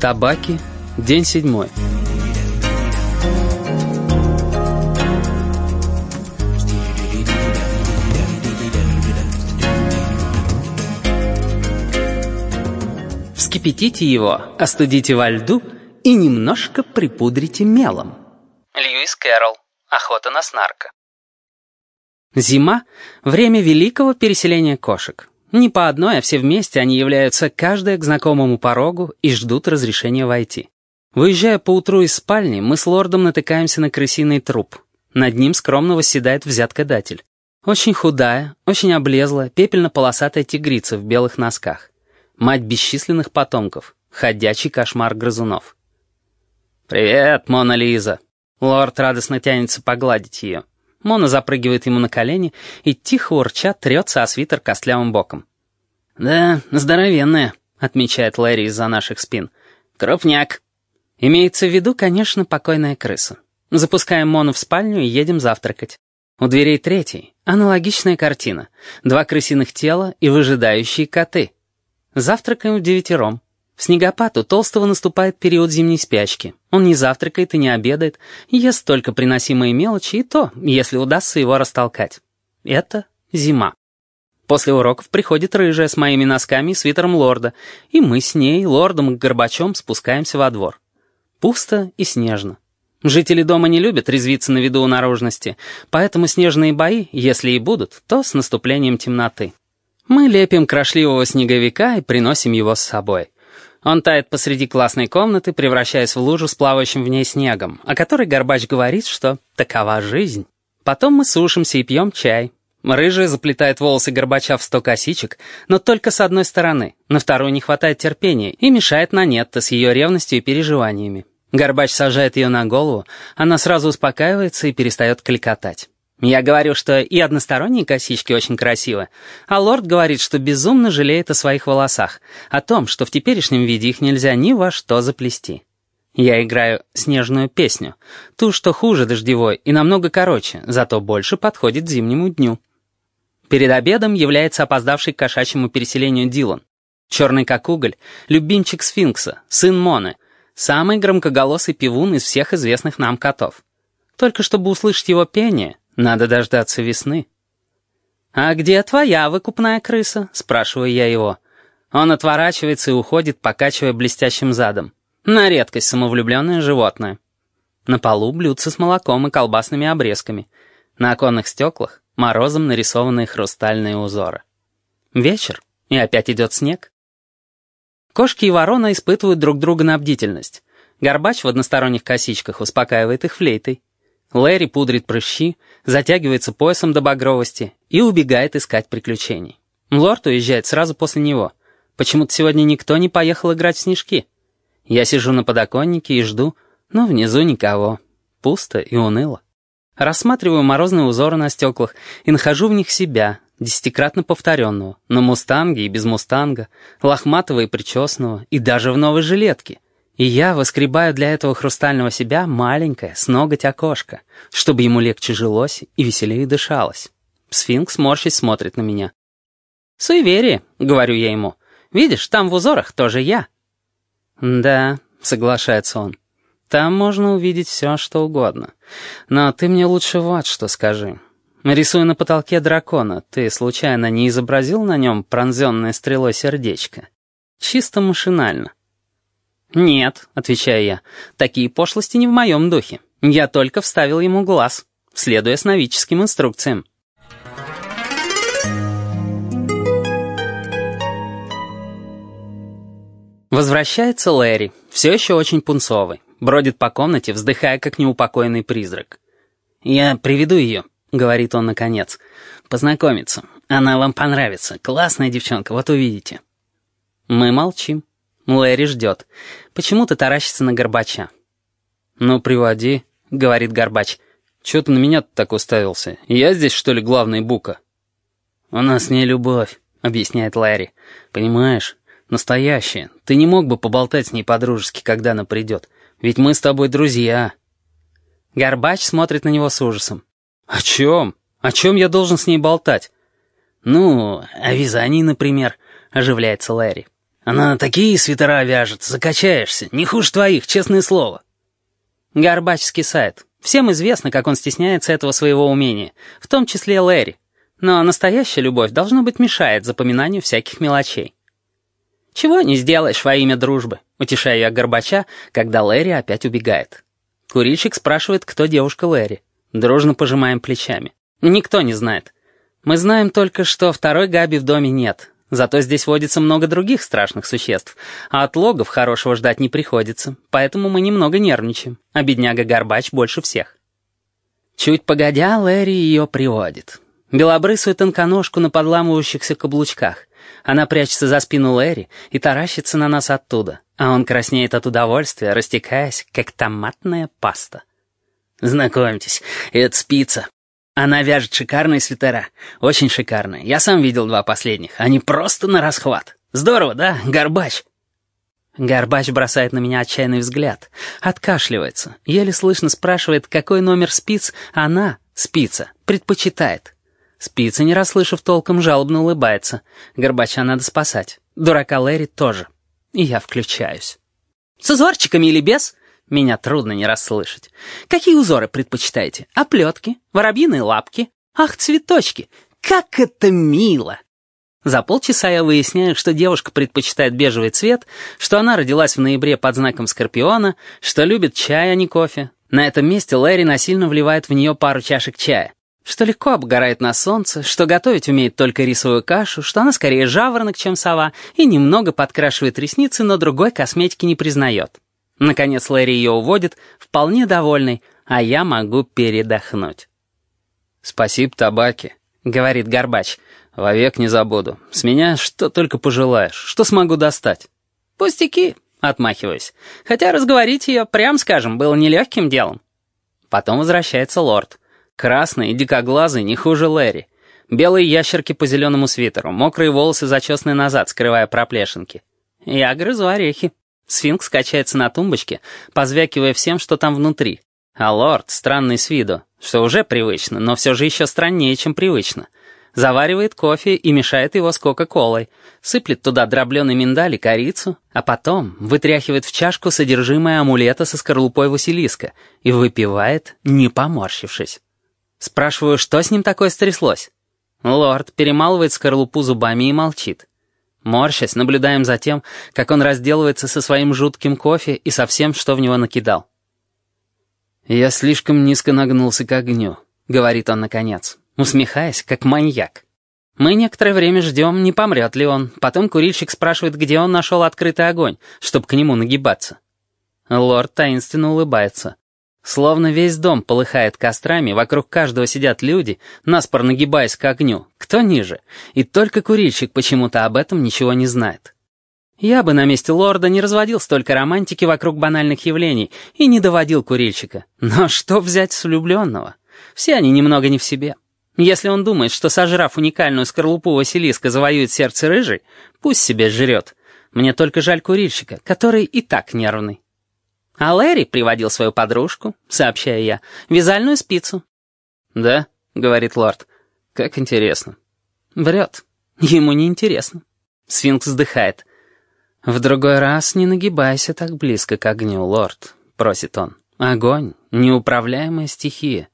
Табаки. День седьмой. Вскипятите его, остудите во льду и немножко припудрите мелом. Льюис Кэрролл. Охота на снарка. Зима — время великого переселения кошек. Не по одной, а все вместе они являются каждая к знакомому порогу и ждут разрешения войти. Выезжая поутру из спальни, мы с лордом натыкаемся на крысиный труп. Над ним скромно восседает взяткодатель. Очень худая, очень облезлая, пепельно-полосатая тигрица в белых носках. Мать бесчисленных потомков. Ходячий кошмар грызунов. «Привет, Мона Лиза!» Лорд радостно тянется погладить ее. Мона запрыгивает ему на колени и, тихо урча, трется о свитер костлявым боком. «Да, здоровенная», — отмечает Лэри из-за наших спин. «Крупняк». Имеется в виду, конечно, покойная крыса. Запускаем Мону в спальню и едем завтракать. У дверей третий. Аналогичная картина. Два крысиных тела и выжидающие коты. Завтракаем в девятером. В снегопад у Толстого наступает период зимней спячки. Он не завтракает и не обедает, ест только приносимые мелочи, и то, если удастся его растолкать. Это зима. После уроков приходит рыжая с моими носками и свитером лорда, и мы с ней, лордом и Горбачом спускаемся во двор. Пусто и снежно. Жители дома не любят резвиться на виду у наружности, поэтому снежные бои, если и будут, то с наступлением темноты. Мы лепим крошливого снеговика и приносим его с собой. Он тает посреди классной комнаты, превращаясь в лужу с плавающим в ней снегом, о которой Горбач говорит, что такова жизнь. Потом мы сушимся и пьем чай. Рыжая заплетает волосы Горбача в сто косичек, но только с одной стороны. На вторую не хватает терпения и мешает на Нетто с ее ревностью и переживаниями. Горбач сажает ее на голову, она сразу успокаивается и перестает кликотать. Я говорю, что и односторонние косички очень красивы, а лорд говорит, что безумно жалеет о своих волосах, о том, что в теперешнем виде их нельзя ни во что заплести. Я играю снежную песню, ту, что хуже дождевой и намного короче, зато больше подходит зимнему дню. Перед обедом является опоздавший к кошачьему переселению Дилан. Черный как уголь, любимчик сфинкса, сын Моны, самый громкоголосый певун из всех известных нам котов. Только чтобы услышать его пение, надо дождаться весны. «А где твоя выкупная крыса?» — спрашиваю я его. Он отворачивается и уходит, покачивая блестящим задом. На редкость самовлюбленное животное. На полу блюдца с молоком и колбасными обрезками. На оконных стеклах морозом нарисованные хрустальные узоры. Вечер, и опять идет снег. Кошки и ворона испытывают друг друга на бдительность. Горбач в односторонних косичках успокаивает их флейтой. Лэри пудрит прыщи, затягивается поясом до багровости и убегает искать приключений. Лорд уезжает сразу после него. Почему-то сегодня никто не поехал играть в снежки. Я сижу на подоконнике и жду, но внизу никого. Пусто и уныло. Рассматриваю морозные узоры на стеклах и нахожу в них себя, десятикратно повторенного, на мустанге и без мустанга, лохматого и причесанного, и даже в новой жилетке — и я воскребаю для этого хрустального себя маленькое, с ноготь окошко, чтобы ему легче жилось и веселее дышалось. Сфинкс, морщись, смотрит на меня. «Суеверие», — говорю я ему. «Видишь, там в узорах тоже я». «Да», — соглашается он. «Там можно увидеть все, что угодно. Но ты мне лучше вот что скажи. Рисуя на потолке дракона, ты случайно не изобразил на нем пронзенное стрелой сердечко? Чисто машинально. «Нет», — отвечаю я, — «такие пошлости не в моем духе. Я только вставил ему глаз, следуя сновидческим инструкциям». Возвращается Лэри, все еще очень пунцовый, бродит по комнате, вздыхая, как неупокоенный призрак. «Я приведу ее», — говорит он наконец, — «познакомиться. Она вам понравится. Классная девчонка, вот увидите». Мы молчим. Лэри ждет. Почему-то таращится на Горбача. «Ну, приводи», — говорит Горбач. «Чё ты на меня так уставился? Я здесь, что ли, главный бука?» «У нас не любовь», — объясняет Лэри. «Понимаешь, настоящая. Ты не мог бы поболтать с ней по-дружески, когда она придет. Ведь мы с тобой друзья». Горбач смотрит на него с ужасом. «О чем? О чем я должен с ней болтать?» «Ну, о вязании, например», — оживляется Лэри. Она такие свитера вяжет, закачаешься, не хуже твоих, честное слово». Горбач скисает. Всем известно, как он стесняется этого своего умения, в том числе Лэри. Но настоящая любовь, должно быть, мешает запоминанию всяких мелочей. «Чего не сделаешь во имя дружбы», — утешаю я Горбача, когда Лэри опять убегает. Курильщик спрашивает, кто девушка Лэри. Дружно пожимаем плечами. Никто не знает. Мы знаем только, что второй Габи в доме нет. Зато здесь водится много других страшных существ, а от логов хорошего ждать не приходится, поэтому мы немного нервничаем, а бедняга Горбач больше всех. Чуть погодя, Лэри ее приводит. Белобрысую тонконожку на подламывающихся каблучках. Она прячется за спину Лэри и таращится на нас оттуда, а он краснеет от удовольствия, растекаясь, как томатная паста. «Знакомьтесь, это спица. Она вяжет шикарные свитера. Очень шикарные. Я сам видел два последних. Они просто на расхват. Здорово, да, Горбач?» Горбач бросает на меня отчаянный взгляд, откашливается, еле слышно спрашивает, какой номер спиц она, спица, предпочитает. Спица, не расслышав толком, жалобно улыбается. Горбача надо спасать. Дурака Лэри тоже. И я включаюсь. «С узорчиками или без?» Меня трудно не расслышать. «Какие узоры предпочитаете? Оплетки? Воробьиные лапки? Ах, цветочки! Как это мило!» За полчаса я выясняю, что девушка предпочитает бежевый цвет, что она родилась в ноябре под знаком Скорпиона, что любит чай, а не кофе. На этом месте Лэри насильно вливает в нее пару чашек чая что легко обгорает на солнце, что готовить умеет только рисовую кашу, что она скорее жаворонок, чем сова, и немного подкрашивает ресницы, но другой косметики не признает. Наконец Лэри ее уводит, вполне довольный, а я могу передохнуть. «Спасибо, табаки», — говорит Горбач. «Вовек не забуду. С меня что только пожелаешь. Что смогу достать?» «Пустяки», — отмахиваюсь. Хотя разговорить ее, прям скажем, было нелегким делом. Потом возвращается лорд. Красный и дикоглазый не хуже Лэри. Белые ящерки по зеленому свитеру, мокрые волосы зачесаны назад, скрывая проплешинки. Я грызу орехи. Сфинкс качается на тумбочке, позвякивая всем, что там внутри. А лорд, странный с виду, что уже привычно, но все же еще страннее, чем привычно. Заваривает кофе и мешает его с кока-колой, сыплет туда дробленый миндаль и корицу, а потом вытряхивает в чашку содержимое амулета со скорлупой Василиска и выпивает, не поморщившись. Спрашиваю, что с ним такое стряслось? Лорд перемалывает скорлупу зубами и молчит. Морщась, наблюдаем за тем, как он разделывается со своим жутким кофе и со всем, что в него накидал. «Я слишком низко нагнулся к огню», — говорит он наконец, усмехаясь, как маньяк. Мы некоторое время ждем, не помрет ли он. Потом курильщик спрашивает, где он нашел открытый огонь, чтобы к нему нагибаться. Лорд таинственно улыбается. Словно весь дом полыхает кострами, вокруг каждого сидят люди, наспор нагибаясь к огню, кто ниже, и только курильщик почему-то об этом ничего не знает. Я бы на месте лорда не разводил столько романтики вокруг банальных явлений и не доводил курильщика. Но что взять с влюбленного? Все они немного не в себе. Если он думает, что, сожрав уникальную скорлупу Василиска, завоюет сердце рыжий, пусть себе жрет. Мне только жаль курильщика, который и так нервный. А Лэри приводил свою подружку, сообщаю я, вязальную спицу. «Да?» — говорит лорд. «Как интересно». Врет. Ему не интересно. Сфинкс вздыхает. «В другой раз не нагибайся так близко к огню, лорд», — просит он. «Огонь — неуправляемая стихия».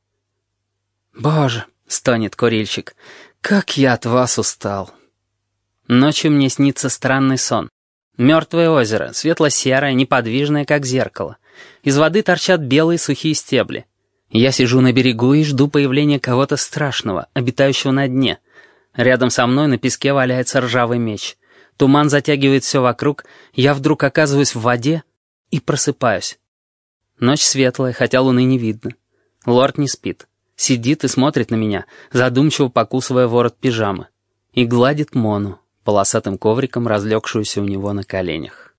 «Боже», — стонет курильщик, — «как я от вас устал». Ночью мне снится странный сон. Мертвое озеро, светло-серое, неподвижное, как зеркало. Из воды торчат белые сухие стебли. Я сижу на берегу и жду появления кого-то страшного, обитающего на дне. Рядом со мной на песке валяется ржавый меч. Туман затягивает все вокруг, я вдруг оказываюсь в воде и просыпаюсь. Ночь светлая, хотя луны не видно. Лорд не спит. Сидит и смотрит на меня, задумчиво покусывая ворот пижамы. И гладит Мону, полосатым ковриком, разлегшуюся у него на коленях.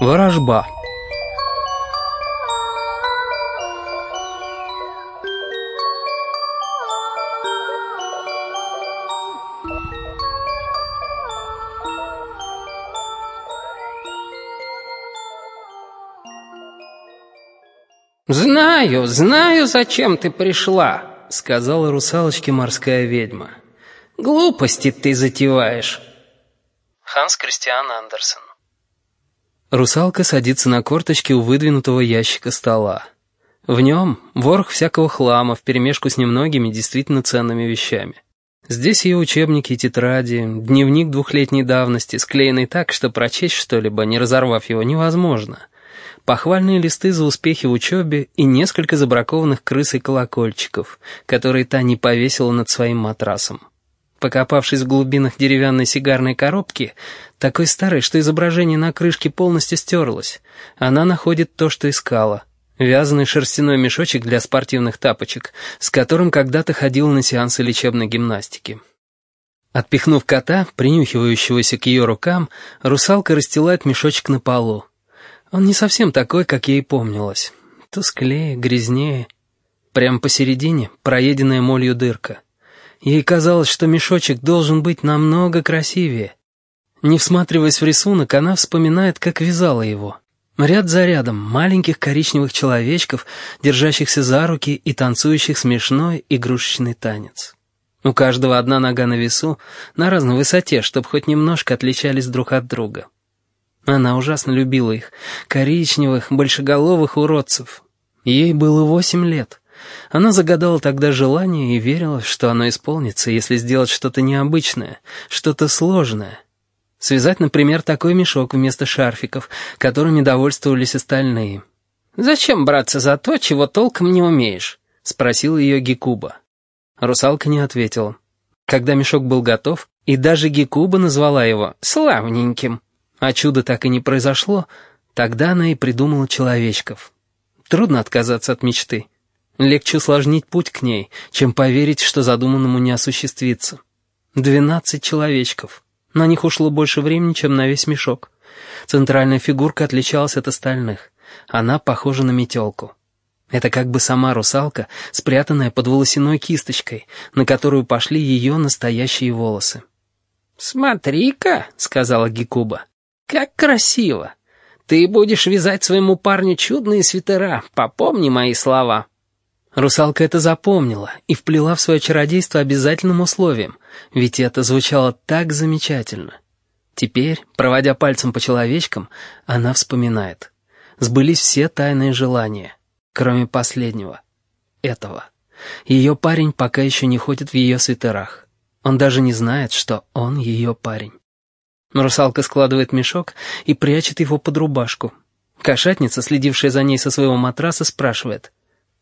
Ворожба «Знаю, знаю, зачем ты пришла», — сказала русалочке морская ведьма. «Глупости ты затеваешь». Ханс Кристиан Андерсен Русалка садится на корточки у выдвинутого ящика стола. В нем ворох всякого хлама вперемешку с немногими действительно ценными вещами. Здесь ее учебники и тетради, дневник двухлетней давности, склеенный так, что прочесть что-либо, не разорвав его, невозможно. Похвальные листы за успехи в учебе и несколько забракованных крыс и колокольчиков, которые та не повесила над своим матрасом. Покопавшись в глубинах деревянной сигарной коробки, такой старой, что изображение на крышке полностью стерлось, она находит то, что искала Вязаный шерстяной мешочек для спортивных тапочек, с которым когда-то ходил на сеансы лечебной гимнастики. Отпихнув кота, принюхивающегося к ее рукам, русалка расстилает мешочек на полу. Он не совсем такой, как ей помнилось. Тусклее, грязнее. Прямо посередине проеденная молью дырка. Ей казалось, что мешочек должен быть намного красивее. Не всматриваясь в рисунок, она вспоминает, как вязала его. Ряд за рядом маленьких коричневых человечков, держащихся за руки и танцующих смешной игрушечный танец. У каждого одна нога на весу, на разной высоте, чтобы хоть немножко отличались друг от друга. Она ужасно любила их, коричневых, большеголовых уродцев. Ей было восемь лет. Она загадала тогда желание и верила, что оно исполнится, если сделать что-то необычное, что-то сложное — Связать, например, такой мешок вместо шарфиков, которыми довольствовались остальные. «Зачем браться за то, чего толком не умеешь?» — спросил ее Гекуба. Русалка не ответила. Когда мешок был готов, и даже Гекуба назвала его «славненьким», а чудо так и не произошло, тогда она и придумала человечков. Трудно отказаться от мечты. Легче усложнить путь к ней, чем поверить, что задуманному не осуществится. Двенадцать человечков — на них ушло больше времени, чем на весь мешок. Центральная фигурка отличалась от остальных. Она похожа на метелку. Это как бы сама русалка, спрятанная под волосяной кисточкой, на которую пошли ее настоящие волосы. «Смотри-ка», — сказала Гекуба, — «как красиво! Ты будешь вязать своему парню чудные свитера, попомни мои слова». Русалка это запомнила и вплела в свое чародейство обязательным условием, ведь это звучало так замечательно. Теперь, проводя пальцем по человечкам, она вспоминает. Сбылись все тайные желания, кроме последнего. Этого. Ее парень пока еще не ходит в ее свитерах. Он даже не знает, что он ее парень. Русалка складывает мешок и прячет его под рубашку. Кошатница, следившая за ней со своего матраса, спрашивает —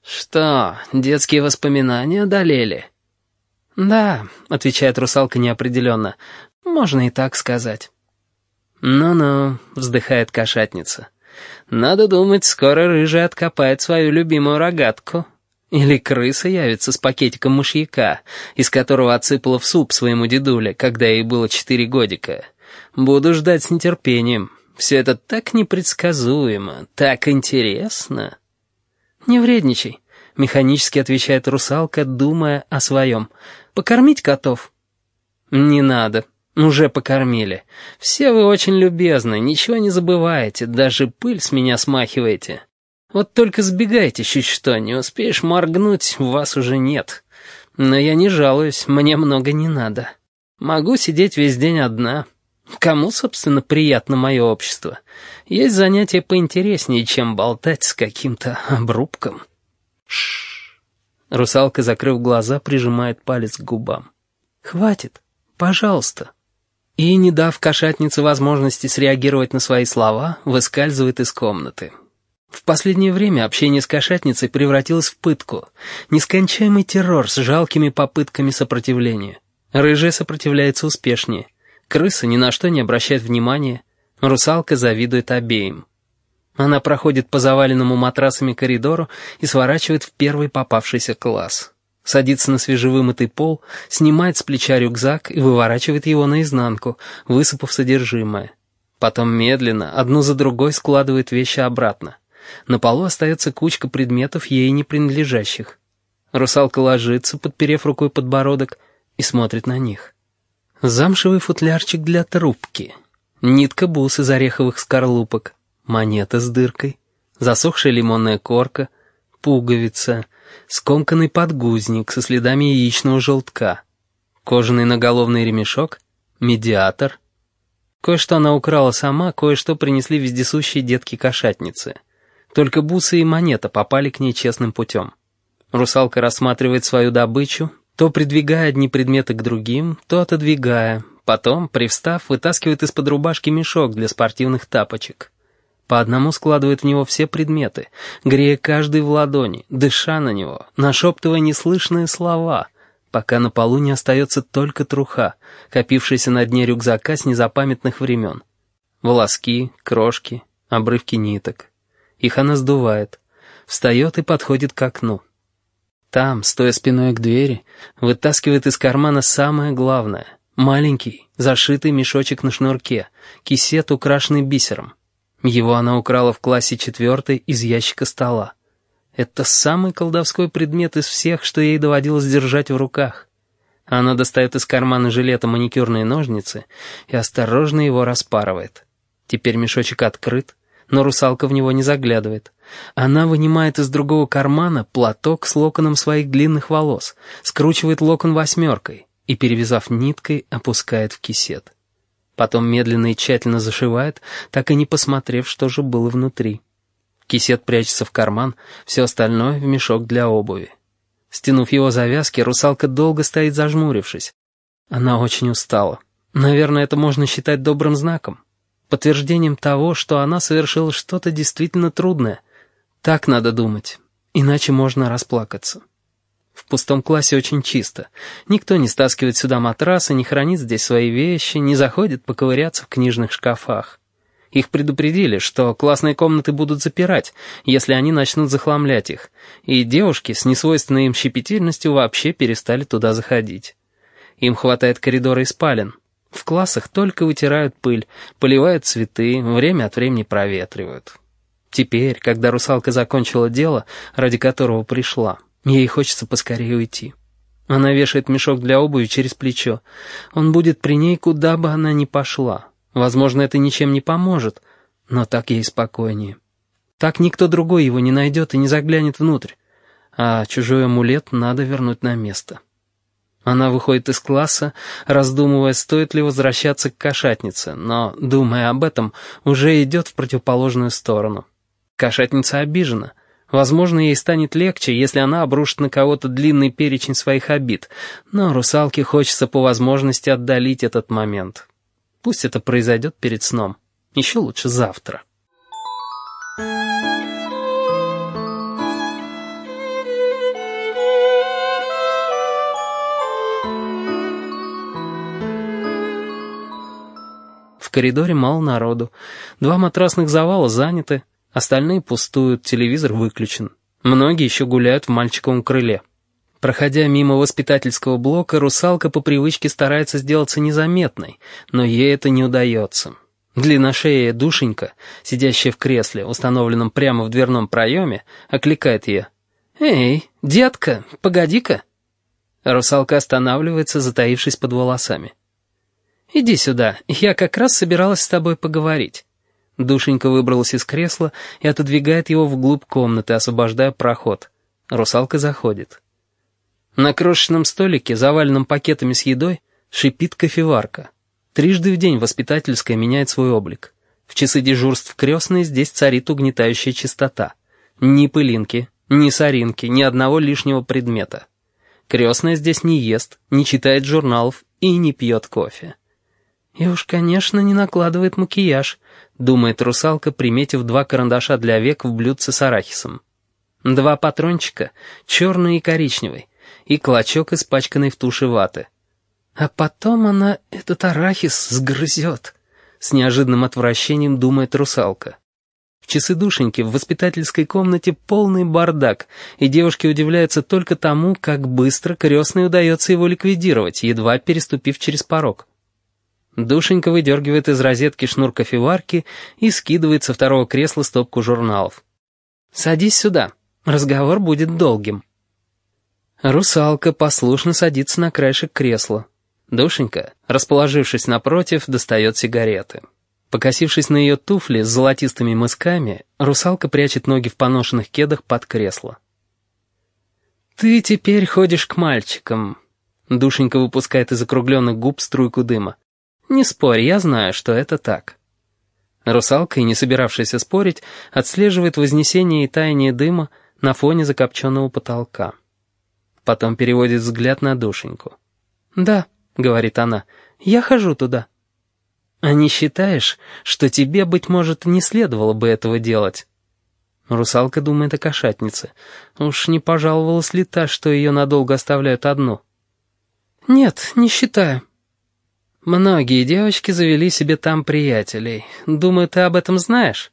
«Что, детские воспоминания одолели?» «Да», — отвечает русалка неопределенно, — «можно и так сказать». «Ну-ну», — вздыхает кошатница. «Надо думать, скоро рыжая откопает свою любимую рогатку. Или крыса явится с пакетиком мышьяка, из которого отсыпала в суп своему дедуле, когда ей было четыре годика. Буду ждать с нетерпением. Все это так непредсказуемо, так интересно». «Не вредничай», — механически отвечает русалка, думая о своем. «Покормить котов?» «Не надо. Уже покормили. Все вы очень любезны, ничего не забываете, даже пыль с меня смахиваете. Вот только сбегайте чуть что, не успеешь моргнуть, вас уже нет. Но я не жалуюсь, мне много не надо. Могу сидеть весь день одна». Кому, собственно, приятно мое общество? Есть занятия поинтереснее, чем болтать с каким-то обрубком. Шш. Русалка, закрыв глаза, прижимает палец к губам. Хватит, пожалуйста. И, не дав кошатнице возможности среагировать на свои слова, выскальзывает из комнаты. В последнее время общение с кошатницей превратилось в пытку, нескончаемый террор с жалкими попытками сопротивления. Рыжая сопротивляется успешнее. Крыса ни на что не обращает внимания. Русалка завидует обеим. Она проходит по заваленному матрасами коридору и сворачивает в первый попавшийся класс. Садится на свежевымытый пол, снимает с плеча рюкзак и выворачивает его наизнанку, высыпав содержимое. Потом медленно, одну за другой, складывает вещи обратно. На полу остается кучка предметов, ей не принадлежащих. Русалка ложится, подперев рукой подбородок, и смотрит на них. Замшевый футлярчик для трубки. Нитка бус из ореховых скорлупок. Монета с дыркой. Засохшая лимонная корка. пуговица, скомканный подгузник со следами яичного желтка, кожаный наголовный ремешок, медиатор. Кое-что она украла сама, кое-что принесли вездесущие детки-кошатницы. Только бусы и монета попали к ней честным путем. Русалка рассматривает свою добычу, то придвигая одни предметы к другим, то отодвигая, потом, привстав, вытаскивает из-под рубашки мешок для спортивных тапочек. По одному складывает в него все предметы, грея каждый в ладони, дыша на него, нашептывая неслышные слова, пока на полу не остается только труха, копившаяся на дне рюкзака с незапамятных времен. Волоски, крошки, обрывки ниток. Их она сдувает, встает и подходит к окну. Там, стоя спиной к двери, вытаскивает из кармана самое главное — маленький, зашитый мешочек на шнурке, кисет, украшенный бисером. Его она украла в классе четвертой из ящика стола. Это самый колдовской предмет из всех, что ей доводилось держать в руках. Она достает из кармана жилета маникюрные ножницы и осторожно его распарывает. Теперь мешочек открыт, но русалка в него не заглядывает. Она вынимает из другого кармана платок с локоном своих длинных волос, скручивает локон восьмеркой и, перевязав ниткой, опускает в кисет. Потом медленно и тщательно зашивает, так и не посмотрев, что же было внутри. Кисет прячется в карман, все остальное — в мешок для обуви. Стянув его завязки, русалка долго стоит зажмурившись. Она очень устала. Наверное, это можно считать добрым знаком. Подтверждением того, что она совершила что-то действительно трудное. Так надо думать, иначе можно расплакаться. В пустом классе очень чисто. Никто не стаскивает сюда матрасы, не хранит здесь свои вещи, не заходит поковыряться в книжных шкафах. Их предупредили, что классные комнаты будут запирать, если они начнут захламлять их, и девушки с несвойственной им щепетильностью вообще перестали туда заходить. Им хватает коридора и спален. В классах только вытирают пыль, поливают цветы, время от времени проветривают. Теперь, когда русалка закончила дело, ради которого пришла, Ей хочется поскорее уйти. Она вешает мешок для обуви через плечо. Он будет при ней, куда бы она ни пошла. Возможно, это ничем не поможет, но так ей спокойнее. Так никто другой его не найдет и не заглянет внутрь. А чужой амулет надо вернуть на место. Она выходит из класса, раздумывая, стоит ли возвращаться к кошатнице, но, думая об этом, уже идет в противоположную сторону. Кошатница обижена — Возможно, ей станет легче, если она обрушит на кого-то длинный перечень своих обид, но русалке хочется по возможности отдалить этот момент. Пусть это произойдет перед сном. Еще лучше завтра. Коридоре мало народу. Два матрасных завала заняты, Остальные пустуют, телевизор выключен. Многие еще гуляют в мальчиковом крыле. Проходя мимо воспитательского блока, русалка по привычке старается сделаться незаметной, но ей это не удается. Длинношея душенька, сидящая в кресле, установленном прямо в дверном проеме, окликает ее. «Эй, детка, погоди-ка!» Русалка останавливается, затаившись под волосами. «Иди сюда, я как раз собиралась с тобой поговорить». Душенька выбралась из кресла и отодвигает его вглубь комнаты, освобождая проход. Русалка заходит. На крошечном столике, заваленном пакетами с едой, шипит кофеварка. Трижды в день воспитательская меняет свой облик. В часы дежурств крестной здесь царит угнетающая чистота. Ни пылинки, ни соринки, ни одного лишнего предмета. Крестная здесь не ест, не читает журналов и не пьет кофе. И уж, конечно, не накладывает макияж, думает русалка, приметив два карандаша для век в блюдце с арахисом. Два патрончика, черный и коричневый, и клочок, испачканный в туши ваты. А потом она этот арахис сгрызет. С неожиданным отвращением думает русалка. В часы душеньки в воспитательской комнате полный бардак, и девушки удивляются только тому, как быстро крестной удается его ликвидировать, едва переступив через порог. Душенька выдергивает из розетки шнур кофеварки и скидывает со второго кресла стопку журналов. «Садись сюда. Разговор будет долгим». Русалка послушно садится на краешек кресла. Душенька, расположившись напротив, достает сигареты. Покосившись на ее туфли с золотистыми мысками, русалка прячет ноги в поношенных кедах под кресло. «Ты теперь ходишь к мальчикам». Душенька выпускает из округленных губ струйку дыма. «Не спорь, я знаю, что это так». Русалка, и не собиравшаяся спорить, отслеживает вознесение и таяние дыма на фоне закопченного потолка. Потом переводит взгляд на душеньку. «Да», — говорит она, — «я хожу туда». «А не считаешь, что тебе, быть может, не следовало бы этого делать?» Русалка думает о кошатнице. Уж не пожаловалась ли та, что ее надолго оставляют одну? «Нет, не считаю». «Многие девочки завели себе там приятелей. Думаю, ты об этом знаешь?»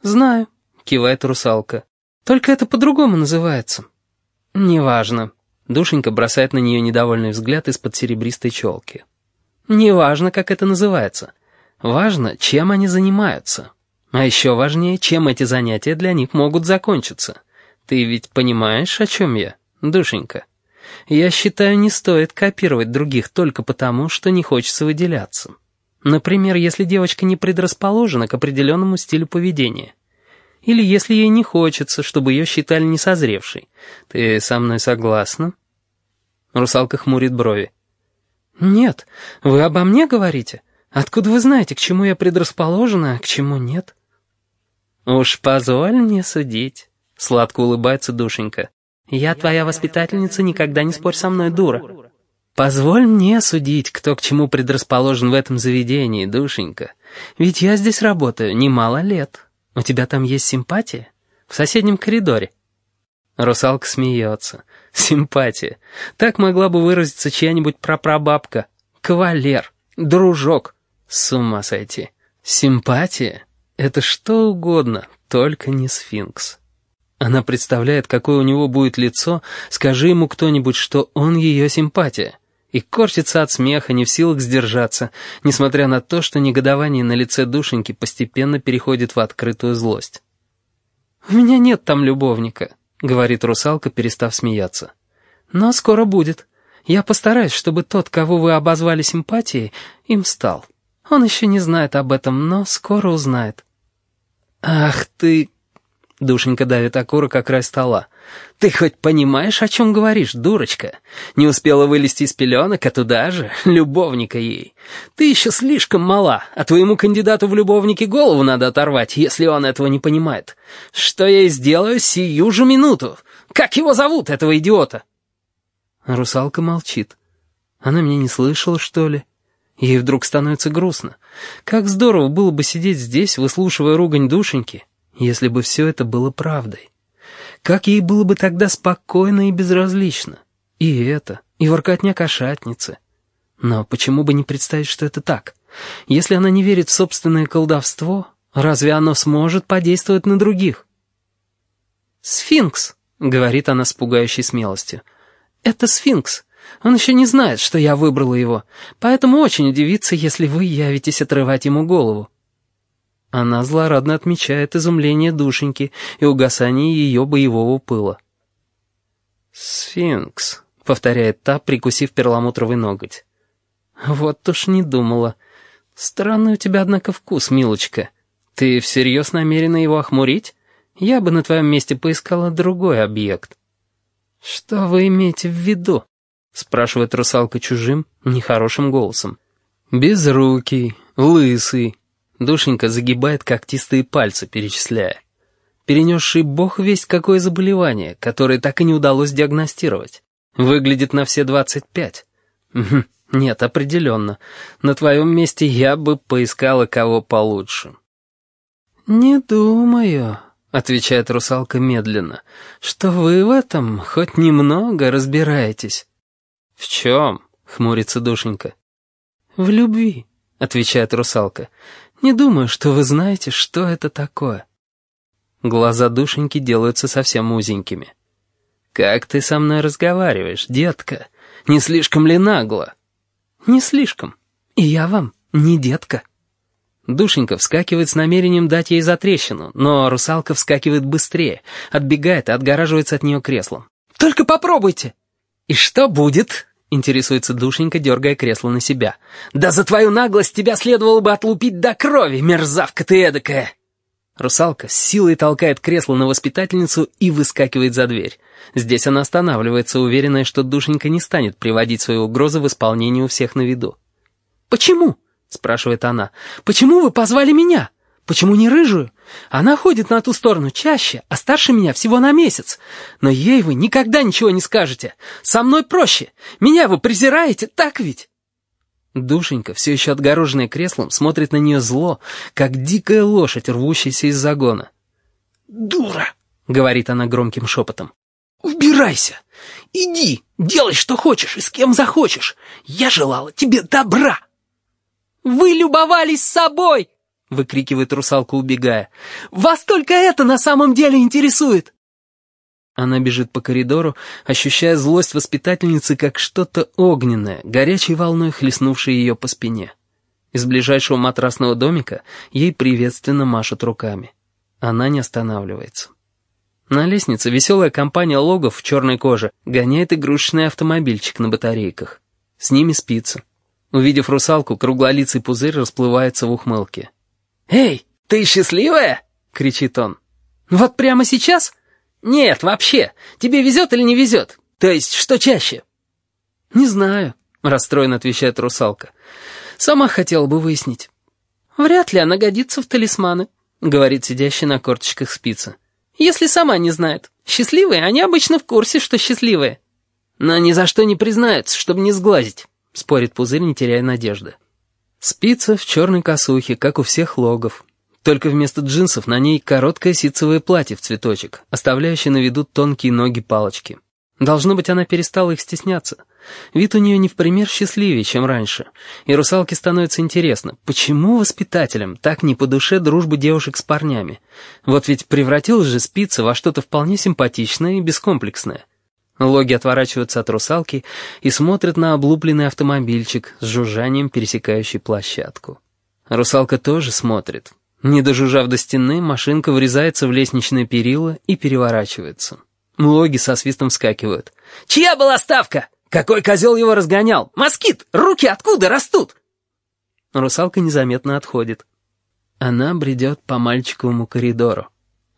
«Знаю», — кивает русалка. «Только это по-другому называется». «Неважно». Душенька бросает на нее недовольный взгляд из-под серебристой челки. «Неважно, как это называется. Важно, чем они занимаются». А еще важнее, чем эти занятия для них могут закончиться. Ты ведь понимаешь, о чем я, душенька? Я считаю, не стоит копировать других только потому, что не хочется выделяться. Например, если девочка не предрасположена к определенному стилю поведения. Или если ей не хочется, чтобы ее считали несозревшей. Ты со мной согласна? Русалка хмурит брови. «Нет, вы обо мне говорите? Откуда вы знаете, к чему я предрасположена, а к чему нет?» «Уж позволь мне судить», — сладко улыбается душенька. «Я твоя воспитательница, никогда не спорь со мной, дура». «Позволь мне судить, кто к чему предрасположен в этом заведении, душенька. Ведь я здесь работаю немало лет. У тебя там есть симпатия? В соседнем коридоре». Русалка смеется. «Симпатия. Так могла бы выразиться чья-нибудь прапрабабка. Кавалер. Дружок. С ума сойти. Симпатия?» Это что угодно, только не сфинкс. Она представляет, какое у него будет лицо, скажи ему кто-нибудь, что он ее симпатия. И корчится от смеха, не в силах сдержаться, несмотря на то, что негодование на лице душеньки постепенно переходит в открытую злость. «У меня нет там любовника», — говорит русалка, перестав смеяться. «Но скоро будет. Я постараюсь, чтобы тот, кого вы обозвали симпатией, им стал». Он еще не знает об этом, но скоро узнает. «Ах ты...» — душенька давит окурок о край стола. «Ты хоть понимаешь, о чем говоришь, дурочка? Не успела вылезти из пеленок, а туда же, любовника ей. Ты еще слишком мала, а твоему кандидату в любовники голову надо оторвать, если он этого не понимает. Что я и сделаю сию же минуту. Как его зовут, этого идиота?» Русалка молчит. Она меня не слышала, что ли? Ей вдруг становится грустно. Как здорово было бы сидеть здесь, выслушивая ругань душеньки, если бы все это было правдой. Как ей было бы тогда спокойно и безразлично. И это, и воркотня кошатницы. Но почему бы не представить, что это так? Если она не верит в собственное колдовство, разве оно сможет подействовать на других? «Сфинкс», — говорит она с пугающей смелостью. «Это сфинкс. Он еще не знает, что я выбрала его, поэтому очень удивится, если вы явитесь отрывать ему голову». Она злорадно отмечает изумление душеньки и угасание ее боевого пыла. «Сфинкс», — повторяет та, прикусив перламутровый ноготь. «Вот уж не думала. Странный у тебя, однако, вкус, милочка. Ты всерьез намерена его охмурить? Я бы на твоем месте поискала другой объект». «Что вы имеете в виду?» — спрашивает русалка чужим, нехорошим голосом. «Безрукий, лысый». Душенька загибает когтистые пальцы, перечисляя. Перенесший бог весть какое заболевание, которое так и не удалось диагностировать. Выглядит на все двадцать пять. Нет, определенно. На твоем месте я бы поискала кого получше. «Не думаю», — отвечает русалка медленно, «что вы в этом хоть немного разбираетесь». «В чем?» — хмурится душенька. «В любви», — отвечает русалка. «Не думаю, что вы знаете, что это такое». Глаза душеньки делаются совсем узенькими. «Как ты со мной разговариваешь, детка? Не слишком ли нагло?» «Не слишком. И я вам не детка». Душенька вскакивает с намерением дать ей затрещину, но русалка вскакивает быстрее, отбегает и отгораживается от нее креслом. «Только попробуйте!» «И что будет?» Интересуется душенька, дергая кресло на себя. «Да за твою наглость тебя следовало бы отлупить до крови, мерзавка ты эдакая!» Русалка с силой толкает кресло на воспитательницу и выскакивает за дверь. Здесь она останавливается, уверенная, что душенька не станет приводить свои угрозы в исполнение у всех на виду. «Почему?» — спрашивает она. «Почему вы позвали меня? Почему не рыжую? Она ходит на ту сторону чаще, а старше меня всего на месяц. Но ей вы никогда ничего не скажете. Со мной проще. Меня вы презираете, так ведь?» Душенька, все еще отгороженная креслом, смотрит на нее зло, как дикая лошадь, рвущаяся из загона. «Дура!» — говорит она громким шепотом. «Убирайся! Иди, делай, что хочешь и с кем захочешь. Я желала тебе добра!» «Вы любовались собой!» — выкрикивает русалка, убегая. «Вас только это на самом деле интересует!» Она бежит по коридору, ощущая злость воспитательницы как что-то огненное, горячей волной хлестнувшей ее по спине. Из ближайшего матрасного домика ей приветственно машут руками. Она не останавливается. На лестнице веселая компания логов в черной коже гоняет игрушечный автомобильчик на батарейках. С ними спится. Увидев русалку, круглолицый пузырь расплывается в ухмылке. «Эй, ты счастливая?» — кричит он. «Вот прямо сейчас?» «Нет, вообще. Тебе везет или не везет? То есть, что чаще?» «Не знаю», — расстроенно отвечает русалка. «Сама хотела бы выяснить». «Вряд ли она годится в талисманы», — говорит сидящая на корточках спица. «Если сама не знает. Счастливые, они обычно в курсе, что счастливые». «Но ни за что не признаются, чтобы не сглазить», — спорит пузырь, не теряя надежды. Спица в черной косухе, как у всех логов, только вместо джинсов на ней короткое ситцевое платье в цветочек, оставляющее на виду тонкие ноги-палочки. Должно быть, она перестала их стесняться. Вид у нее не в пример счастливее, чем раньше. И русалке становится интересно, почему воспитателям так не по душе дружбы девушек с парнями? Вот ведь превратилась же спица во что-то вполне симпатичное и бескомплексное. Логи отворачиваются от русалки и смотрят на облупленный автомобильчик с жужжанием, пересекающий площадку. Русалка тоже смотрит, не дожужжав до стены, машинка врезается в лестничное перила и переворачивается. Логи со свистом вскакивают. «Чья была ставка? Какой козел его разгонял? Москит! Руки откуда растут?» Русалка незаметно отходит. Она бредет по мальчиковому коридору.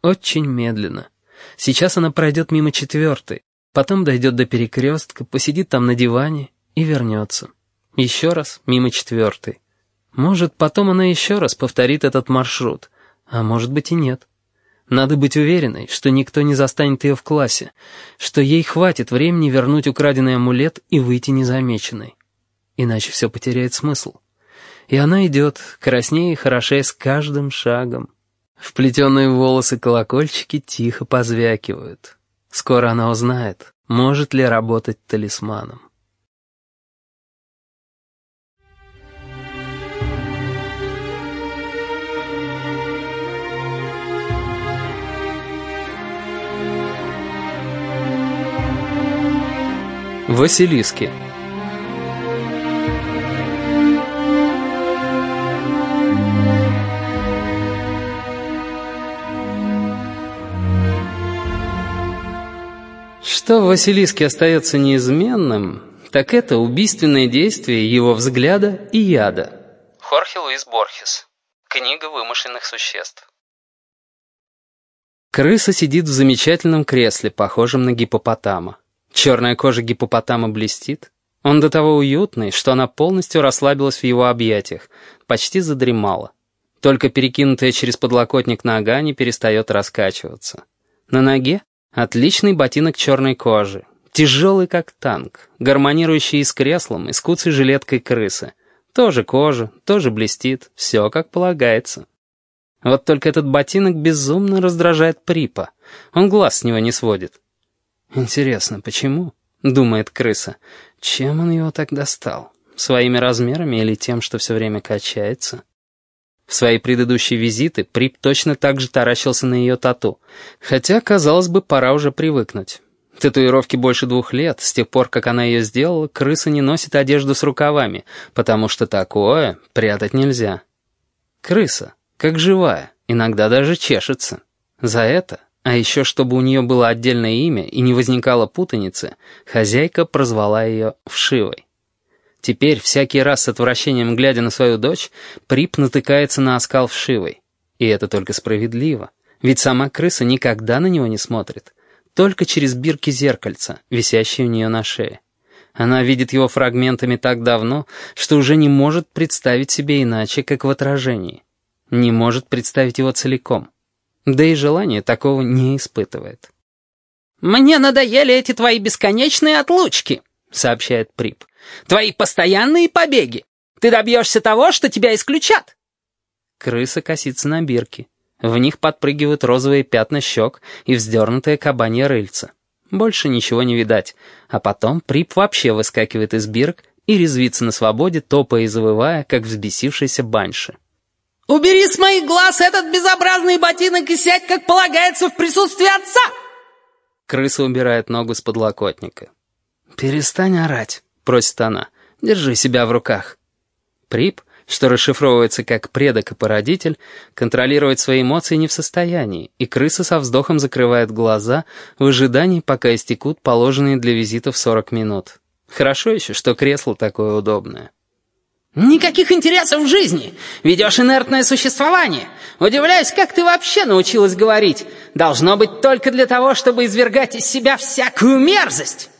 Очень медленно. Сейчас она пройдет мимо четвертой, потом дойдет до перекрестка, посидит там на диване и вернется. Еще раз мимо четвертой. Может, потом она еще раз повторит этот маршрут, а может быть и нет. Надо быть уверенной, что никто не застанет ее в классе, что ей хватит времени вернуть украденный амулет и выйти незамеченной. Иначе все потеряет смысл. И она идет, краснее и хорошее с каждым шагом. Вплетенные волосы колокольчики тихо позвякивают. Скоро она узнает, может ли работать талисманом. Василиски Что в Василиске остается неизменным, так это убийственное действие его взгляда и яда. Хорхе Луис Борхес. Книга вымышленных существ. Крыса сидит в замечательном кресле, похожем на гипопотама. Черная кожа гипопотама блестит. Он до того уютный, что она полностью расслабилась в его объятиях, почти задремала. Только перекинутая через подлокотник нога не перестает раскачиваться. На ноге отличный ботинок черной кожи, тяжелый как танк, гармонирующий с креслом, и с куцей жилеткой крысы. Тоже кожа, тоже блестит, все как полагается. Вот только этот ботинок безумно раздражает Припа. Он глаз с него не сводит. «Интересно, почему?» — думает крыса. «Чем он его так достал? Своими размерами или тем, что все время качается?» В свои предыдущие визиты Прип точно так же таращился на ее тату. Хотя, казалось бы, пора уже привыкнуть. Татуировки больше двух лет, с тех пор, как она ее сделала, крыса не носит одежду с рукавами, потому что такое прятать нельзя. Крыса, как живая, иногда даже чешется. За это а еще, чтобы у нее было отдельное имя и не возникало путаницы, хозяйка прозвала ее Вшивой. Теперь, всякий раз с отвращением глядя на свою дочь, Прип натыкается на оскал Вшивой. И это только справедливо, ведь сама крыса никогда на него не смотрит, только через бирки зеркальца, висящие у нее на шее. Она видит его фрагментами так давно, что уже не может представить себе иначе, как в отражении. Не может представить его целиком. Да и желания такого не испытывает. «Мне надоели эти твои бесконечные отлучки», — сообщает Прип. «Твои постоянные побеги. Ты добьешься того, что тебя исключат». Крыса косится на бирки. В них подпрыгивают розовые пятна щек и вздернутое кабанье рыльце. Больше ничего не видать. А потом Прип вообще выскакивает из бирок и резвится на свободе, топая и завывая, как взбесившийся банши. «Убери с моих глаз этот безобразный ботинок и сядь, как полагается, в присутствии отца!» Крыса убирает ногу с подлокотника. «Перестань орать», — просит она. «Держи себя в руках». Прип, что расшифровывается как предок и породитель, контролировать свои эмоции не в состоянии, и крыса со вздохом закрывает глаза в ожидании, пока истекут положенные для визитов 40 минут. Хорошо еще, что кресло такое удобное. «Никаких интересов в жизни! Ведешь инертное существование! Удивляюсь, как ты вообще научилась говорить! Должно быть только для того, чтобы извергать из себя всякую мерзость!»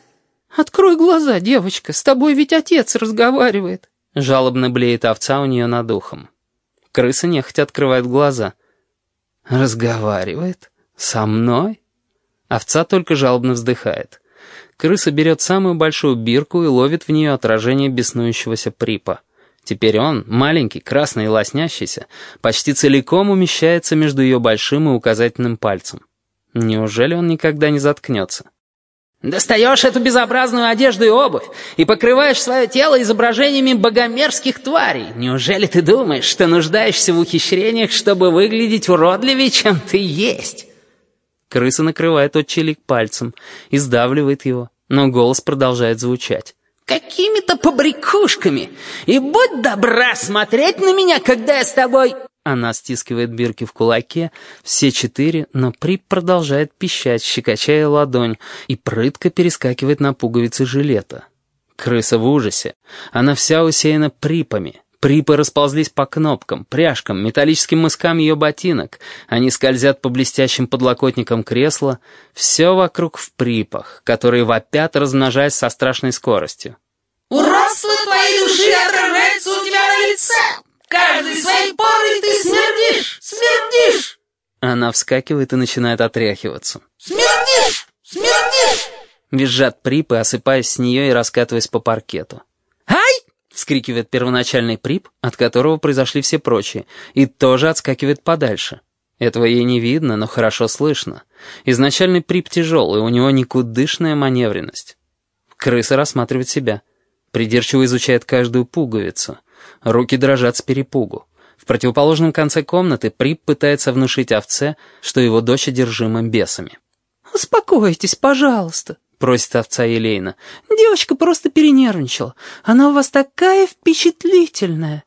«Открой глаза, девочка, с тобой ведь отец разговаривает!» Жалобно блеет овца у нее над ухом. Крыса нехотя открывает глаза. «Разговаривает? Со мной?» Овца только жалобно вздыхает. Крыса берет самую большую бирку и ловит в нее отражение беснующегося припа. Теперь он, маленький, красный и лоснящийся, почти целиком умещается между ее большим и указательным пальцем. Неужели он никогда не заткнется? «Достаешь эту безобразную одежду и обувь и покрываешь свое тело изображениями богомерзких тварей. Неужели ты думаешь, что нуждаешься в ухищрениях, чтобы выглядеть уродливее, чем ты есть?» Крыса накрывает отчелик пальцем и сдавливает его, но голос продолжает звучать. Какими-то побрякушками. И будь добра смотреть на меня, когда я с тобой...» Она стискивает бирки в кулаке, все четыре, но Прип продолжает пищать, щекочая ладонь, и прытко перескакивает на пуговицы жилета. Крыса в ужасе. Она вся усеяна припами. Припы расползлись по кнопкам, пряжкам, металлическим мыскам ее ботинок. Они скользят по блестящим подлокотникам кресла. Все вокруг в припах, которые вопят, размножаясь со страшной скоростью. «Уродство твоей души отражается у тебя на лице! Каждой своей порой ты смердишь! Смердишь!» Она вскакивает и начинает отряхиваться. «Смердишь! Смердишь!» Визжат припы, осыпаясь с нее и раскатываясь по паркету. — вскрикивает первоначальный прип, от которого произошли все прочие, и тоже отскакивает подальше. Этого ей не видно, но хорошо слышно. Изначальный прип тяжелый, у него никудышная маневренность. Крыса рассматривает себя. Придирчиво изучает каждую пуговицу. Руки дрожат с перепугу. В противоположном конце комнаты Прип пытается внушить овце, что его дочь одержима бесами. «Успокойтесь, пожалуйста», просит овца Елейна. «Девочка просто перенервничала. Она у вас такая впечатлительная».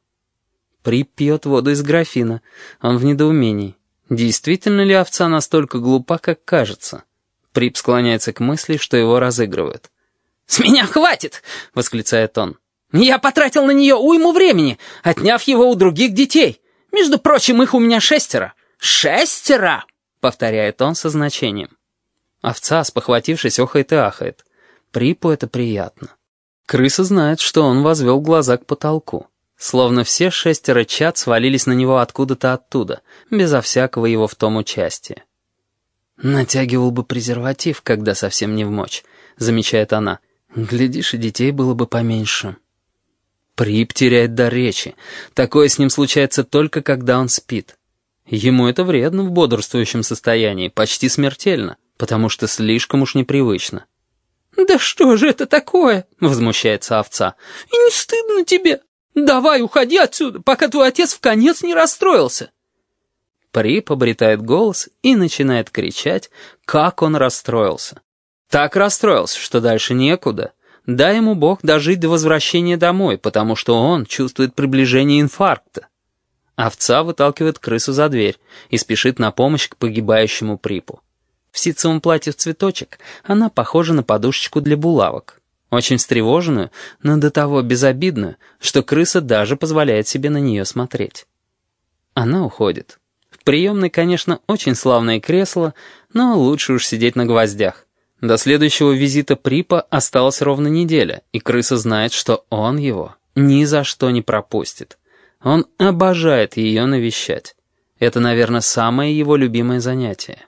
Прип пьет воду из графина. Он в недоумении. Действительно ли овца настолько глупа, как кажется? Прип склоняется к мысли, что его разыгрывают. «С меня хватит!» — восклицает он. «Я потратил на нее уйму времени, отняв его у других детей. Между прочим, их у меня шестеро. Шестеро!» — повторяет он со значением. Овца, спохватившись, охает и ахает. Припу это приятно. Крыса знает, что он возвел глаза к потолку. Словно все шестеро чад свалились на него откуда-то оттуда, безо всякого его в том участия. «Натягивал бы презерватив, когда совсем не в мочь», — замечает она. «Глядишь, и детей было бы поменьше». Прип теряет до речи. Такое с ним случается только, когда он спит. Ему это вредно в бодрствующем состоянии, почти смертельно потому что слишком уж непривычно. «Да что же это такое?» — возмущается овца. «И не стыдно тебе? Давай, уходи отсюда, пока твой отец в конец не расстроился». Прип обретает голос и начинает кричать, как он расстроился. Так расстроился, что дальше некуда. Дай ему Бог дожить до возвращения домой, потому что он чувствует приближение инфаркта. Овца выталкивает крысу за дверь и спешит на помощь к погибающему Припу. В ситцевом платье в цветочек она похожа на подушечку для булавок. Очень встревоженную, но до того безобидную, что крыса даже позволяет себе на нее смотреть. Она уходит. В приемной, конечно, очень славное кресло, но лучше уж сидеть на гвоздях. До следующего визита Припа осталась ровно неделя, и крыса знает, что он его ни за что не пропустит. Он обожает ее навещать. Это, наверное, самое его любимое занятие.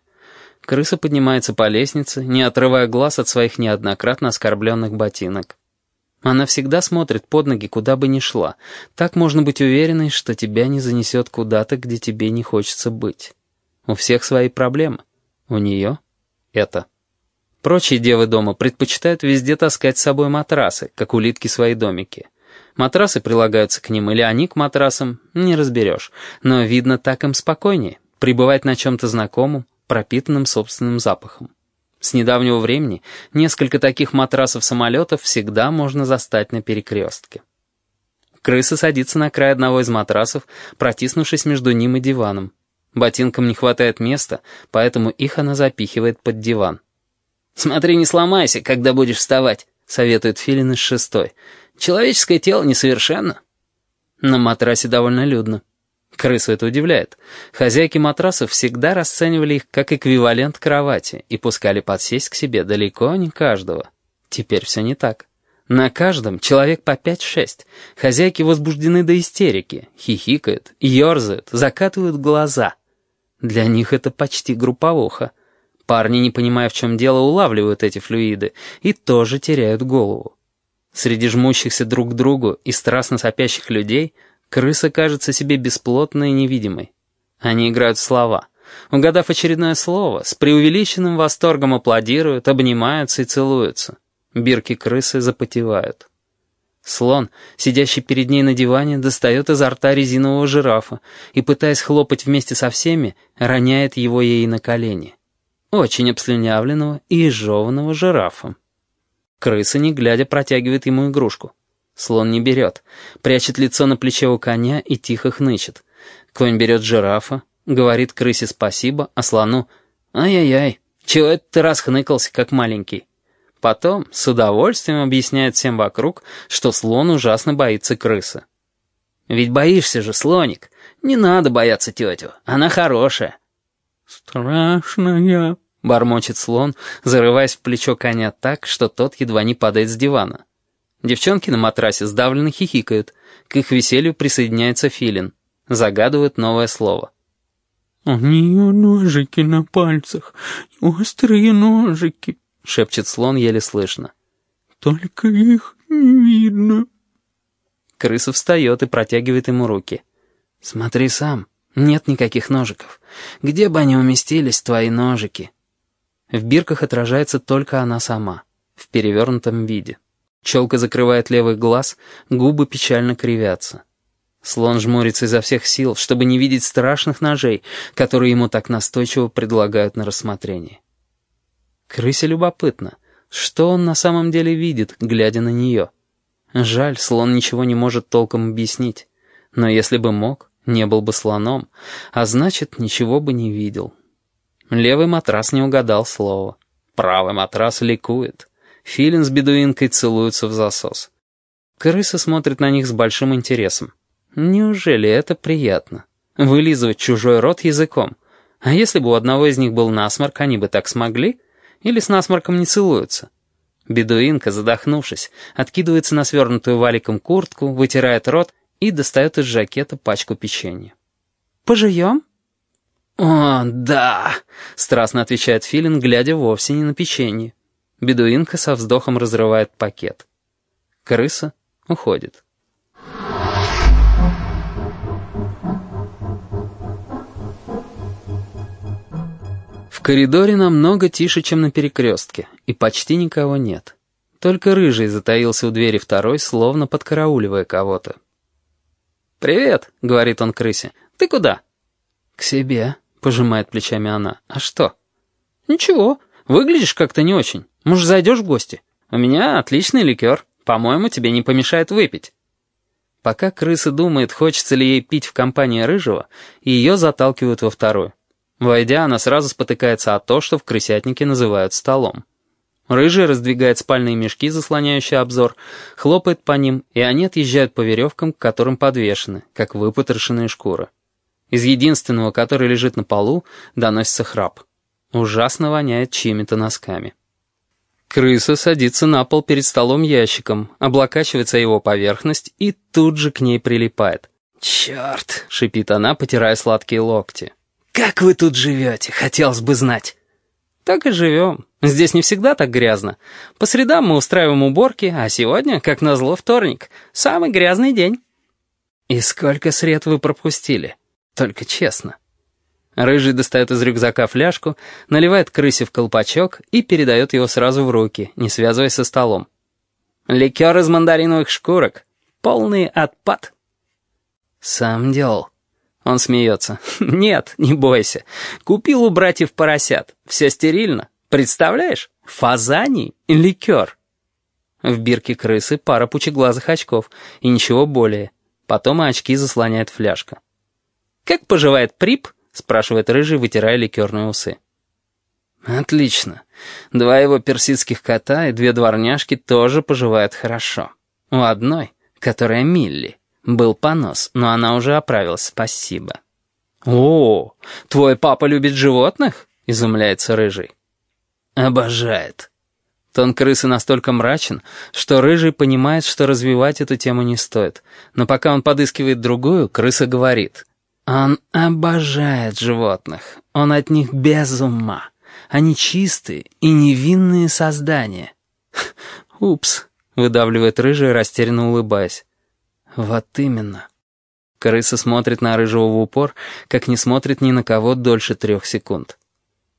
Крыса поднимается по лестнице, не отрывая глаз от своих неоднократно оскорбленных ботинок. Она всегда смотрит под ноги, куда бы ни шла. Так можно быть уверенной, что тебя не занесет куда-то, где тебе не хочется быть. У всех свои проблемы. У нее это. Прочие девы дома предпочитают везде таскать с собой матрасы, как улитки свои домики. Матрасы прилагаются к ним или они к матрасам, не разберешь. Но, видно, так им спокойнее, пребывать на чем-то знакомом, пропитанном собственным запахом. С недавнего времени несколько таких матрасов-самолетов всегда можно застать на перекрестке. Крыса садится на край одного из матрасов, протиснувшись между ним и диваном. Ботинкам не хватает места, поэтому их она запихивает под диван. «Смотри, не сломайся, когда будешь вставать», — советует Филин из шестой. «Человеческое тело несовершенно». На матрасе довольно людно. Крысу это удивляет. Хозяйки матрасов всегда расценивали их как эквивалент кровати и пускали подсесть к себе далеко не каждого. Теперь все не так. На каждом человек по пять-шесть. Хозяйки возбуждены до истерики, хихикают, ерзают, закатывают глаза. Для них это почти групповуха. Парни, не понимая, в чем дело, улавливают эти флюиды и тоже теряют голову. Среди жмущихся друг к другу и страстно сопящих людей — Крыса кажется себе бесплотной и невидимой. Они играют в слова. Угадав очередное слово, с преувеличенным восторгом аплодируют, обнимаются и целуются. Бирки крысы запотевают. Слон, сидящий перед ней на диване, достает изо рта резинового жирафа и, пытаясь хлопать вместе со всеми, роняет его ей на колени. Очень обслюнявленного и изжеванного жирафа. Крыса, не глядя, протягивает ему игрушку. Слон не берет. Прячет лицо на плече у коня и тихо хнычет. Конь берет жирафа, говорит крысе спасибо, а слону «Ай-яй-яй, чего это ты расхныкался, как маленький?» Потом с удовольствием объясняет всем вокруг, что слон ужасно боится крысы. «Ведь боишься же, слоник. Не надо бояться тетю, она хорошая». «Страшная», — бормочет слон, зарываясь в плечо коня так, что тот едва не падает с дивана. Девчонки на матрасе сдавленно хихикают. К их веселью присоединяется филин. Загадывают новое слово. «У нее ножики на пальцах, острые ножики», — шепчет слон еле слышно. «Только их не видно». Крыса встает и протягивает ему руки. «Смотри сам, нет никаких ножиков. Где бы они уместились, твои ножики?» В бирках отражается только она сама, в перевернутом виде. Челка закрывает левый глаз, губы печально кривятся. Слон жмурится изо всех сил, чтобы не видеть страшных ножей, которые ему так настойчиво предлагают на рассмотрение. Крысе любопытно, что он на самом деле видит, глядя на нее. Жаль, слон ничего не может толком объяснить. Но если бы мог, не был бы слоном, а значит, ничего бы не видел. Левый матрас не угадал слова. Правый матрас ликует. Филин с бедуинкой целуются в засос. Крыса смотрит на них с большим интересом. Неужели это приятно? Вылизывать чужой рот языком. А если бы у одного из них был насморк, они бы так смогли? Или с насморком не целуются? Бедуинка, задохнувшись, откидывается на свернутую валиком куртку, вытирает рот и достает из жакета пачку печенья. «Пожуем?» «О, да!» — страстно отвечает Филин, глядя вовсе не на печенье. Бедуинка со вздохом разрывает пакет. Крыса уходит. В коридоре намного тише, чем на перекрестке, и почти никого нет. Только рыжий затаился у двери второй, словно подкарауливая кого-то. «Привет», — говорит он крысе. «Ты куда?» «К себе», — пожимает плечами она. «А что?» «Ничего, выглядишь как-то не очень». Может, зайдешь в гости? У меня отличный ликер. По-моему, тебе не помешает выпить». Пока крыса думает, хочется ли ей пить в компании рыжего, ее заталкивают во вторую. Войдя, она сразу спотыкается о то, что в крысятнике называют столом. Рыжий раздвигает спальные мешки, заслоняющие обзор, хлопает по ним, и они отъезжают по веревкам, к которым подвешены, как выпотрошенные шкуры. Из единственного, который лежит на полу, доносится храп. Ужасно воняет чьими-то носками. Крыса садится на пол перед столом ящиком, облокачивается его поверхность и тут же к ней прилипает. «Черт!» — шипит она, потирая сладкие локти. «Как вы тут живете? Хотелось бы знать». «Так и живем. Здесь не всегда так грязно. По средам мы устраиваем уборки, а сегодня, как назло, вторник. Самый грязный день». «И сколько сред вы пропустили? Только честно». Рыжий достает из рюкзака фляжку, наливает крысе в колпачок и передает его сразу в руки, не связываясь со столом. «Ликер из мандариновых шкурок. Полный отпад». «Сам делал». Он смеется. «Нет, не бойся. Купил у братьев поросят. Все стерильно. Представляешь? Фазаний ликер». В бирке крысы пара пучеглазых очков и ничего более. Потом очки заслоняет фляжка. «Как поживает Прип?» — спрашивает Рыжий, вытирая ликерные усы. «Отлично. Два его персидских кота и две дворняжки тоже поживают хорошо. У одной, которая Милли, был понос, но она уже оправилась, спасибо». «О, твой папа любит животных?» — изумляется Рыжий. «Обожает». Тон крысы настолько мрачен, что Рыжий понимает, что развивать эту тему не стоит. Но пока он подыскивает другую, крыса говорит. «Он обожает животных. Он от них без ума. Они чистые и невинные создания». «Упс», — выдавливает Рыжий, растерянно улыбаясь. «Вот именно». Крыса смотрит на Рыжего в упор, как не смотрит ни на кого дольше трех секунд.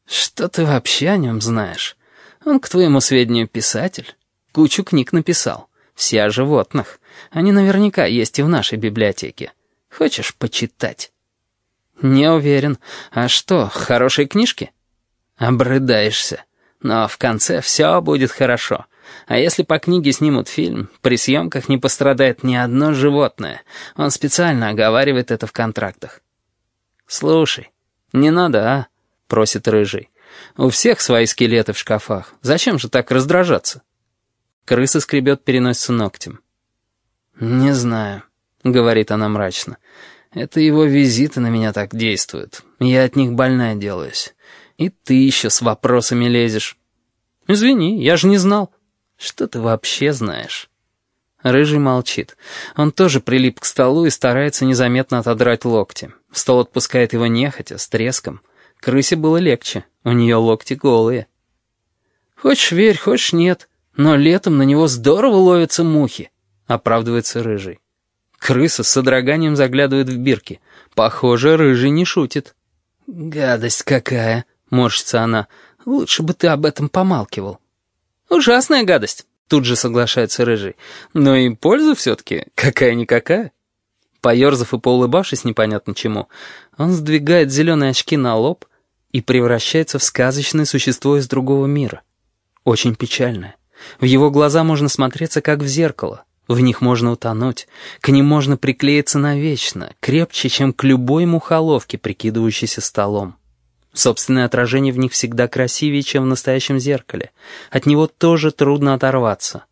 «Что ты вообще о нем знаешь? Он, к твоему сведению, писатель. Кучу книг написал. Все о животных. Они наверняка есть и в нашей библиотеке. Хочешь почитать?» «Не уверен. А что, хорошие книжки?» «Обрыдаешься. Но в конце все будет хорошо. А если по книге снимут фильм, при съемках не пострадает ни одно животное. Он специально оговаривает это в контрактах». «Слушай, не надо, а?» — просит Рыжий. «У всех свои скелеты в шкафах. Зачем же так раздражаться?» Крыса скребет переносицу ногтем. «Не знаю», — говорит она мрачно. «Это его визиты на меня так действуют. Я от них больная делаюсь. И ты еще с вопросами лезешь». «Извини, я же не знал». «Что ты вообще знаешь?» Рыжий молчит. Он тоже прилип к столу и старается незаметно отодрать локти. Стол отпускает его нехотя, с треском. Крысе было легче, у нее локти голые. «Хочешь верь, хочешь нет, но летом на него здорово ловятся мухи», — оправдывается Рыжий. Крыса с содроганием заглядывает в бирки. Похоже, Рыжий не шутит. «Гадость какая!» — морщится она. «Лучше бы ты об этом помалкивал». «Ужасная гадость», — тут же соглашается Рыжий. «Но и польза все-таки какая-никакая». Поерзав и поулыбавшись непонятно чему, он сдвигает зеленые очки на лоб и превращается в сказочное существо из другого мира. Очень печальное. В его глаза можно смотреться, как в зеркало. В них можно утонуть, к ним можно приклеиться навечно, крепче, чем к любой мухоловке, прикидывающейся столом. Собственное отражение в них всегда красивее, чем в настоящем зеркале. От него тоже трудно оторваться.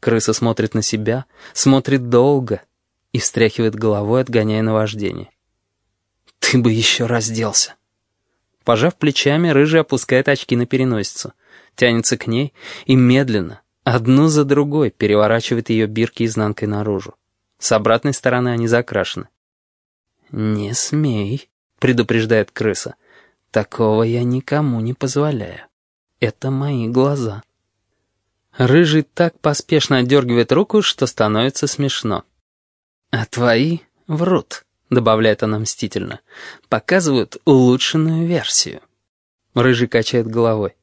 Крыса смотрит на себя, смотрит долго и встряхивает головой, отгоняя наваждение. «Ты бы еще разделся!» Пожав плечами, рыжий опускает очки на переносицу, тянется к ней и медленно, одну за другой, переворачивает ее бирки изнанкой наружу. С обратной стороны они закрашены. «Не смей», — предупреждает крыса. Такого я никому не позволяю. Это мои глаза. Рыжий так поспешно отдергивает руку, что становится смешно. А твои врут, добавляет она мстительно. Показывают улучшенную версию. Рыжий качает головой.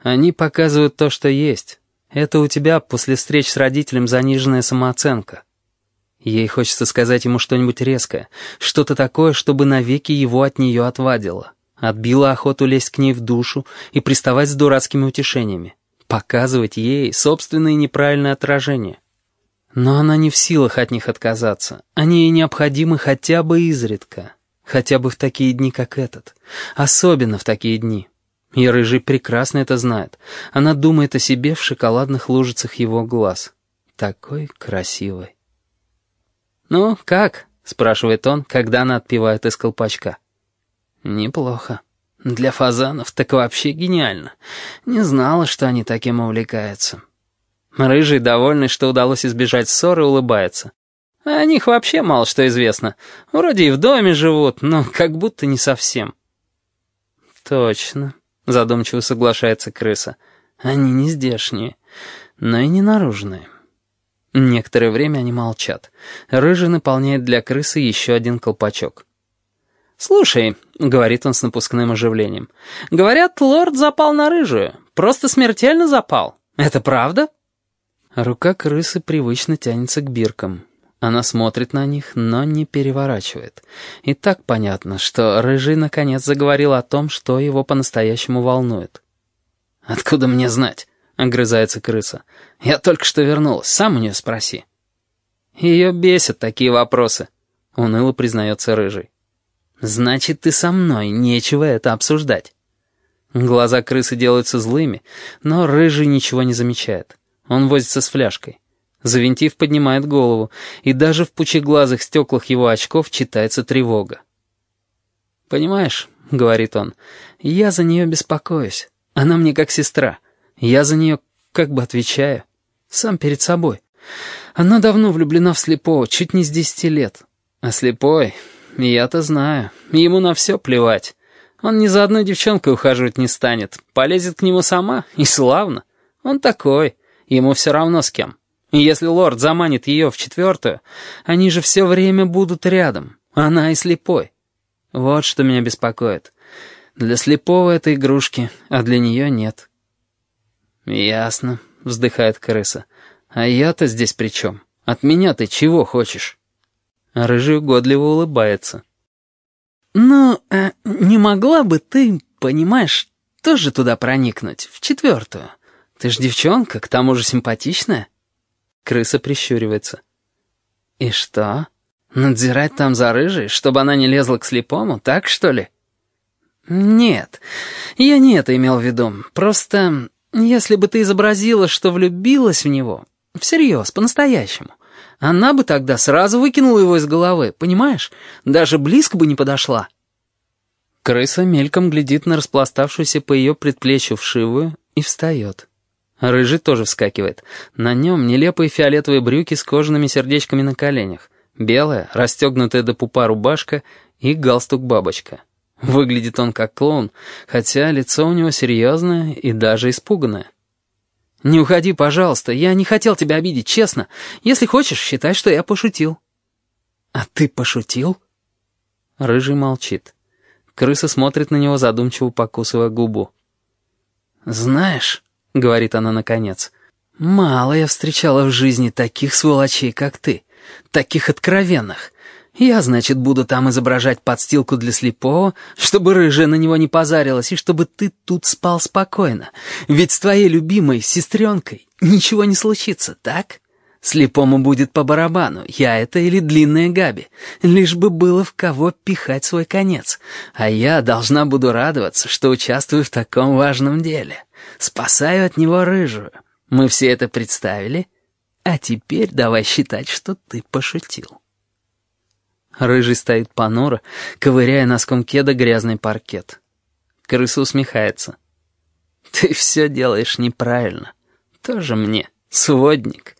Они показывают то, что есть. Это у тебя после встреч с родителем заниженная самооценка. Ей хочется сказать ему что-нибудь резкое, что-то такое, чтобы навеки его от нее отвадило. Отбила охоту лезть к ней в душу и приставать с дурацкими утешениями. Показывать ей собственные неправильные отражения. Но она не в силах от них отказаться. Они ей необходимы хотя бы изредка. Хотя бы в такие дни, как этот. Особенно в такие дни. И Рыжий прекрасно это знает. Она думает о себе в шоколадных лужицах его глаз. Такой красивой. «Ну, как?» —— спрашивает он, когда она отпивает из колпачка. «Неплохо. Для фазанов так вообще гениально. Не знала, что они таким увлекаются». Рыжий, довольный, что удалось избежать ссоры, улыбается. О них вообще мало что известно. Вроде и в доме живут, но как будто не совсем. «Точно», — задумчиво соглашается крыса. «Они не здешние, но и не наружные». Некоторое время они молчат. Рыжий наполняет для крысы еще один колпачок. «Слушай», — говорит он с напускным оживлением, — «говорят, лорд запал на рыжую. Просто смертельно запал. Это правда?» Рука крысы привычно тянется к биркам. Она смотрит на них, но не переворачивает. И так понятно, что Рыжий наконец заговорил о том, что его по-настоящему волнует. «Откуда мне знать?» — огрызается крыса. «Я только что вернулась, сам у нее спроси». «Ее бесят такие вопросы», — уныло признается Рыжий. «Значит, ты со мной, нечего это обсуждать». Глаза крысы делаются злыми, но Рыжий ничего не замечает. Он возится с фляжкой. Завинтив поднимает голову, и даже в пучеглазых стеклах его очков читается тревога. «Понимаешь», — говорит он, — «я за нее беспокоюсь. Она мне как сестра. Я за нее как бы отвечаю. Сам перед собой. Она давно влюблена в слепого, чуть не с десяти лет. А слепой, я-то знаю, ему на все плевать. Он ни за одной девчонкой ухаживать не станет. Полезет к нему сама, и славно. Он такой, ему все равно с кем. И если лорд заманит ее в четвертую, они же все время будут рядом. Она и слепой. Вот что меня беспокоит. Для слепого это игрушки, а для нее нет. «Ясно», — вздыхает крыса. «А я-то здесь при чем? От меня ты чего хочешь?» Рыжий угодливо улыбается. «Ну, э, не могла бы ты, понимаешь, тоже туда проникнуть, в четвертую? Ты ж девчонка, к тому же симпатичная». Крыса прищуривается. «И что? Надзирать там за рыжей, чтобы она не лезла к слепому, так что ли?» «Нет, я не это имел в виду. Просто если бы ты изобразила, что влюбилась в него, всерьез, по-настоящему, она бы тогда сразу выкинула его из головы, понимаешь? Даже близко бы не подошла». Крыса мельком глядит на распластавшуюся по ее предплечью вшивую и встает. Рыжий тоже вскакивает. На нем нелепые фиолетовые брюки с кожаными сердечками на коленях, белая, расстегнутая до пупа рубашка и галстук-бабочка. Выглядит он как клоун, хотя лицо у него серьезное и даже испуганное. «Не уходи, пожалуйста, я не хотел тебя обидеть, честно. Если хочешь, считай, что я пошутил». «А ты пошутил?» Рыжий молчит. Крыса смотрит на него, задумчиво покусывая губу. «Знаешь», — говорит она наконец, — «мало я встречала в жизни таких сволочей, как ты, таких откровенных. Я, значит, буду там изображать подстилку для слепого, чтобы рыжая на него не позарилась, и чтобы ты тут спал спокойно. Ведь с твоей любимой сестренкой ничего не случится, так? Слепому будет по барабану, я это или длинная Габи, лишь бы было в кого пихать свой конец. А я должна буду радоваться, что участвую в таком важном деле. Спасаю от него рыжую. Мы все это представили, а теперь давай считать, что ты пошутил. Рыжий стоит понуро, ковыряя носком кеда грязный паркет. Крыса усмехается. «Ты все делаешь неправильно. Тоже мне, сводник.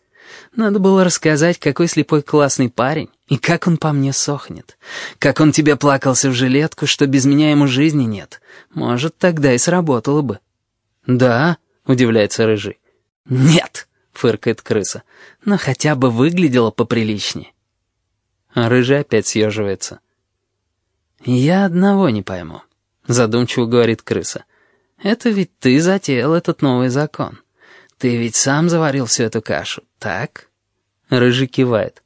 Надо было рассказать, какой слепой классный парень, и как он по мне сохнет. Как он тебе плакался в жилетку, что без меня ему жизни нет. Может, тогда и сработало бы». «Да?» — удивляется Рыжий. «Нет!» — фыркает крыса. «Но хотя бы выглядело поприличнее». А рыжий опять съеживается. «Я одного не пойму», — задумчиво говорит крыса. «Это ведь ты затеял этот новый закон. Ты ведь сам заварил всю эту кашу, так?» Рыжий кивает.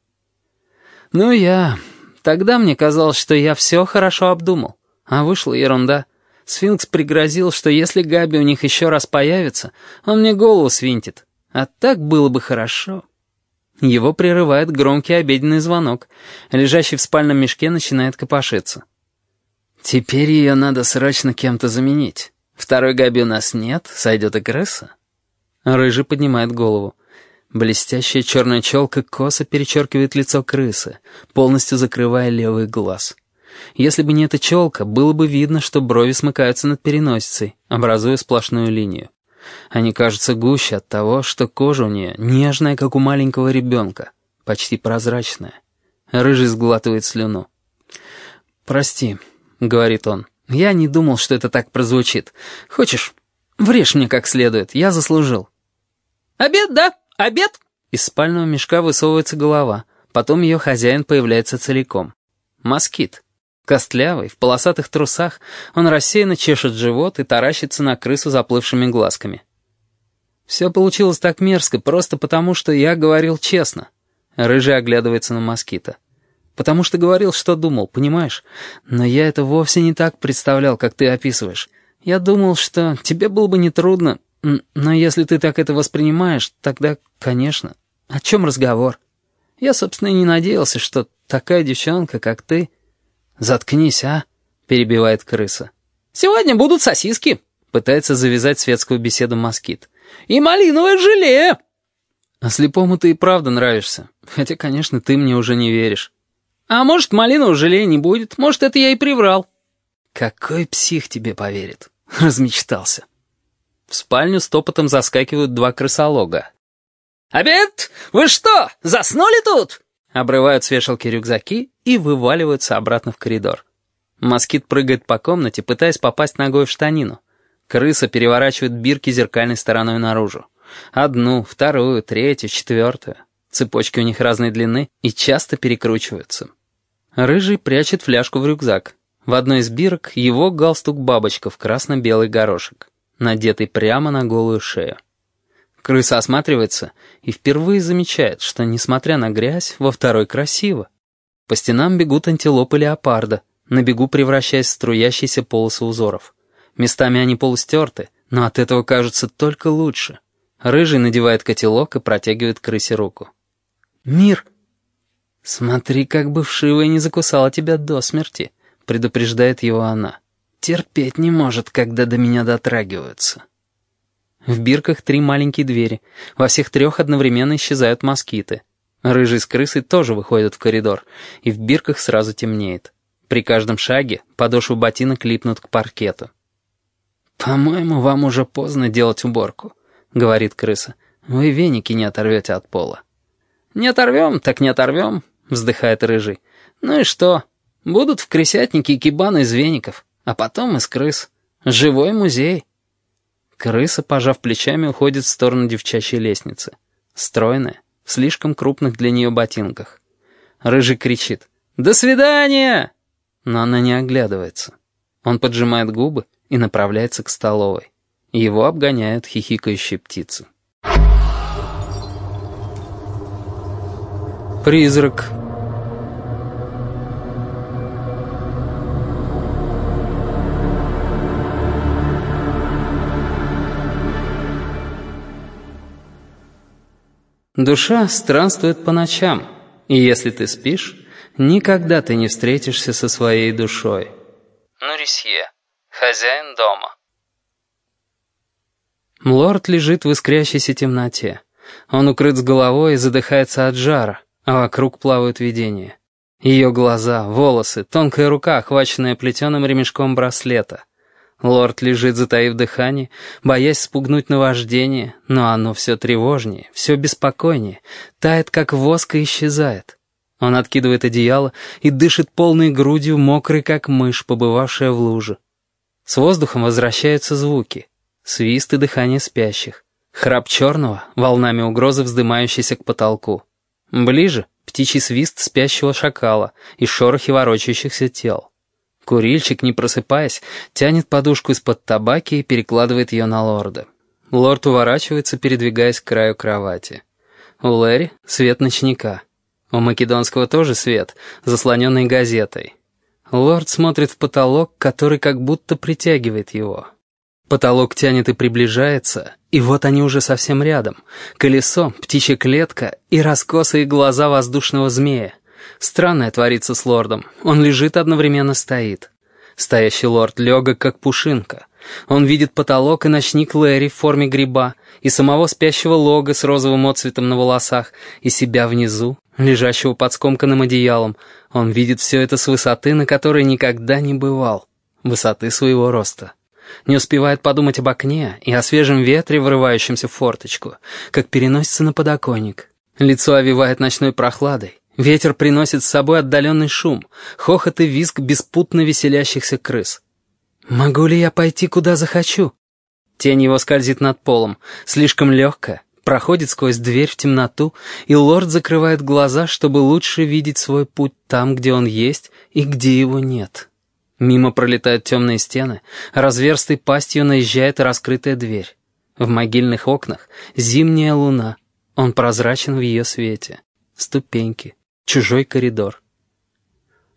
«Ну я... Тогда мне казалось, что я все хорошо обдумал, а вышла ерунда. Сфинкс пригрозил, что если Габи у них еще раз появится, он мне голову свинтит. А так было бы хорошо». Его прерывает громкий обеденный звонок. Лежащий в спальном мешке начинает копошиться. «Теперь ее надо срочно кем-то заменить. Второй Габи у нас нет, сойдет и крыса». Рыжий поднимает голову. Блестящая черная челка косо перечеркивает лицо крысы, полностью закрывая левый глаз. Если бы не эта челка, было бы видно, что брови смыкаются над переносицей, образуя сплошную линию. Они кажутся гуще от того, что кожа у нее нежная, как у маленького ребенка, почти прозрачная. Рыжий сглатывает слюну. «Прости», — говорит он, — «я не думал, что это так прозвучит. Хочешь, врежь мне как следует, я заслужил». «Обед, да?» «Обед?» Из спального мешка высовывается голова. Потом ее хозяин появляется целиком. Москит. Костлявый, в полосатых трусах, он рассеянно чешет живот и таращится на крысу заплывшими глазками. Все получилось так мерзко, просто потому, что я говорил честно. Рыжий оглядывается на москита. Потому что говорил, что думал, понимаешь? Но я это вовсе не так представлял, как ты описываешь. Я думал, что тебе было бы нетрудно, но если ты так это воспринимаешь, тогда, конечно, о чем разговор? Я, собственно, и не надеялся, что такая девчонка, как ты... Заткнись, а? Перебивает крыса. Сегодня будут сосиски. Пытается завязать светскую беседу москит. И малиновое желе. А слепому ты и правда нравишься. Хотя, конечно, ты мне уже не веришь. А может, малинового желе не будет. Может, это я и приврал. Какой псих тебе поверит? Размечтался. В спальню стопотом заскакивают два крысолога. «Обед! Вы что, заснули тут?» Обрывают с вешалки рюкзаки и вываливаются обратно в коридор. Москит прыгает по комнате, пытаясь попасть ногой в штанину. Крыса переворачивает бирки зеркальной стороной наружу. Одну, вторую, третью, четвертую. Цепочки у них разной длины и часто перекручиваются. Рыжий прячет фляжку в рюкзак. В одной из бирок его галстук-бабочка в красно-белый горошек надетый прямо на голую шею. Крыса осматривается и впервые замечает, что, несмотря на грязь, во второй красиво. По стенам бегут антилопы леопарда, на бегу превращаясь в струящиеся полосы узоров. Местами они полустерты, но от этого кажутся только лучше. Рыжий надевает котелок и протягивает крысе руку. «Мир!» «Смотри, как бы вшивая не закусала тебя до смерти», — предупреждает его она. Терпеть не может, когда до меня дотрагиваются. В бирках три маленькие двери. Во всех трех одновременно исчезают москиты. Рыжий с крысой тоже выходят в коридор, и в бирках сразу темнеет. При каждом шаге подошвы ботинок липнут к паркету. «По-моему, вам уже поздно делать уборку», — говорит крыса. «Вы веники не оторвете от пола». «Не оторвем, так не оторвем», — вздыхает рыжий. «Ну и что? Будут в крысятнике кибаны из веников» а потом из крыс. Живой музей. Крыса, пожав плечами, уходит в сторону девчачьей лестницы. Стройная, в слишком крупных для нее ботинках. Рыжий кричит «До свидания!» Но она не оглядывается. Он поджимает губы и направляется к столовой. Его обгоняют хихикающие птицы. Призрак Душа странствует по ночам, и если ты спишь, никогда ты не встретишься со своей душой. Нурисье, хозяин дома. Лорд лежит в искрящейся темноте. Он укрыт с головой и задыхается от жара, а вокруг плавают видения. Ее глаза, волосы, тонкая рука, охваченная плетеным ремешком браслета. Лорд лежит, затаив дыхание, боясь спугнуть наваждение, но оно все тревожнее, все беспокойнее, тает, как воск и исчезает. Он откидывает одеяло и дышит полной грудью, мокрый, как мышь, побывавшая в луже. С воздухом возвращаются звуки. Свист и дыхание спящих. Храп черного, волнами угрозы вздымающийся к потолку. Ближе — птичий свист спящего шакала и шорохи ворочающихся тел. Курильщик, не просыпаясь, тянет подушку из-под табаки и перекладывает ее на лорда. Лорд уворачивается, передвигаясь к краю кровати. У Лэри свет ночника. У Македонского тоже свет, заслоненный газетой. Лорд смотрит в потолок, который как будто притягивает его. Потолок тянет и приближается, и вот они уже совсем рядом. Колесо, птичья клетка и раскосые глаза воздушного змея. Странное творится с лордом. Он лежит, одновременно стоит. Стоящий лорд легок, как пушинка. Он видит потолок и ночник Лэри в форме гриба, и самого спящего лога с розовым отцветом на волосах, и себя внизу, лежащего под скомканным одеялом. Он видит все это с высоты, на которой никогда не бывал, высоты своего роста. Не успевает подумать об окне и о свежем ветре, врывающемся в форточку, как переносится на подоконник. Лицо овивает ночной прохладой. Ветер приносит с собой отдаленный шум, хохот и визг беспутно веселящихся крыс. «Могу ли я пойти, куда захочу?» Тень его скользит над полом, слишком легкая, проходит сквозь дверь в темноту, и лорд закрывает глаза, чтобы лучше видеть свой путь там, где он есть и где его нет. Мимо пролетают темные стены, разверстой пастью наезжает раскрытая дверь. В могильных окнах зимняя луна, он прозрачен в ее свете. Ступеньки, чужой коридор.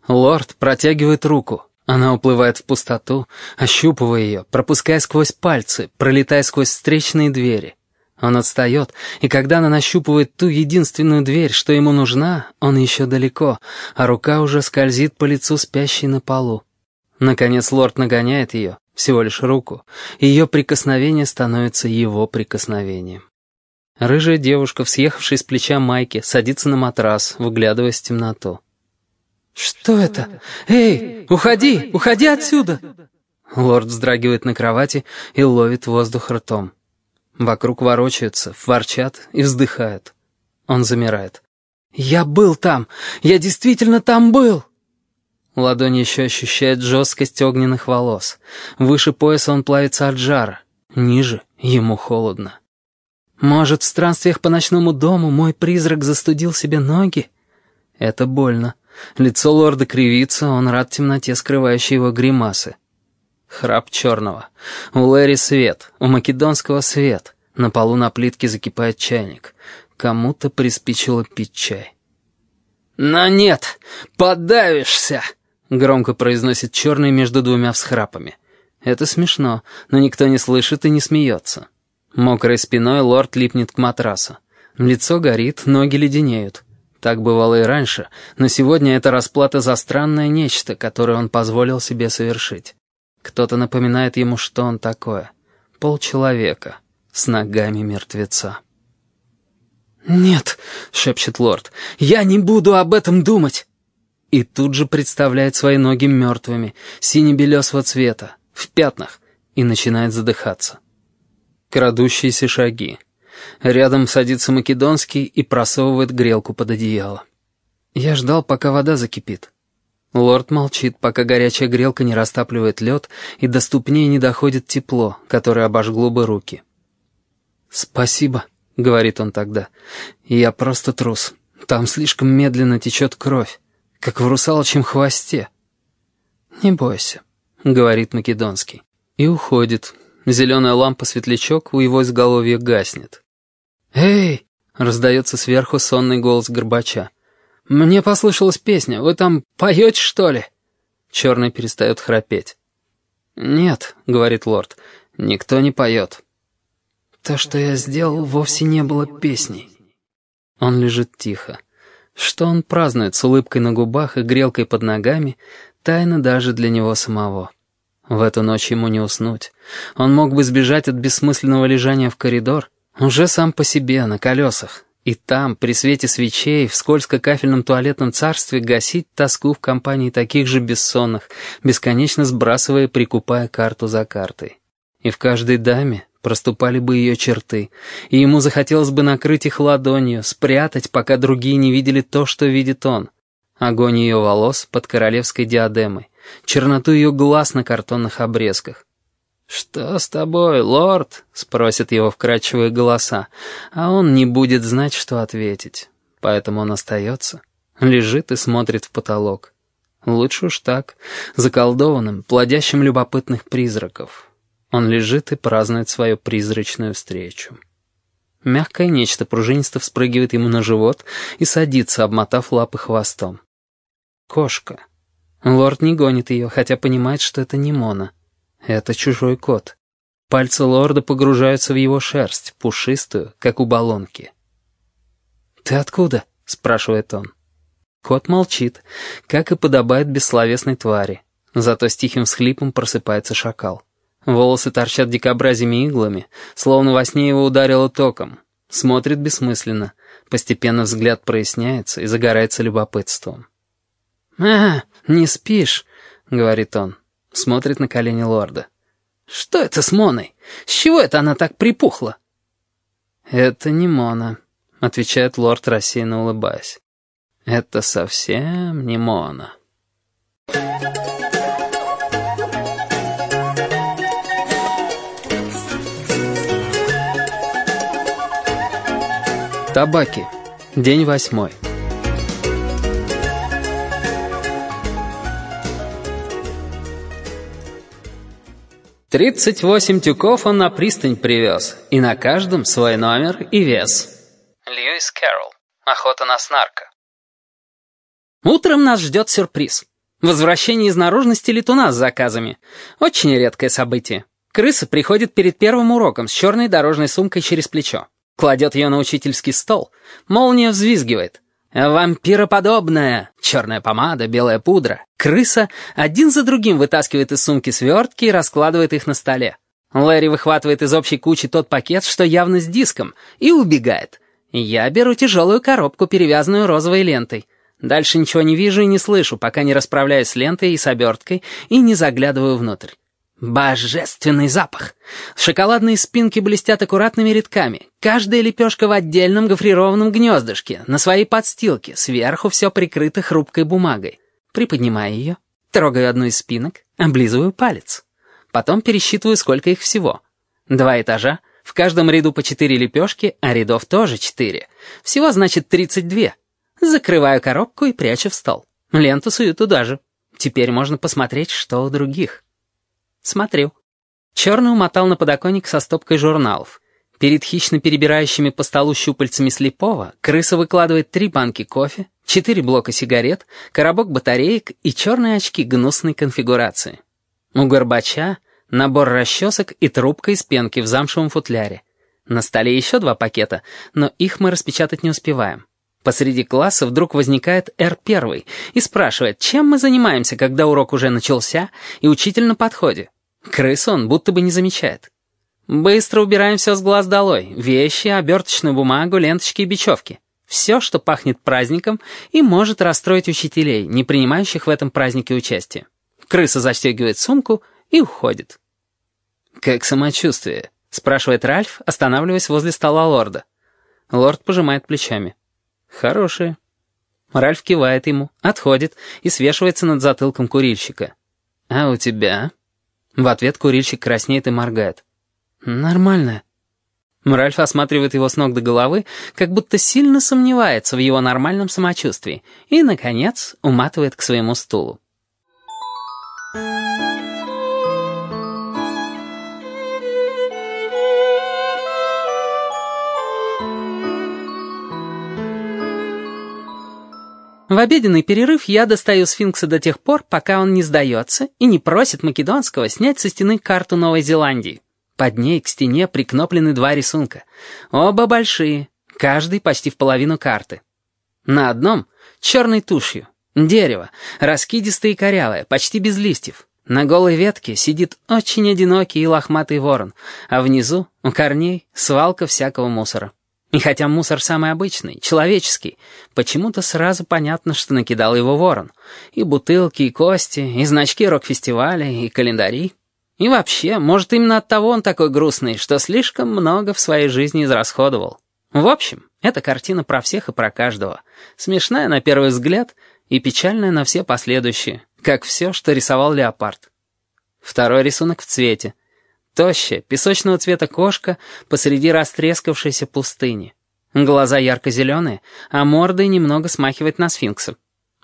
Лорд протягивает руку, она уплывает в пустоту, ощупывая ее, пропуская сквозь пальцы, пролетая сквозь встречные двери. Он отстает, и когда она нащупывает ту единственную дверь, что ему нужна, он еще далеко, а рука уже скользит по лицу спящей на полу. Наконец лорд нагоняет ее, всего лишь руку, и ее прикосновение становится его прикосновением. Рыжая девушка, съехавшая с плеча майки, садится на матрас, выглядывая в темноту. «Что это? Эй, уходи, уходи отсюда!» Лорд вздрагивает на кровати и ловит воздух ртом. Вокруг ворочаются, ворчат и вздыхают. Он замирает. «Я был там! Я действительно там был!» Ладонь еще ощущает жесткость огненных волос. Выше пояса он плавится от жара. Ниже ему холодно. Может, в странствиях по ночному дому мой призрак застудил себе ноги? Это больно. Лицо лорда кривится, он рад темноте, скрывающей его гримасы. Храп черного. У Лэри свет, у Македонского свет. На полу на плитке закипает чайник. Кому-то приспичило пить чай. «Но нет, подавишься!» — громко произносит черный между двумя всхрапами. Это смешно, но никто не слышит и не смеется. Мокрой спиной лорд липнет к матрасу. Лицо горит, ноги леденеют. Так бывало и раньше, но сегодня это расплата за странное нечто, которое он позволил себе совершить. Кто-то напоминает ему, что он такое. Полчеловека с ногами мертвеца. «Нет», — шепчет лорд, — «я не буду об этом думать». И тут же представляет свои ноги мертвыми, сине-белесого цвета, в пятнах, и начинает задыхаться. Крадущиеся шаги. Рядом садится Македонский и просовывает грелку под одеяло. Я ждал, пока вода закипит. Лорд молчит, пока горячая грелка не растапливает лед и до ступней не доходит тепло, которое обожгло бы руки. «Спасибо», — говорит он тогда. «Я просто трус. Там слишком медленно течет кровь, как в русалочьем хвосте». «Не бойся», — говорит Македонский. И уходит. Зеленая лампа-светлячок у его изголовья гаснет. «Эй!» — раздается сверху сонный голос Горбача. «Мне послышалась песня. Вы там поете, что ли?» Черный перестает храпеть. «Нет», — говорит лорд, — «никто не поет». «То, что я сделал, вовсе не было песней». Он лежит тихо. Что он празднует с улыбкой на губах и грелкой под ногами, тайна даже для него самого. В эту ночь ему не уснуть. Он мог бы сбежать от бессмысленного лежания в коридор, уже сам по себе, на колесах, и там, при свете свечей, в скользко-кафельном туалетном царстве гасить тоску в компании таких же бессонных, бесконечно сбрасывая прикупая карту за картой. И в каждой даме проступали бы ее черты, и ему захотелось бы накрыть их ладонью, спрятать, пока другие не видели то, что видит он. Огонь ее волос под королевской диадемой, черноту ее глаз на картонных обрезках, «Что с тобой, лорд?» — спросят его вкрадчивые голоса, а он не будет знать, что ответить. Поэтому он остается, лежит и смотрит в потолок. Лучше уж так, заколдованным, плодящим любопытных призраков. Он лежит и празднует свою призрачную встречу. Мягкое нечто пружинисто вспрыгивает ему на живот и садится, обмотав лапы хвостом. Кошка. Лорд не гонит ее, хотя понимает, что это не Мона. Это чужой кот. Пальцы лорда погружаются в его шерсть, пушистую, как у баллонки. «Ты откуда?» — спрашивает он. Кот молчит, как и подобает бессловесной твари. Зато с тихим всхлипом просыпается шакал. Волосы торчат дикобразими иглами, словно во сне его ударило током. Смотрит бессмысленно. Постепенно взгляд проясняется и загорается любопытством. «А, не спишь», — говорит он. Смотрит на колени лорда. «Что это с Моной? С чего это она так припухла?» «Это не Мона», — отвечает лорд, рассеянно улыбаясь. «Это совсем не Мона». Табаки. День восьмой. Тридцать восемь тюков он на пристань привез, и на каждом свой номер и вес. Льюис Кэрролл. Охота на снарка. Утром нас ждет сюрприз. Возвращение из наружности летуна с заказами. Очень редкое событие. Крыса приходит перед первым уроком с черной дорожной сумкой через плечо. Кладет ее на учительский стол. Молния взвизгивает. Вампироподобная. Черная помада, белая пудра. Крыса один за другим вытаскивает из сумки свертки и раскладывает их на столе. Лэри выхватывает из общей кучи тот пакет, что явно с диском, и убегает. Я беру тяжелую коробку, перевязанную розовой лентой. Дальше ничего не вижу и не слышу, пока не расправляюсь с лентой и с оберткой и не заглядываю внутрь. Божественный запах! Шоколадные спинки блестят аккуратными рядками. Каждая лепешка в отдельном гофрированном гнездышке, на своей подстилке, сверху все прикрыто хрупкой бумагой. Приподнимаю ее, трогаю одну из спинок, облизываю палец. Потом пересчитываю, сколько их всего. Два этажа, в каждом ряду по четыре лепешки, а рядов тоже четыре. Всего, значит, тридцать две. Закрываю коробку и прячу в стол. Ленту сую туда же. Теперь можно посмотреть, что у других. Смотрю. Черный умотал на подоконник со стопкой журналов. Перед хищно перебирающими по столу щупальцами слепого крыса выкладывает три банки кофе, четыре блока сигарет, коробок батареек и черные очки гнусной конфигурации. У Горбача набор расчесок и трубка из пенки в замшевом футляре. На столе еще два пакета, но их мы распечатать не успеваем. Посреди класса вдруг возникает Р-1 и спрашивает, чем мы занимаемся, когда урок уже начался и учитель на подходе. Крыс он будто бы не замечает. Быстро убираем все с глаз долой. Вещи, оберточную бумагу, ленточки и бечевки. Все, что пахнет праздником и может расстроить учителей, не принимающих в этом празднике участие. Крыса застегивает сумку и уходит. «Как самочувствие?» — спрашивает Ральф, останавливаясь возле стола лорда. Лорд пожимает плечами. «Хорошие». Ральф кивает ему, отходит и свешивается над затылком курильщика. «А у тебя?» В ответ курильщик краснеет и моргает. «Нормально». Ральф осматривает его с ног до головы, как будто сильно сомневается в его нормальном самочувствии, и, наконец, уматывает к своему стулу. В обеденный перерыв я достаю сфинкса до тех пор, пока он не сдается и не просит Македонского снять со стены карту Новой Зеландии. Под ней к стене прикноплены два рисунка. Оба большие, каждый почти в половину карты. На одном — черной тушью. Дерево, раскидистое и корявое, почти без листьев. На голой ветке сидит очень одинокий и лохматый ворон, а внизу, у корней, свалка всякого мусора. И хотя мусор самый обычный, человеческий, почему-то сразу понятно, что накидал его ворон. И бутылки, и кости, и значки рок-фестиваля, и календари. И вообще, может, именно от того он такой грустный, что слишком много в своей жизни израсходовал. В общем, эта картина про всех и про каждого. Смешная на первый взгляд и печальная на все последующие, как все, что рисовал Леопард. Второй рисунок в цвете — Тощая, песочного цвета кошка посреди растрескавшейся пустыни. Глаза ярко-зеленые, а мордой немного смахивает на сфинкса.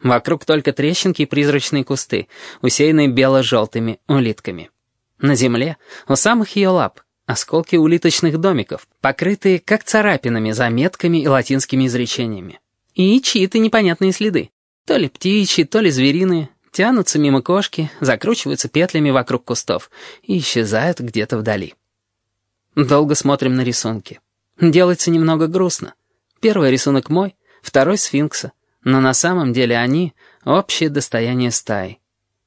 Вокруг только трещинки и призрачные кусты, усеянные бело-желтыми улитками. На земле, у самых ее лап, осколки улиточных домиков, покрытые как царапинами, заметками и латинскими изречениями. И чьи-то непонятные следы. То ли птичьи, то ли звериные, тянутся мимо кошки, закручиваются петлями вокруг кустов и исчезают где-то вдали. Долго смотрим на рисунки. Делается немного грустно. Первый рисунок мой, второй — сфинкса, но на самом деле они — общее достояние стаи.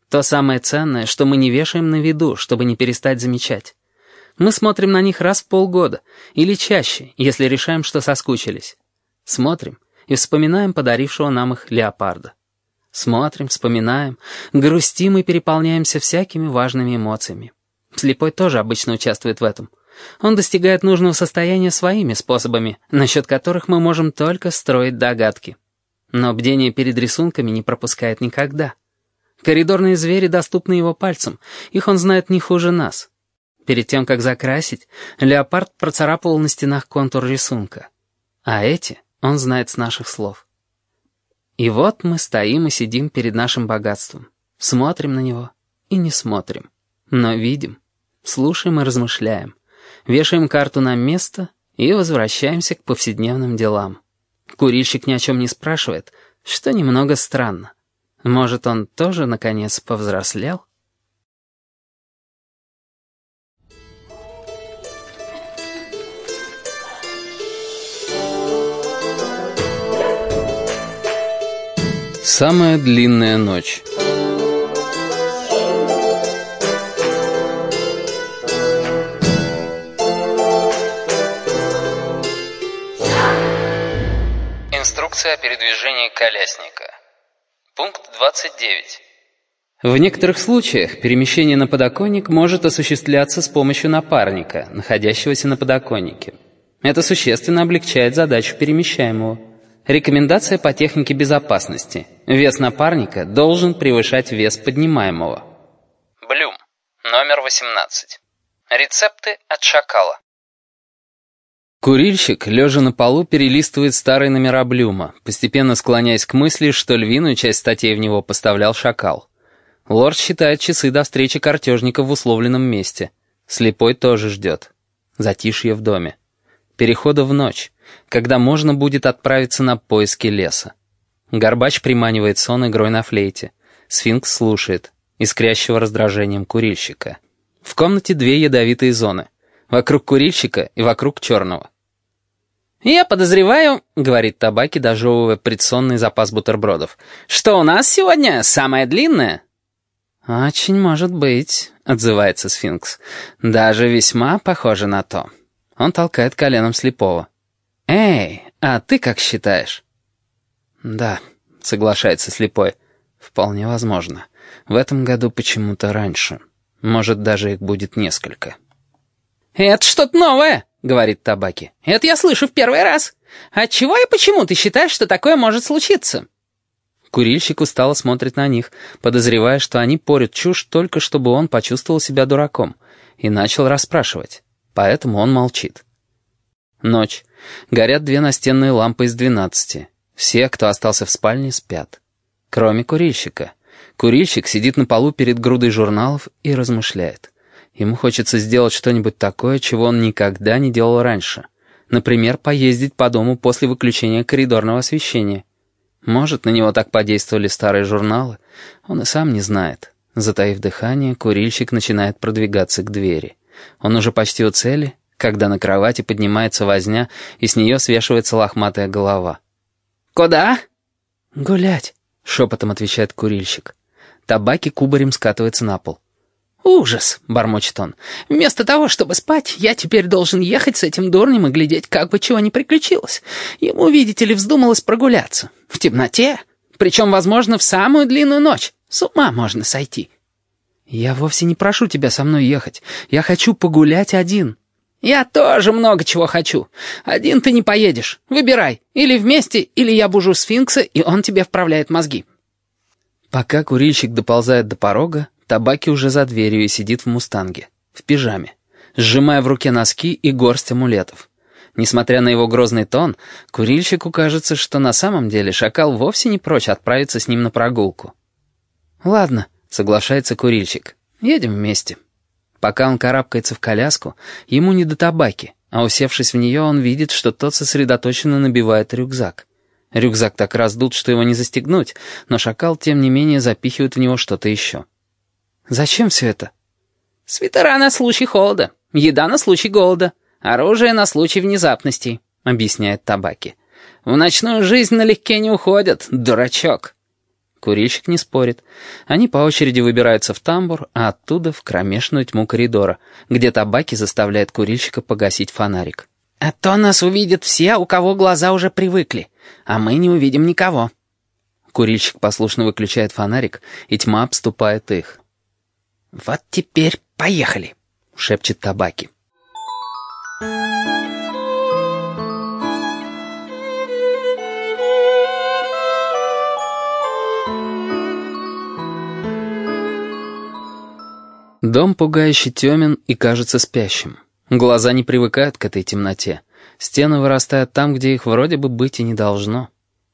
То самое ценное, что мы не вешаем на виду, чтобы не перестать замечать. Мы смотрим на них раз в полгода, или чаще, если решаем, что соскучились. Смотрим и вспоминаем подарившего нам их леопарда. Смотрим, вспоминаем, грустим и переполняемся всякими важными эмоциями. Слепой тоже обычно участвует в этом. Он достигает нужного состояния своими способами, насчет которых мы можем только строить догадки. Но бдение перед рисунками не пропускает никогда. Коридорные звери доступны его пальцам, их он знает не хуже нас. Перед тем, как закрасить, леопард процарапывал на стенах контур рисунка. А эти он знает с наших слов. И вот мы стоим и сидим перед нашим богатством. Смотрим на него и не смотрим. Но видим, слушаем и размышляем. Вешаем карту на место и возвращаемся к повседневным делам. Курильщик ни о чем не спрашивает, что немного странно. Может, он тоже, наконец, повзрослел? Самая длинная ночь Инструкция о передвижении колясника. Пункт 29. В некоторых случаях перемещение на подоконник может осуществляться с помощью напарника, находящегося на подоконнике. Это существенно облегчает задачу перемещаемого. Рекомендация по технике безопасности. Вес напарника должен превышать вес поднимаемого. Блюм. Номер 18. Рецепты от шакала. Курильщик, лежа на полу, перелистывает старые номера Блюма, постепенно склоняясь к мысли, что львиную часть статей в него поставлял шакал. Лорд считает часы до встречи картежника в условленном месте. Слепой тоже ждет. Затишье в доме. Перехода в ночь, когда можно будет отправиться на поиски леса. Горбач приманивает сон игрой на флейте. Сфинкс слушает, искрящего раздражением курильщика. В комнате две ядовитые зоны. Вокруг курильщика и вокруг черного. «Я подозреваю», — говорит табаки, дожевывая предсонный запас бутербродов, «что у нас сегодня самое длинное». «Очень может быть», — отзывается сфинкс. «Даже весьма похоже на то». Он толкает коленом слепого. «Эй, а ты как считаешь?» «Да», — соглашается слепой. «Вполне возможно. В этом году почему-то раньше. Может, даже их будет несколько». «Это что-то новое», — говорит Табаки. «Это я слышу в первый раз. Отчего и почему ты считаешь, что такое может случиться?» Курильщик устало смотрит на них, подозревая, что они порят чушь только чтобы он почувствовал себя дураком, и начал расспрашивать. Поэтому он молчит. Ночь. Горят две настенные лампы из двенадцати. Все, кто остался в спальне, спят. Кроме курильщика. Курильщик сидит на полу перед грудой журналов и размышляет. Ему хочется сделать что-нибудь такое, чего он никогда не делал раньше. Например, поездить по дому после выключения коридорного освещения. Может, на него так подействовали старые журналы? Он и сам не знает. Затаив дыхание, курильщик начинает продвигаться к двери. Он уже почти у цели, когда на кровати поднимается возня, и с нее свешивается лохматая голова. «Куда?» «Гулять», — шепотом отвечает курильщик. Табаки кубарем скатывается на пол. «Ужас!» — бормочет он. «Вместо того, чтобы спать, я теперь должен ехать с этим дурнем и глядеть, как бы чего ни приключилось. Ему, видите ли, вздумалось прогуляться. В темноте. Причем, возможно, в самую длинную ночь. С ума можно сойти». «Я вовсе не прошу тебя со мной ехать. Я хочу погулять один». «Я тоже много чего хочу. Один ты не поедешь. Выбирай. Или вместе, или я бужу сфинкса, и он тебе вправляет мозги». Пока курильщик доползает до порога, Табаки уже за дверью и сидит в мустанге, в пижаме, сжимая в руке носки и горсть амулетов. Несмотря на его грозный тон, курильщику кажется, что на самом деле шакал вовсе не прочь отправиться с ним на прогулку. «Ладно», — соглашается курильщик, — «едем вместе». Пока он карабкается в коляску, ему не до табаки, а усевшись в нее, он видит, что тот сосредоточенно набивает рюкзак. Рюкзак так раздут, что его не застегнуть, но шакал, тем не менее, запихивает в него что-то еще. Зачем все это? Свитера на случай холода, еда на случай голода, оружие на случай внезапностей, объясняет Табаки. В ночную жизнь налегке не уходят, дурачок. Курильщик не спорит. Они по очереди выбираются в тамбур, а оттуда в кромешную тьму коридора, где табаки заставляет курильщика погасить фонарик. «А то нас увидят все, у кого глаза уже привыкли, а мы не увидим никого». Курильщик послушно выключает фонарик, и тьма обступает их. «Вот теперь поехали», — шепчет табаки. Дом пугающе темен и кажется спящим. Глаза не привыкают к этой темноте. Стены вырастают там, где их вроде бы быть и не должно.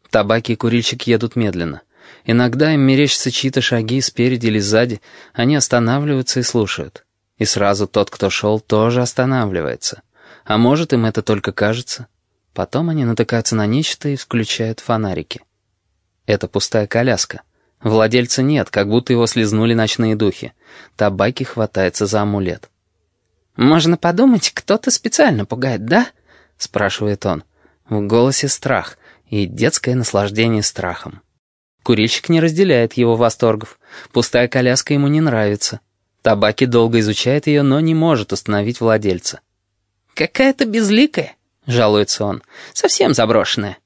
Табаки и курильщик едут медленно. Иногда им мерещатся чьи-то шаги спереди или сзади, они останавливаются и слушают. И сразу тот, кто шел, тоже останавливается. А может, им это только кажется. Потом они натыкаются на нечто и включают фонарики. Это пустая коляска. Владельца нет, как будто его слезнули ночные духи. Табаки хватается за амулет. «Можно подумать, кто-то специально пугает, да?» — спрашивает он. В голосе страх и детское наслаждение страхом. Курильщик не разделяет его восторгов. Пустая коляска ему не нравится. Табаки долго изучает ее, но не может установить владельца. «Какая-то безликая», — жалуется он, — «совсем заброшенная».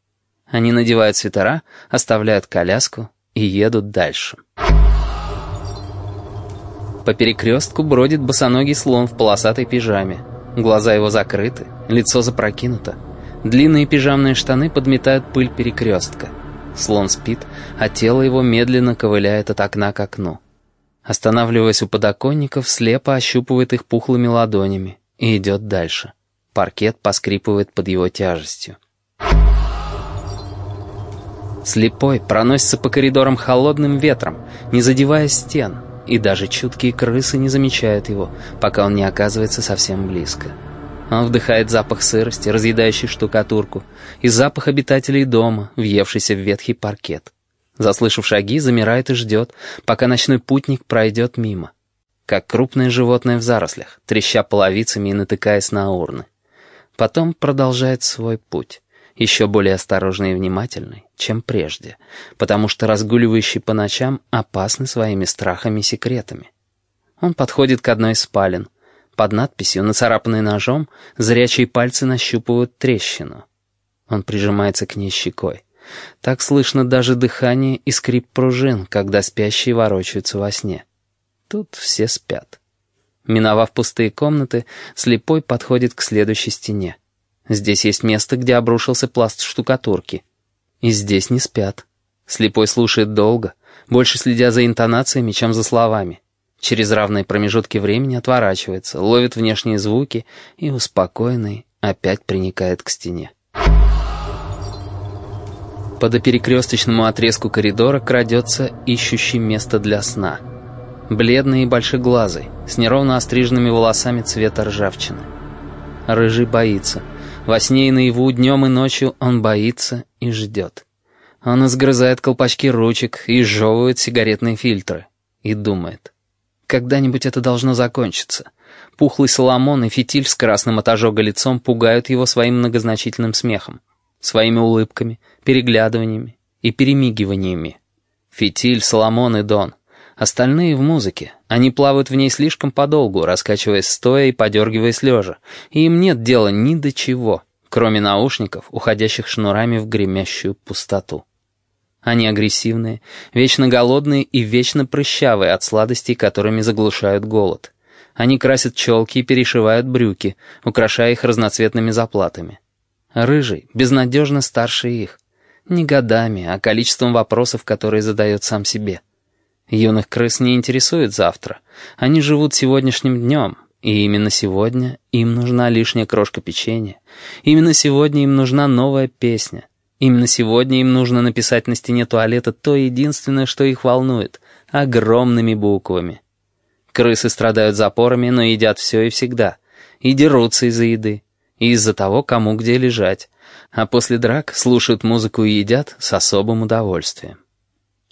Они надевают свитера, оставляют коляску, и едут дальше. По перекрестку бродит босоногий слон в полосатой пижаме. Глаза его закрыты, лицо запрокинуто. Длинные пижамные штаны подметают пыль перекрестка. Слон спит, а тело его медленно ковыляет от окна к окну. Останавливаясь у подоконников, слепо ощупывает их пухлыми ладонями и идет дальше. Паркет поскрипывает под его тяжестью. Слепой проносится по коридорам холодным ветром, не задевая стен, и даже чуткие крысы не замечают его, пока он не оказывается совсем близко. Он вдыхает запах сырости, разъедающий штукатурку, и запах обитателей дома, въевшийся в ветхий паркет. Заслышав шаги, замирает и ждет, пока ночной путник пройдет мимо. Как крупное животное в зарослях, треща половицами и натыкаясь на урны. Потом продолжает свой путь еще более осторожный и внимательный, чем прежде, потому что разгуливающий по ночам опасны своими страхами и секретами. Он подходит к одной из спален. Под надписью, нацарапанной ножом, зрячие пальцы нащупывают трещину. Он прижимается к ней щекой. Так слышно даже дыхание и скрип пружин, когда спящие ворочаются во сне. Тут все спят. Миновав пустые комнаты, слепой подходит к следующей стене. Здесь есть место, где обрушился пласт штукатурки. И здесь не спят. Слепой слушает долго, больше следя за интонациями, чем за словами. Через равные промежутки времени отворачивается, ловит внешние звуки и, успокоенный, опять приникает к стене. По доперекресточному отрезку коридора крадется ищущий место для сна. Бледный и большеглазый, с неровно остриженными волосами цвета ржавчины. Рыжий боится — во сне и наяву, днем и ночью он боится и ждет. Он изгрызает колпачки ручек и изжевывает сигаретные фильтры. И думает. Когда-нибудь это должно закончиться. Пухлый Соломон и фитиль с красным от лицом пугают его своим многозначительным смехом, своими улыбками, переглядываниями и перемигиваниями. Фитиль, Соломон и Дон. Остальные в музыке. Они плавают в ней слишком подолгу, раскачиваясь стоя и подергиваясь лежа. И им нет дела ни до чего, кроме наушников, уходящих шнурами в гремящую пустоту. Они агрессивные, вечно голодные и вечно прыщавые от сладостей, которыми заглушают голод. Они красят челки и перешивают брюки, украшая их разноцветными заплатами. Рыжий, безнадежно старше их. Не годами, а количеством вопросов, которые задает сам себе. Юных крыс не интересует завтра. Они живут сегодняшним днем, и именно сегодня им нужна лишняя крошка печенья. Именно сегодня им нужна новая песня. Именно сегодня им нужно написать на стене туалета то единственное, что их волнует, огромными буквами. Крысы страдают запорами, но едят все и всегда. И дерутся из-за еды. И из-за того, кому где лежать. А после драк слушают музыку и едят с особым удовольствием.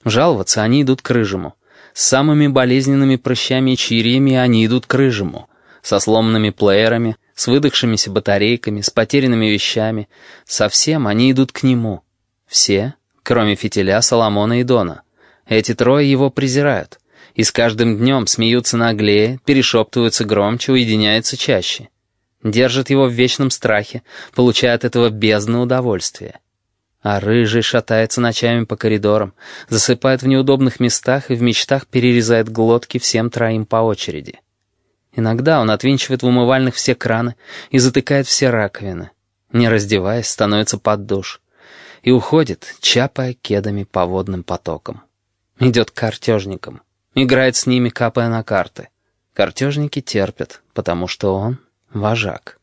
Жаловаться они идут к рыжему. С самыми болезненными прыщами и чирьями они идут к рыжему. Со сломанными плеерами, с выдохшимися батарейками, с потерянными вещами. Совсем они идут к нему. Все, кроме фитиля Соломона и Дона. Эти трое его презирают. И с каждым днем смеются наглее, перешептываются громче, уединяются чаще. Держат его в вечном страхе, получают этого бездны удовольствия. А рыжий шатается ночами по коридорам, засыпает в неудобных местах и в мечтах перерезает глотки всем троим по очереди. Иногда он отвинчивает в умывальных все краны и затыкает все раковины. Не раздеваясь, становится под душ. И уходит, чапая кедами по водным потокам. Идет к картежникам. Играет с ними, капая на карты. Картежники терпят, потому что он вожак.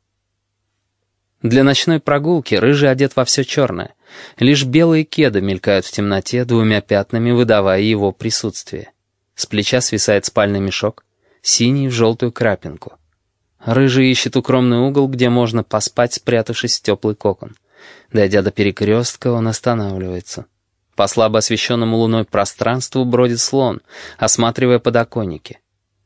Для ночной прогулки рыжий одет во все черное. Лишь белые кеды мелькают в темноте двумя пятнами, выдавая его присутствие. С плеча свисает спальный мешок, синий в желтую крапинку. Рыжий ищет укромный угол, где можно поспать, спрятавшись в теплый кокон. Дойдя до перекрестка, он останавливается. По слабо освещенному луной пространству бродит слон, осматривая подоконники.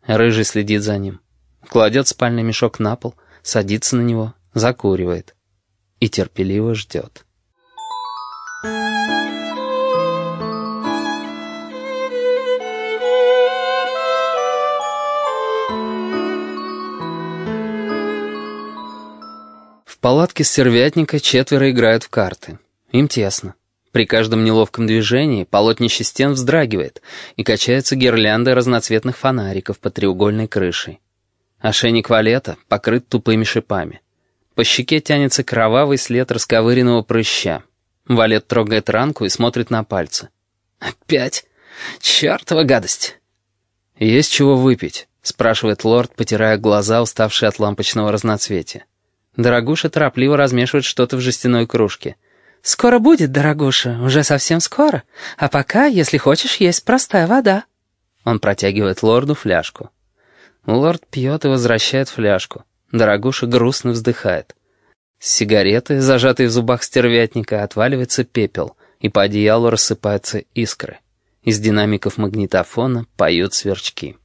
Рыжий следит за ним. Кладет спальный мешок на пол, садится на него, закуривает. И терпеливо ждет. Палатке стервятника четверо играют в карты. Им тесно. При каждом неловком движении полотнище стен вздрагивает и качаются гирлянды разноцветных фонариков под треугольной крышей. Ошейник валета покрыт тупыми шипами. По щеке тянется кровавый след расковыренного прыща. Валет трогает ранку и смотрит на пальцы. «Опять? Чертова гадость!» «Есть чего выпить?» — спрашивает лорд, потирая глаза, уставшие от лампочного разноцветия. Дорогуша торопливо размешивает что-то в жестяной кружке. «Скоро будет, дорогуша, уже совсем скоро. А пока, если хочешь, есть простая вода». Он протягивает лорду фляжку. Лорд пьет и возвращает фляжку. Дорогуша грустно вздыхает. С сигареты, зажатой в зубах стервятника, отваливается пепел, и по одеялу рассыпаются искры. Из динамиков магнитофона поют сверчки.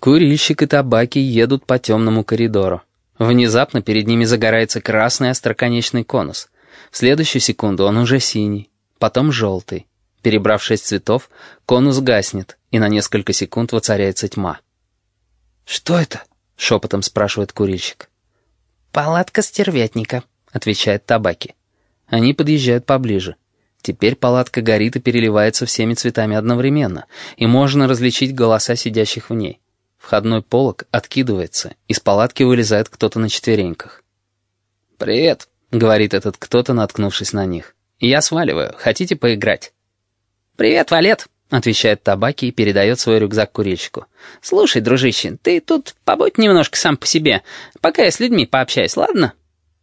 Курильщик и табаки едут по темному коридору. Внезапно перед ними загорается красный остроконечный конус. В следующую секунду он уже синий, потом желтый. Перебрав шесть цветов, конус гаснет, и на несколько секунд воцаряется тьма. «Что это?» — шепотом спрашивает курильщик. «Палатка стервятника», — отвечает табаки. Они подъезжают поближе. Теперь палатка горит и переливается всеми цветами одновременно, и можно различить голоса сидящих в ней. Входной полог откидывается, из палатки вылезает кто-то на четвереньках. «Привет», — говорит этот кто-то, наткнувшись на них. «Я сваливаю. Хотите поиграть?» «Привет, Валет», — отвечает табаки и передает свой рюкзак курильщику. «Слушай, дружище, ты тут побудь немножко сам по себе, пока я с людьми пообщаюсь, ладно?»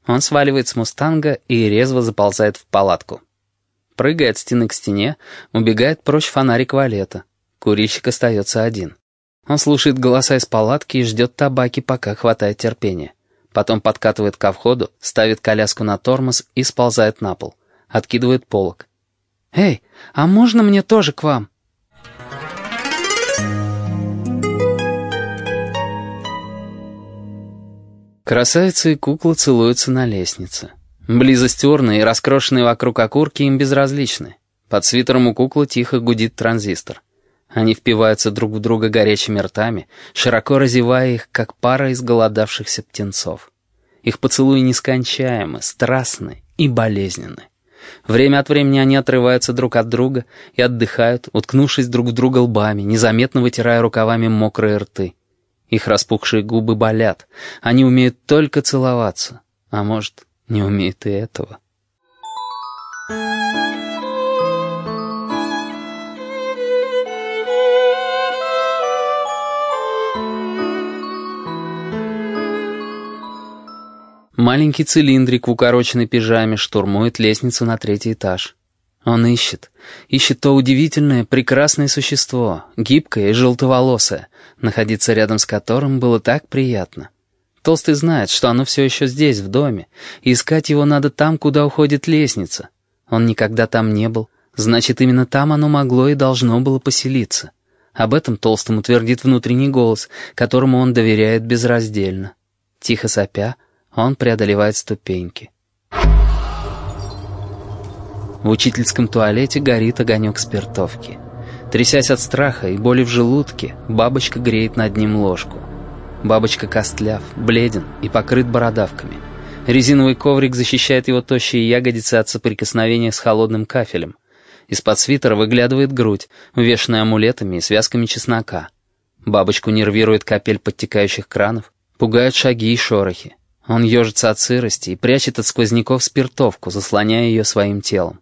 Он сваливает с мустанга и резво заползает в палатку. Прыгает от стены к стене, убегает прочь фонарик Валета. Курильщик остается один. Он слушает голоса из палатки и ждет табаки, пока хватает терпения. Потом подкатывает ко входу, ставит коляску на тормоз и сползает на пол. Откидывает полок. «Эй, а можно мне тоже к вам?» Красавица и кукла целуются на лестнице. Близость урны и раскрошенные вокруг окурки им безразличны. Под свитером у куклы тихо гудит транзистор. Они впиваются друг в друга горячими ртами, широко разевая их, как пара изголодавшихся птенцов. Их поцелуи нескончаемы, страстны и болезненны. Время от времени они отрываются друг от друга и отдыхают, уткнувшись друг в друга лбами, незаметно вытирая рукавами мокрые рты. Их распухшие губы болят. Они умеют только целоваться. А может, не умеют и этого. Маленький цилиндрик в укороченной пижаме штурмует лестницу на третий этаж. Он ищет. Ищет то удивительное, прекрасное существо, гибкое и желтоволосое, находиться рядом с которым было так приятно. Толстый знает, что оно все еще здесь, в доме, и искать его надо там, куда уходит лестница. Он никогда там не был, значит, именно там оно могло и должно было поселиться. Об этом Толстому твердит внутренний голос, которому он доверяет безраздельно. Тихо сопя, он преодолевает ступеньки. В учительском туалете горит огонек спиртовки. Трясясь от страха и боли в желудке, бабочка греет над ним ложку. Бабочка костляв, бледен и покрыт бородавками. Резиновый коврик защищает его тощие ягодицы от соприкосновения с холодным кафелем. Из-под свитера выглядывает грудь, увешанная амулетами и связками чеснока. Бабочку нервирует капель подтекающих кранов, пугают шаги и шорохи. Он ежится от сырости и прячет от сквозняков спиртовку, заслоняя ее своим телом.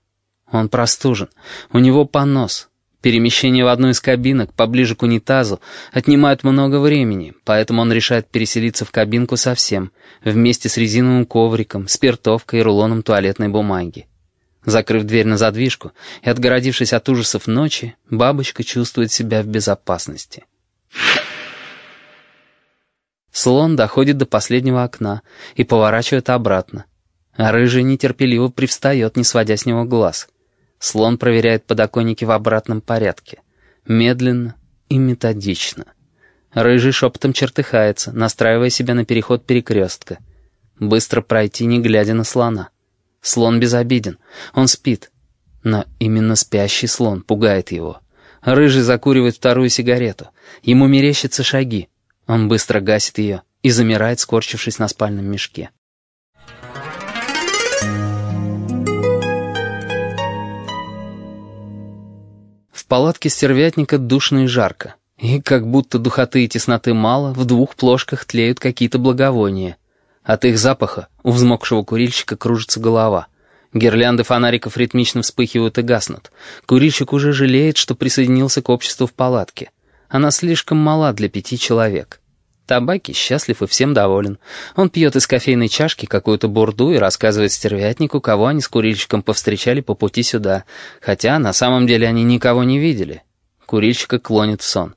Он простужен, у него понос, Перемещение в одну из кабинок, поближе к унитазу, отнимает много времени, поэтому он решает переселиться в кабинку совсем, вместе с резиновым ковриком, спиртовкой и рулоном туалетной бумаги. Закрыв дверь на задвижку и отгородившись от ужасов ночи, бабочка чувствует себя в безопасности. Слон доходит до последнего окна и поворачивает обратно, а рыжий нетерпеливо привстает, не сводя с него глаз — Слон проверяет подоконники в обратном порядке. Медленно и методично. Рыжий шепотом чертыхается, настраивая себя на переход перекрестка. Быстро пройти, не глядя на слона. Слон безобиден, он спит. Но именно спящий слон пугает его. Рыжий закуривает вторую сигарету. Ему мерещатся шаги. Он быстро гасит ее и замирает, скорчившись на спальном мешке. Палатке стервятника душно и жарко. И как будто духоты и тесноты мало, в двух плошках тлеют какие-то благовония. От их запаха у взмокшего курильщика кружится голова. Гирлянды фонариков ритмично вспыхивают и гаснут. Курильщик уже жалеет, что присоединился к обществу в палатке. Она слишком мала для пяти человек. Табаки счастлив и всем доволен. Он пьет из кофейной чашки какую-то бурду и рассказывает стервятнику, кого они с курильщиком повстречали по пути сюда, хотя на самом деле они никого не видели. Курильщика клонит в сон.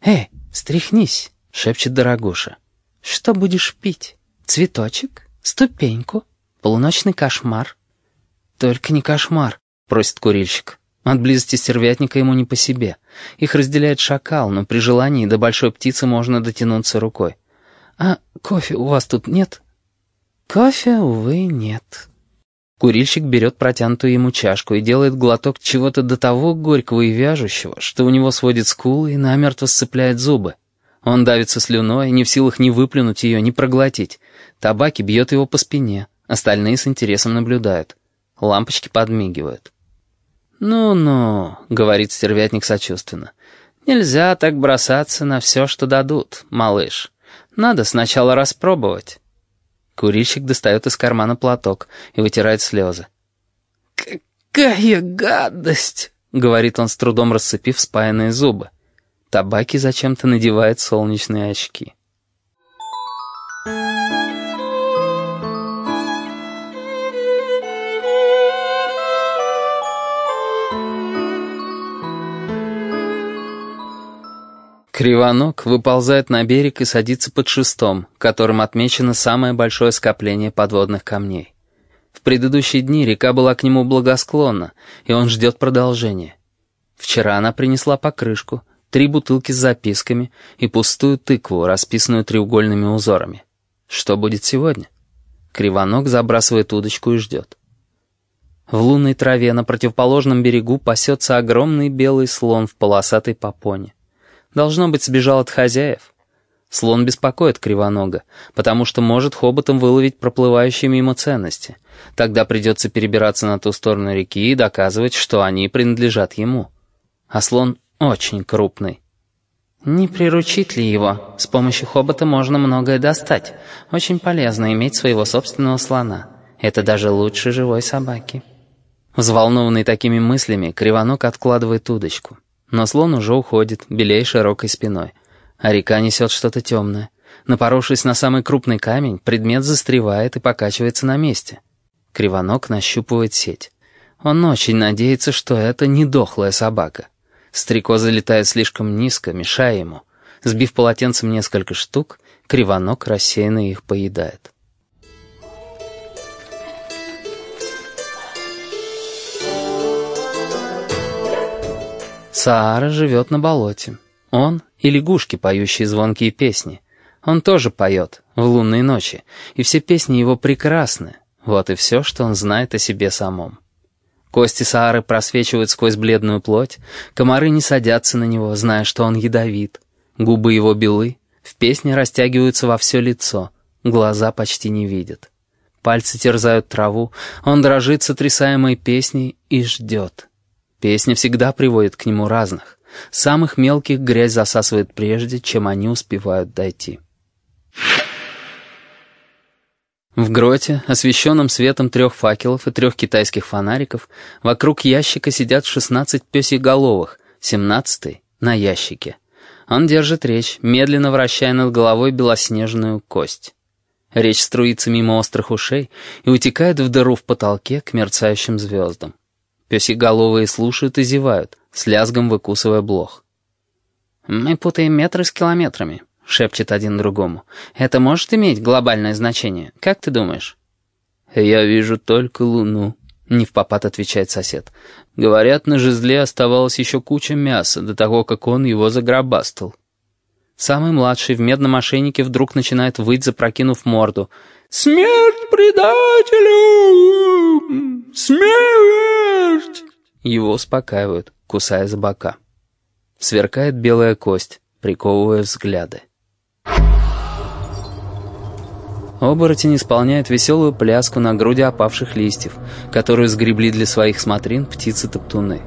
«Эй, встряхнись», — шепчет Дорогуша. «Что будешь пить? Цветочек? Ступеньку? Полуночный кошмар?» «Только не кошмар», — просит курильщик. От близости стервятника ему не по себе. Их разделяет шакал, но при желании до большой птицы можно дотянуться рукой. «А кофе у вас тут нет?» «Кофе, увы, нет». Курильщик берет протянутую ему чашку и делает глоток чего-то до того горького и вяжущего, что у него сводит скулы и намертво сцепляет зубы. Он давится слюной, не в силах ни выплюнуть ее, ни проглотить. Табаки бьет его по спине, остальные с интересом наблюдают. Лампочки подмигивают. «Ну-ну», — говорит стервятник сочувственно, — «нельзя так бросаться на все, что дадут, малыш. Надо сначала распробовать». Курильщик достает из кармана платок и вытирает слезы. «Какая гадость!» — говорит он с трудом рассыпив спаянные зубы. Табаки зачем-то надевает солнечные очки. Кривоног выползает на берег и садится под шестом, которым отмечено самое большое скопление подводных камней. В предыдущие дни река была к нему благосклонна, и он ждет продолжения. Вчера она принесла покрышку, три бутылки с записками и пустую тыкву, расписанную треугольными узорами. Что будет сегодня? Кривоног забрасывает удочку и ждет. В лунной траве на противоположном берегу пасется огромный белый слон в полосатой попоне. Должно быть, сбежал от хозяев. Слон беспокоит Кривонога, потому что может хоботом выловить проплывающие мимо ценности. Тогда придется перебираться на ту сторону реки и доказывать, что они принадлежат ему. А слон очень крупный. Не приручить ли его? С помощью хобота можно многое достать. Очень полезно иметь своего собственного слона. Это даже лучше живой собаки. Взволнованный такими мыслями, Кривоног откладывает удочку. Но слон уже уходит, белей широкой спиной. А река несет что-то темное. Напоровшись на самый крупный камень, предмет застревает и покачивается на месте. Кривонок нащупывает сеть. Он очень надеется, что это не дохлая собака. Стрекоза летает слишком низко, мешая ему. Сбив полотенцем несколько штук, Кривонок рассеянно их поедает. Саара живет на болоте. Он и лягушки, поющие звонкие песни. Он тоже поет в лунные ночи, и все песни его прекрасны. Вот и все, что он знает о себе самом. Кости Саары просвечивают сквозь бледную плоть, комары не садятся на него, зная, что он ядовит. Губы его белы, в песне растягиваются во все лицо, глаза почти не видят. Пальцы терзают траву, он дрожит сотрясаемой песней и ждет. Песня всегда приводит к нему разных. Самых мелких грязь засасывает прежде, чем они успевают дойти. В гроте, освещенном светом трех факелов и трех китайских фонариков, вокруг ящика сидят шестнадцать пёсеголовых, семнадцатый — на ящике. Он держит речь, медленно вращая над головой белоснежную кость. Речь струится мимо острых ушей и утекает в дыру в потолке к мерцающим звездам. Пёсеголовые слушают и зевают, с лязгом выкусывая блох. «Мы путаем метры с километрами», — шепчет один другому. «Это может иметь глобальное значение? Как ты думаешь?» «Я вижу только луну», — не в попад отвечает сосед. «Говорят, на жезле оставалось еще куча мяса до того, как он его загробастал». Самый младший в медном ошейнике вдруг начинает выть, запрокинув морду. «Смерть предателю! Смерть!» Его успокаивают, кусая за бока. Сверкает белая кость, приковывая взгляды. Оборотень исполняет веселую пляску на груди опавших листьев, которую сгребли для своих смотрин птицы-топтуны.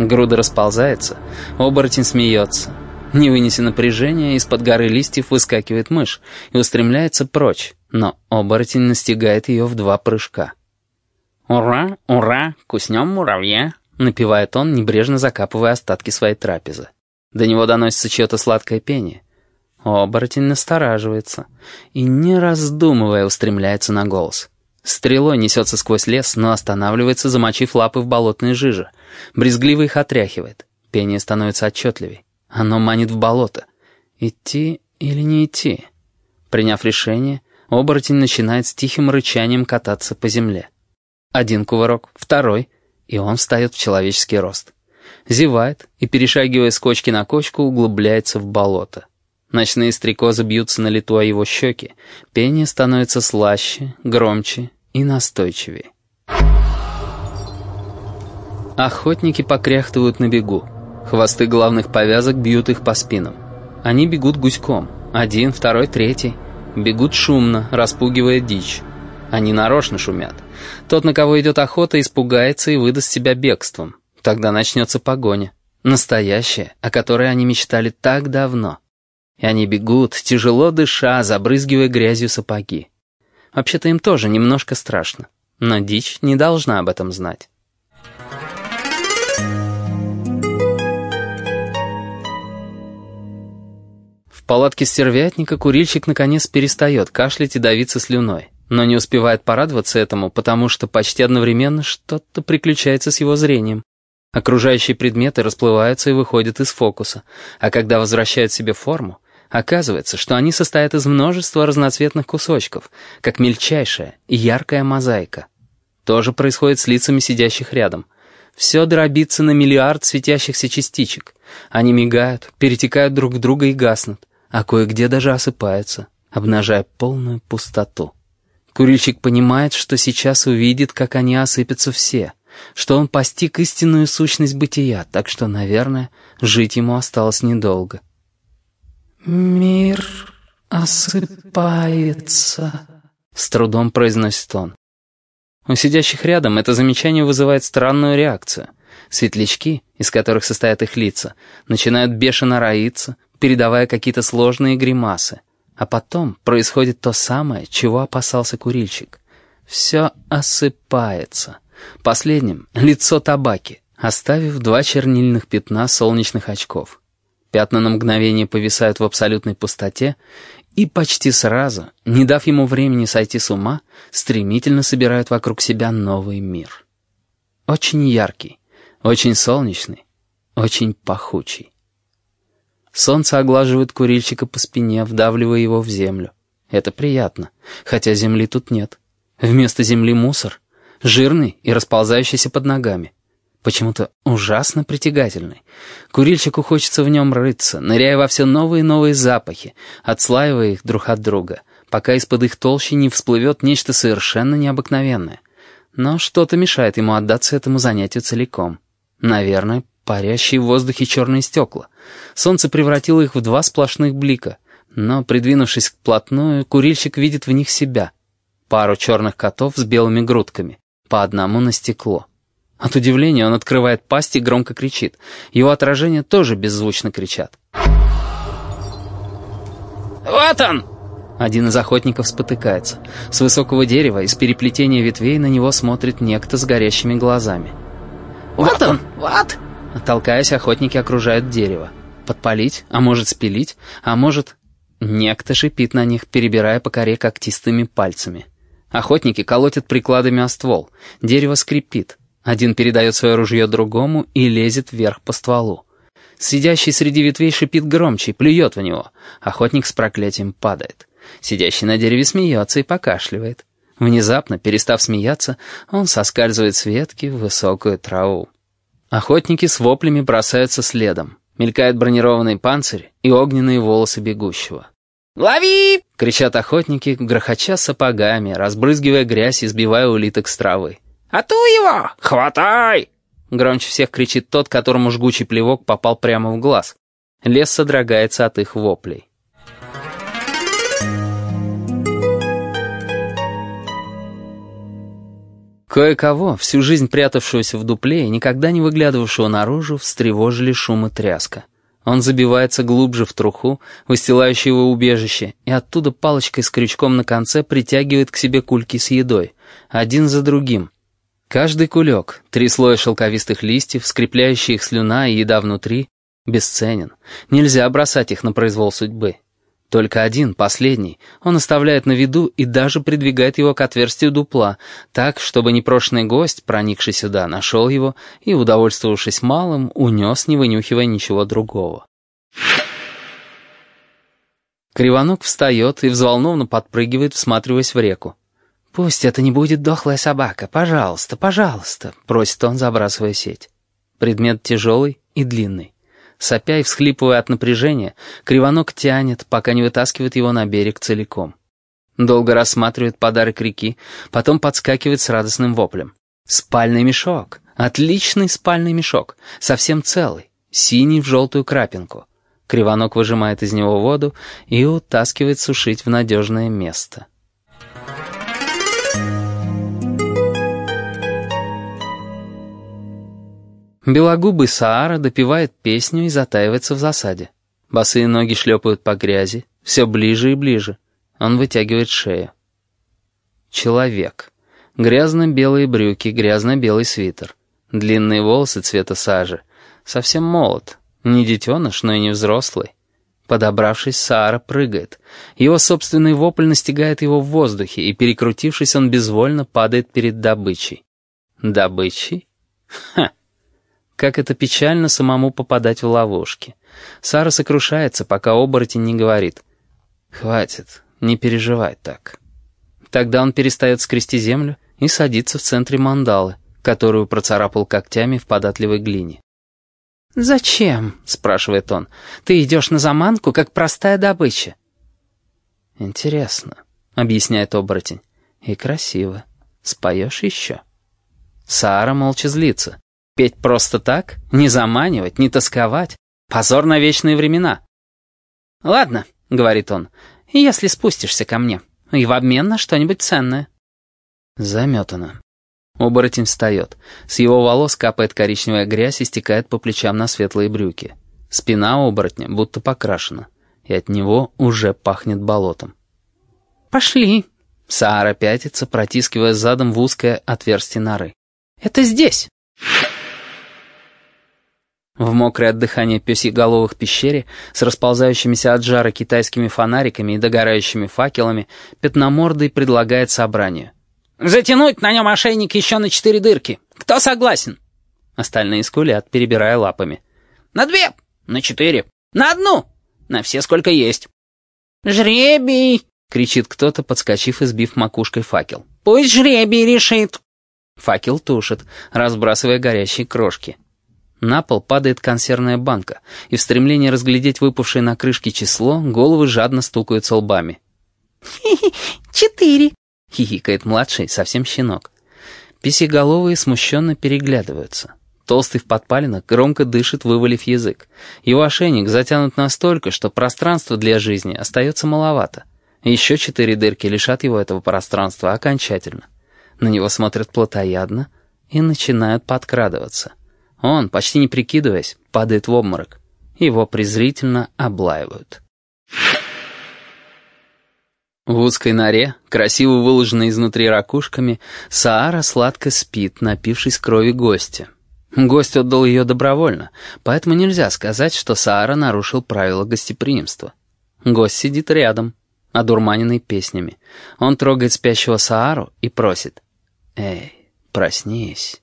Груда расползается, оборотень смеется. Не вынеся напряжения, из-под горы листьев выскакивает мышь и устремляется прочь, но оборотень настигает ее в два прыжка. «Ура, ура, куснем муравья!» — напевает он, небрежно закапывая остатки своей трапезы. До него доносится чье-то сладкое пение. Оборотень настораживается и, не раздумывая, устремляется на голос. Стрелой несется сквозь лес, но останавливается, замочив лапы в болотные жижи. Брезгливо их отряхивает. Пение становится отчетливей. Оно манит в болото. Идти или не идти? Приняв решение, оборотень начинает с тихим рычанием кататься по земле. Один кувырок, второй, и он встает в человеческий рост. Зевает и, перешагивая с кочки на кочку, углубляется в болото. Ночные стрекозы бьются на лету о его щеки. Пение становится слаще, громче и настойчивее. Охотники покряхтывают на бегу. Хвосты главных повязок бьют их по спинам. Они бегут гуськом. Один, второй, третий. Бегут шумно, распугивая дичь. Они нарочно шумят. Тот, на кого идет охота, испугается и выдаст себя бегством. Тогда начнется погоня. Настоящая, о которой они мечтали так давно. И они бегут, тяжело дыша, забрызгивая грязью сапоги. Вообще-то им тоже немножко страшно. Но дичь не должна об этом знать. Палатке стервятника курильщик наконец перестает кашлять и давиться слюной, но не успевает порадоваться этому, потому что почти одновременно что-то приключается с его зрением. Окружающие предметы расплываются и выходят из фокуса, а когда возвращают себе форму, Оказывается, что они состоят из множества разноцветных кусочков, как мельчайшая и яркая мозаика. То же происходит с лицами сидящих рядом. Все дробится на миллиард светящихся частичек. Они мигают, перетекают друг в друга и гаснут, а кое-где даже осыпаются, обнажая полную пустоту. Курильщик понимает, что сейчас увидит, как они осыпятся все, что он постиг истинную сущность бытия, так что, наверное, жить ему осталось недолго. «Мир осыпается», — с трудом произносит он. У сидящих рядом это замечание вызывает странную реакцию. Светлячки, из которых состоят их лица, начинают бешено роиться, передавая какие-то сложные гримасы. А потом происходит то самое, чего опасался курильщик. Все осыпается. Последним — лицо табаки, оставив два чернильных пятна солнечных очков. Пятна на мгновение повисают в абсолютной пустоте и почти сразу, не дав ему времени сойти с ума, стремительно собирают вокруг себя новый мир. Очень яркий, очень солнечный, очень пахучий. Солнце оглаживает курильщика по спине, вдавливая его в землю. Это приятно, хотя земли тут нет. Вместо земли мусор, жирный и расползающийся под ногами почему-то ужасно притягательный. Курильщику хочется в нем рыться, ныряя во все новые и новые запахи, отслаивая их друг от друга, пока из-под их толщи не всплывет нечто совершенно необыкновенное. Но что-то мешает ему отдаться этому занятию целиком. Наверное, парящие в воздухе черные стекла. Солнце превратило их в два сплошных блика. Но, придвинувшись вплотную, курильщик видит в них себя. Пару черных котов с белыми грудками, по одному на стекло. От удивления он открывает пасть и громко кричит. Его отражения тоже беззвучно кричат. «Вот он!» Один из охотников спотыкается. С высокого дерева из переплетения ветвей на него смотрит некто с горящими глазами. «Вот он! Вот!» Толкаясь, охотники окружают дерево. Подпалить, а может спилить, а может... Некто шипит на них, перебирая по коре когтистыми пальцами. Охотники колотят прикладами о ствол. Дерево скрипит. Один передает свое ружье другому и лезет вверх по стволу. Сидящий среди ветвей шипит громче и плюет в него. Охотник с проклятием падает. Сидящий на дереве смеется и покашливает. Внезапно, перестав смеяться, он соскальзывает с ветки в высокую траву. Охотники с воплями бросаются следом. Мелькает бронированный панцирь и огненные волосы бегущего. «Лови!» — кричат охотники, грохоча сапогами, разбрызгивая грязь и сбивая улиток с травы. «А ту его! Хватай!» Громче всех кричит тот, которому жгучий плевок попал прямо в глаз. Лес содрогается от их воплей. Кое-кого, всю жизнь прятавшегося в дупле и никогда не выглядывавшего наружу, встревожили шум и тряска. Он забивается глубже в труху, выстилающую его убежище, и оттуда палочкой с крючком на конце притягивает к себе кульки с едой, один за другим. Каждый кулек, три слоя шелковистых листьев, скрепляющие их слюна и еда внутри, бесценен. Нельзя бросать их на произвол судьбы. Только один, последний, он оставляет на виду и даже придвигает его к отверстию дупла, так, чтобы непрошенный гость, проникший сюда, нашел его и, удовольствовавшись малым, унес, не вынюхивая ничего другого. Кривонок встает и взволнованно подпрыгивает, всматриваясь в реку. «Пусть это не будет дохлая собака, пожалуйста, пожалуйста», — просит он, забрасывая сеть. Предмет тяжелый и длинный. Сопя и всхлипывая от напряжения, кривонок тянет, пока не вытаскивает его на берег целиком. Долго рассматривает подарок реки, потом подскакивает с радостным воплем. «Спальный мешок! Отличный спальный мешок! Совсем целый, синий в желтую крапинку!» Кривонок выжимает из него воду и утаскивает сушить в надежное место. Белогубый Саара допивает песню и затаивается в засаде. Босые ноги шлепают по грязи, все ближе и ближе. Он вытягивает шею. Человек. Грязно-белые брюки, грязно-белый свитер. Длинные волосы цвета сажи. Совсем молод. Не детеныш, но и не взрослый. Подобравшись, Саара прыгает. Его собственный вопль настигает его в воздухе, и, перекрутившись, он безвольно падает перед добычей. Добычей? Ха! Как это печально самому попадать в ловушки. Сара сокрушается, пока оборотень не говорит. «Хватит, не переживай так». Тогда он перестает скрести землю и садится в центре мандалы, которую процарапал когтями в податливой глине. «Зачем?» — спрашивает он. «Ты идешь на заманку, как простая добыча». «Интересно», — объясняет оборотень. «И красиво. Споешь еще?» Сара молча злится. Петь просто так? Не заманивать, не тосковать? Позор на вечные времена. «Ладно», — говорит он, — «если спустишься ко мне, и в обмен на что-нибудь ценное». Заметано. Оборотень встает. С его волос капает коричневая грязь и стекает по плечам на светлые брюки. Спина оборотня будто покрашена, и от него уже пахнет болотом. «Пошли!» Саара пятится, протискивая задом в узкое отверстие норы. «Это здесь!» В мокрой от дыхания пёсьеголовых пещере с расползающимися от жара китайскими фонариками и догорающими факелами пятномордый предлагает собранию. «Затянуть на нем ошейник еще на четыре дырки. Кто согласен?» Остальные скулят, перебирая лапами. «На две! На четыре! На одну! На все сколько есть!» «Жребий!» — кричит кто-то, подскочив и сбив макушкой факел. «Пусть жребий решит!» Факел тушит, разбрасывая горящие крошки. На пол падает консервная банка, и в стремлении разглядеть выпавшее на крышке число головы жадно стукаются лбами. «Четыре!» — хихикает младший, совсем щенок. Писеголовые смущенно переглядываются. Толстый в подпалинах громко дышит, вывалив язык. Его ошейник затянут настолько, что пространства для жизни остается маловато. Еще четыре дырки лишат его этого пространства окончательно. На него смотрят плотоядно и начинают подкрадываться. Он, почти не прикидываясь, падает в обморок. Его презрительно облаивают. В узкой норе, красиво выложенной изнутри ракушками, Саара сладко спит, напившись крови гостя. Гость отдал ее добровольно, поэтому нельзя сказать, что Саара нарушил правила гостеприимства. Гость сидит рядом, одурманенный песнями. Он трогает спящего Саару и просит «Эй, проснись».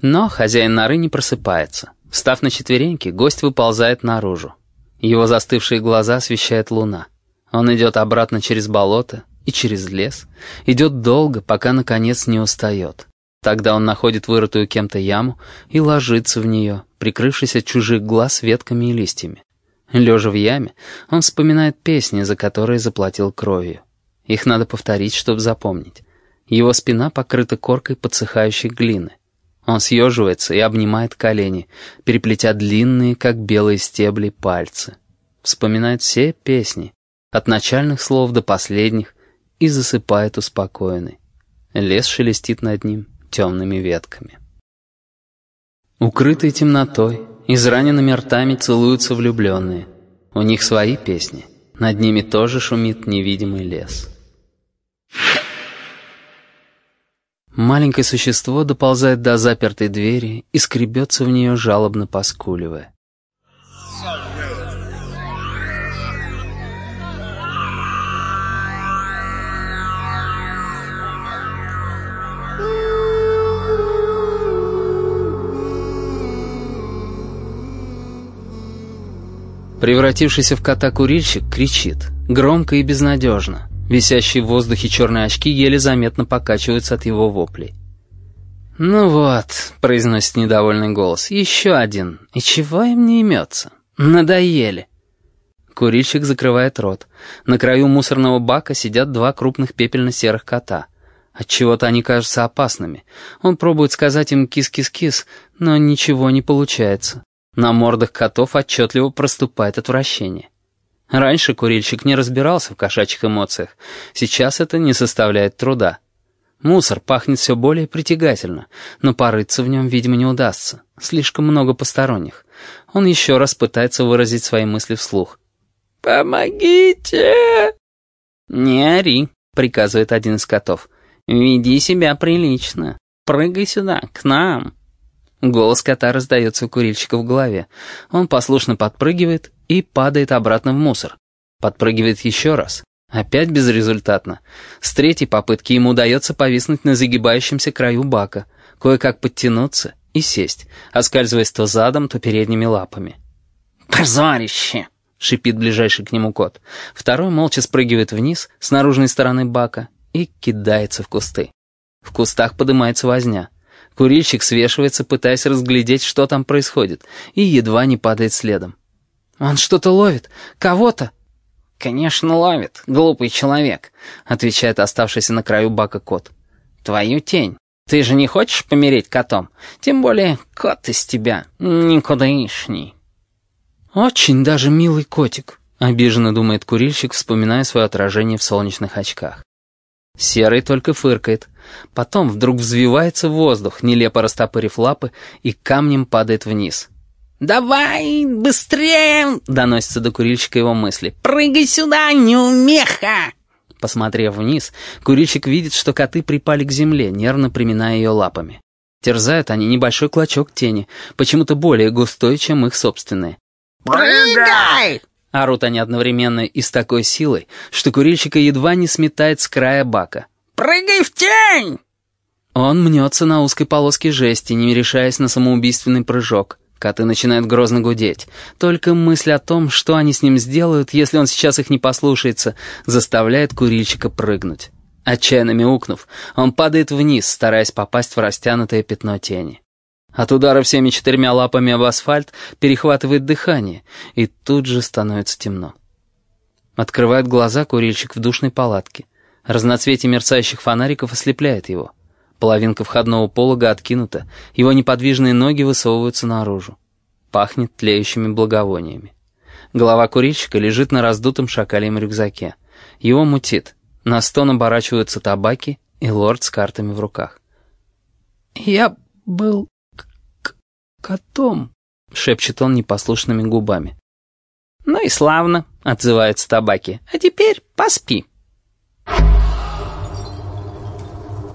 Но хозяин норы не просыпается. Встав на четвереньки, гость выползает наружу. Его застывшие глаза освещает луна. Он идет обратно через болото и через лес. Идет долго, пока, наконец, не устает. Тогда он находит вырытую кем-то яму и ложится в нее, прикрывшись от чужих глаз ветками и листьями. Лежа в яме, он вспоминает песни, за которые заплатил кровью. Их надо повторить, чтобы запомнить. Его спина покрыта коркой подсыхающей глины. Он съеживается и обнимает колени, переплетя длинные, как белые стебли, пальцы. Вспоминает все песни, от начальных слов до последних, и засыпает успокоенный. Лес шелестит над ним темными ветками. Укрытые темнотой, израненными ртами целуются влюбленные. У них свои песни, над ними тоже шумит невидимый лес. Маленькое существо доползает до запертой двери и скребется в нее, жалобно поскуливая. Превратившийся в кота-курильщик кричит, громко и безнадежно. Висящие в воздухе черные очки еле заметно покачиваются от его воплей. «Ну вот», — произносит недовольный голос, — «еще один. И чего им не имется? Надоели». Курильщик закрывает рот. На краю мусорного бака сидят два крупных пепельно-серых кота. Отчего-то они кажутся опасными. Он пробует сказать им «кис-кис-кис», но ничего не получается. На мордах котов отчетливо проступает отвращение. Раньше курильщик не разбирался в кошачьих эмоциях, сейчас это не составляет труда. Мусор пахнет все более притягательно, но порыться в нем, видимо, не удастся. Слишком много посторонних. Он еще раз пытается выразить свои мысли вслух. «Помогите!» «Не ори», — приказывает один из котов. «Веди себя прилично. Прыгай сюда, к нам». Голос кота раздается у курильщика в голове. Он послушно подпрыгивает и падает обратно в мусор. Подпрыгивает еще раз. Опять безрезультатно. С третьей попытки ему удается повиснуть на загибающемся краю бака, кое-как подтянуться и сесть, оскальзываясь то задом, то передними лапами. «Позорище!» — шипит ближайший к нему кот. Второй молча спрыгивает вниз, с наружной стороны бака, и кидается в кусты. В кустах поднимается возня. Курильщик свешивается, пытаясь разглядеть, что там происходит, и едва не падает следом. «Он что-то ловит! Кого-то!» «Конечно, ловит, глупый человек», — отвечает оставшийся на краю бака кот. «Твою тень. Ты же не хочешь помереть котом? Тем более кот из тебя никудышний». «Очень даже милый котик», — обиженно думает курильщик, вспоминая свое отражение в солнечных очках. Серый только фыркает. Потом вдруг взвивается в воздух, нелепо растопырив лапы, и камнем падает вниз. «Давай, быстрее!» — доносится до курильщика его мысли. «Прыгай сюда, неумеха!» Посмотрев вниз, курильщик видит, что коты припали к земле, нервно приминая ее лапами. Терзают они небольшой клочок тени, почему-то более густой, чем их собственные. «Прыгай!» Орут они одновременно и с такой силой, что курильщика едва не сметает с края бака. «Прыгай в тень!» Он мнется на узкой полоске жести, не решаясь на самоубийственный прыжок. Коты начинают грозно гудеть. Только мысль о том, что они с ним сделают, если он сейчас их не послушается, заставляет курильщика прыгнуть. Отчаянно мяукнув, он падает вниз, стараясь попасть в растянутое пятно тени. От удара всеми четырьмя лапами об асфальт перехватывает дыхание, и тут же становится темно. Открывает глаза курильщик в душной палатке. Разноцветие мерцающих фонариков ослепляет его. Половинка входного полога откинута, его неподвижные ноги высовываются наружу. Пахнет тлеющими благовониями. Голова курильщика лежит на раздутом шакалем рюкзаке. Его мутит. На стон оборачиваются табаки и лорд с картами в руках. «Я был котом», — шепчет он непослушными губами. «Ну и славно», — отзывается табаки. «А теперь поспи».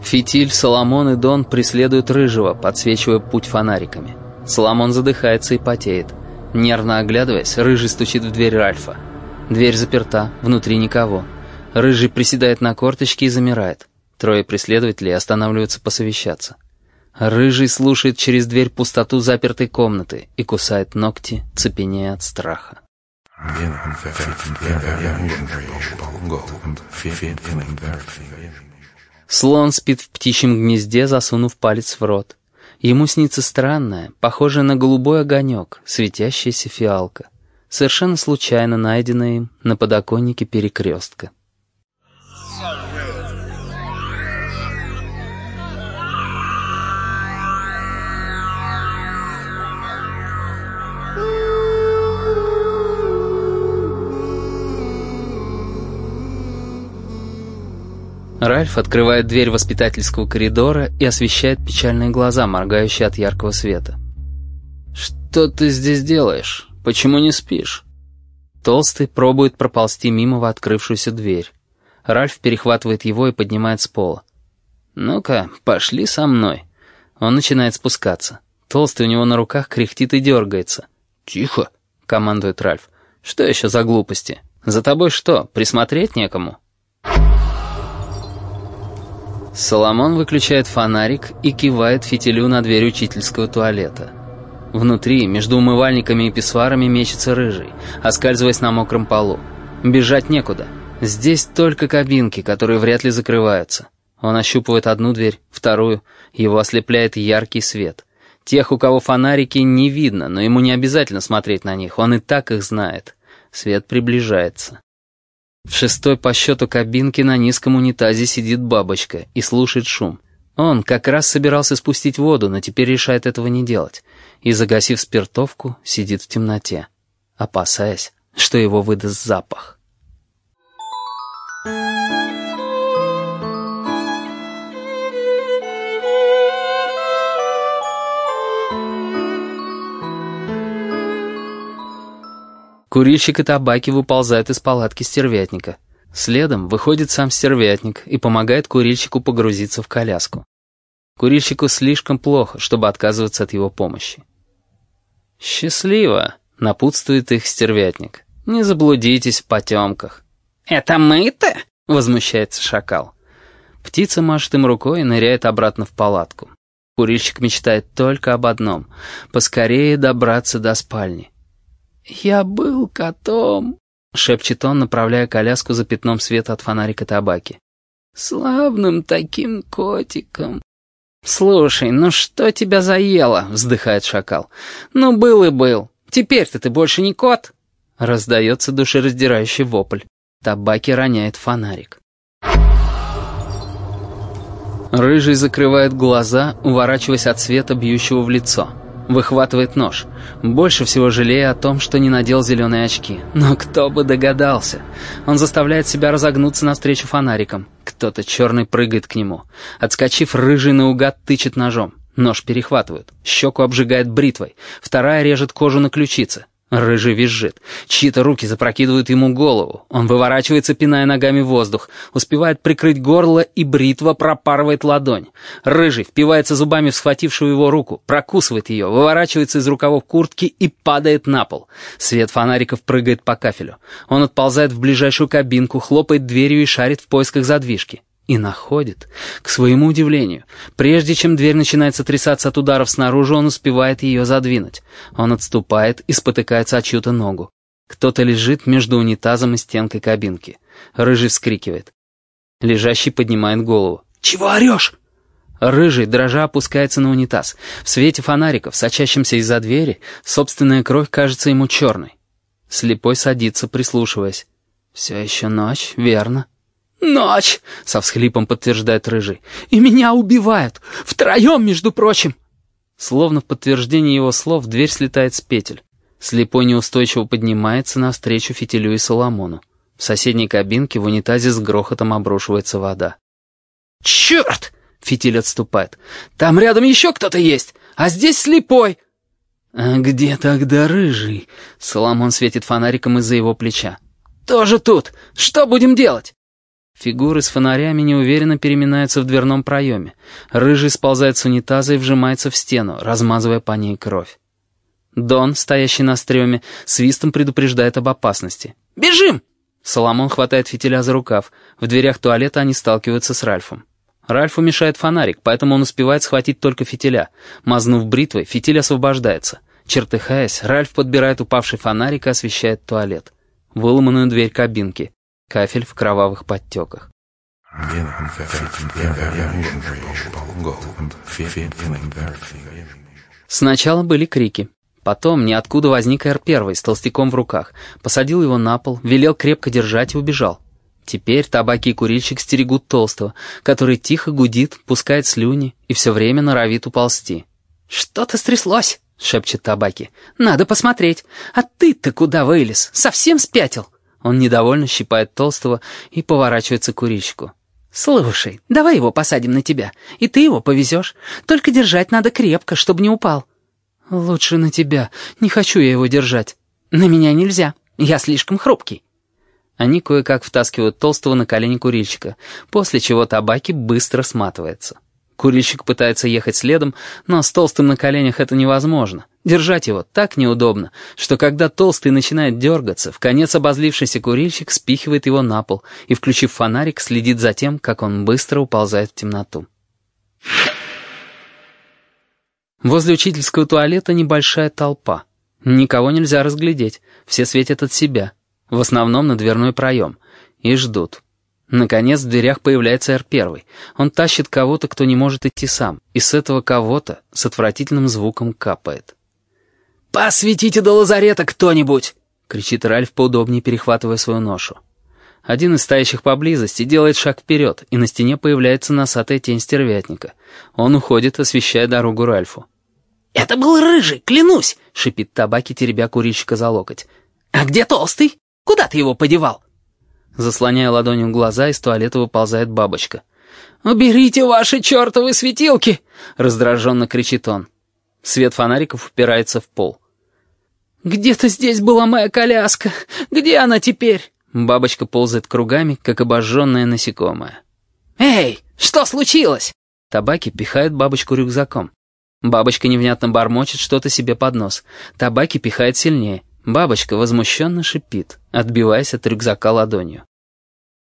Фитиль, Соломон и Дон преследуют Рыжего, подсвечивая путь фонариками. Соломон задыхается и потеет. Нервно оглядываясь, Рыжий стучит в дверь Ральфа. Дверь заперта, внутри никого. Рыжий приседает на корточки и замирает. Трое преследователей останавливаются посовещаться. Рыжий слушает через дверь пустоту запертой комнаты и кусает ногти, цепенея от страха. Слон спит в птичьем гнезде, засунув палец в рот. Ему снится странная, похожая на голубой огонек, светящаяся фиалка, совершенно случайно найденная им на подоконнике перекрестка. Ральф открывает дверь воспитательского коридора и освещает печальные глаза, моргающие от яркого света. «Что ты здесь делаешь? Почему не спишь?» Толстый пробует проползти мимо в открывшуюся дверь. Ральф перехватывает его и поднимает с пола. «Ну-ка, пошли со мной». Он начинает спускаться. Толстый у него на руках кряхтит и дергается. «Тихо», — командует Ральф. «Что еще за глупости? За тобой что, присмотреть некому?» Соломон выключает фонарик и кивает фитилю на дверь учительского туалета. Внутри, между умывальниками и писсуарами, мечется рыжий, оскальзываясь на мокром полу. Бежать некуда. Здесь только кабинки, которые вряд ли закрываются. Он ощупывает одну дверь, вторую. Его ослепляет яркий свет. Тех, у кого фонарики, не видно, но ему не обязательно смотреть на них, он и так их знает. Свет приближается. В шестой по счету кабинке на низком унитазе сидит бабочка и слушает шум. Он как раз собирался спустить воду, но теперь решает этого не делать. И, загасив спиртовку, сидит в темноте, опасаясь, что его выдаст запах. Курильщик и табаки выползают из палатки стервятника. Следом выходит сам стервятник и помогает курильщику погрузиться в коляску. Курильщику слишком плохо, чтобы отказываться от его помощи. «Счастливо!» — напутствует их стервятник. «Не заблудитесь в потемках». «Это мы-то?» — возмущается шакал. Птица машет им рукой и ныряет обратно в палатку. Курильщик мечтает только об одном — поскорее добраться до спальни. «Я был котом», — шепчет он, направляя коляску за пятном света от фонарика табаки. «Славным таким котиком». «Слушай, ну что тебя заело?» — вздыхает шакал. «Ну, был и был. Теперь-то ты больше не кот». Раздается душераздирающий вопль. Табаки роняет фонарик. Рыжий закрывает глаза, уворачиваясь от света, бьющего в лицо. Выхватывает нож. Больше всего жалея о том, что не надел зеленые очки. Но кто бы догадался. Он заставляет себя разогнуться навстречу фонарикам. Кто-то черный прыгает к нему. Отскочив, рыжий наугад тычет ножом. Нож перехватывают. Щеку обжигает бритвой. Вторая режет кожу на ключице. Рыжий визжит. Чьи-то руки запрокидывают ему голову. Он выворачивается, пиная ногами воздух. Успевает прикрыть горло, и бритва пропарывает ладонь. Рыжий впивается зубами в схватившую его руку, прокусывает ее, выворачивается из рукавов куртки и падает на пол. Свет фонариков прыгает по кафелю. Он отползает в ближайшую кабинку, хлопает дверью и шарит в поисках задвижки. И находит. К своему удивлению, прежде чем дверь начинает сотрясаться от ударов снаружи, он успевает ее задвинуть. Он отступает и спотыкается о чью-то ногу. Кто-то лежит между унитазом и стенкой кабинки. Рыжий вскрикивает. Лежащий поднимает голову. «Чего орешь?» Рыжий, дрожа, опускается на унитаз. В свете фонариков, сочащимся из-за двери, собственная кровь кажется ему черной. Слепой садится, прислушиваясь. «Все еще ночь, верно?» «Ночь!» — со всхлипом подтверждает Рыжий. «И меня убивают! Втроем, между прочим!» Словно в подтверждение его слов дверь слетает с петель. Слепой неустойчиво поднимается навстречу фитилю и Соломону. В соседней кабинке в унитазе с грохотом обрушивается вода. «Черт!» — фитиль отступает. «Там рядом еще кто-то есть, а здесь слепой!» «А где тогда рыжий?» — Соломон светит фонариком из-за его плеча. «Тоже тут! Что будем делать?» Фигуры с фонарями неуверенно переминаются в дверном проеме. Рыжий сползает с унитаза и вжимается в стену, размазывая по ней кровь. Дон, стоящий на стреме, свистом предупреждает об опасности. «Бежим!» Соломон хватает фитиля за рукав. В дверях туалета они сталкиваются с Ральфом. Ральфу мешает фонарик, поэтому он успевает схватить только фитиля. Мазнув бритвой, фитиль освобождается. Чертыхаясь, Ральф подбирает упавший фонарик и освещает туалет. Выломанную дверь кабинки. Кафель в кровавых подтеках. Сначала были крики. Потом ниоткуда возник Р-1 с толстяком в руках. Посадил его на пол, велел крепко держать и убежал. Теперь табаки и курильщик стерегут толстого, который тихо гудит, пускает слюни и все время норовит уползти. «Что-то стряслось!» — шепчет табаки. «Надо посмотреть. А ты-то куда вылез? Совсем спятил?» Он недовольно щипает толстого и поворачивается к курильщику. «Слушай, давай его посадим на тебя, и ты его повезешь. Только держать надо крепко, чтобы не упал». «Лучше на тебя. Не хочу я его держать». «На меня нельзя. Я слишком хрупкий». Они кое-как втаскивают толстого на колени курильщика, после чего табаки быстро сматывается. Курильщик пытается ехать следом, но с толстым на коленях это невозможно. Держать его так неудобно, что когда толстый начинает дергаться, в конец обозлившийся курильщик спихивает его на пол и, включив фонарик, следит за тем, как он быстро уползает в темноту. Возле учительского туалета небольшая толпа. Никого нельзя разглядеть, все светят от себя, в основном на дверной проем, и ждут. Наконец в дверях появляется Р-1. Он тащит кого-то, кто не может идти сам, и с этого кого-то с отвратительным звуком капает. «Посветите до лазарета кто-нибудь!» — кричит Ральф, поудобнее перехватывая свою ношу. Один из стоящих поблизости делает шаг вперед, и на стене появляется носатая тень стервятника. Он уходит, освещая дорогу Ральфу. «Это был рыжий, клянусь!» — шипит табаки, теребя курильщика за локоть. «А где толстый? Куда ты его подевал?» Заслоняя ладонью глаза, из туалета выползает бабочка. «Уберите ваши чертовы светилки!» — раздраженно кричит он. Свет фонариков упирается в пол. «Где-то здесь была моя коляска. Где она теперь?» Бабочка ползает кругами, как обожженная насекомая. «Эй, что случилось?» Табаки пихает бабочку рюкзаком. Бабочка невнятно бормочет что-то себе под нос. Табаки пихает сильнее. Бабочка возмущенно шипит, отбиваясь от рюкзака ладонью.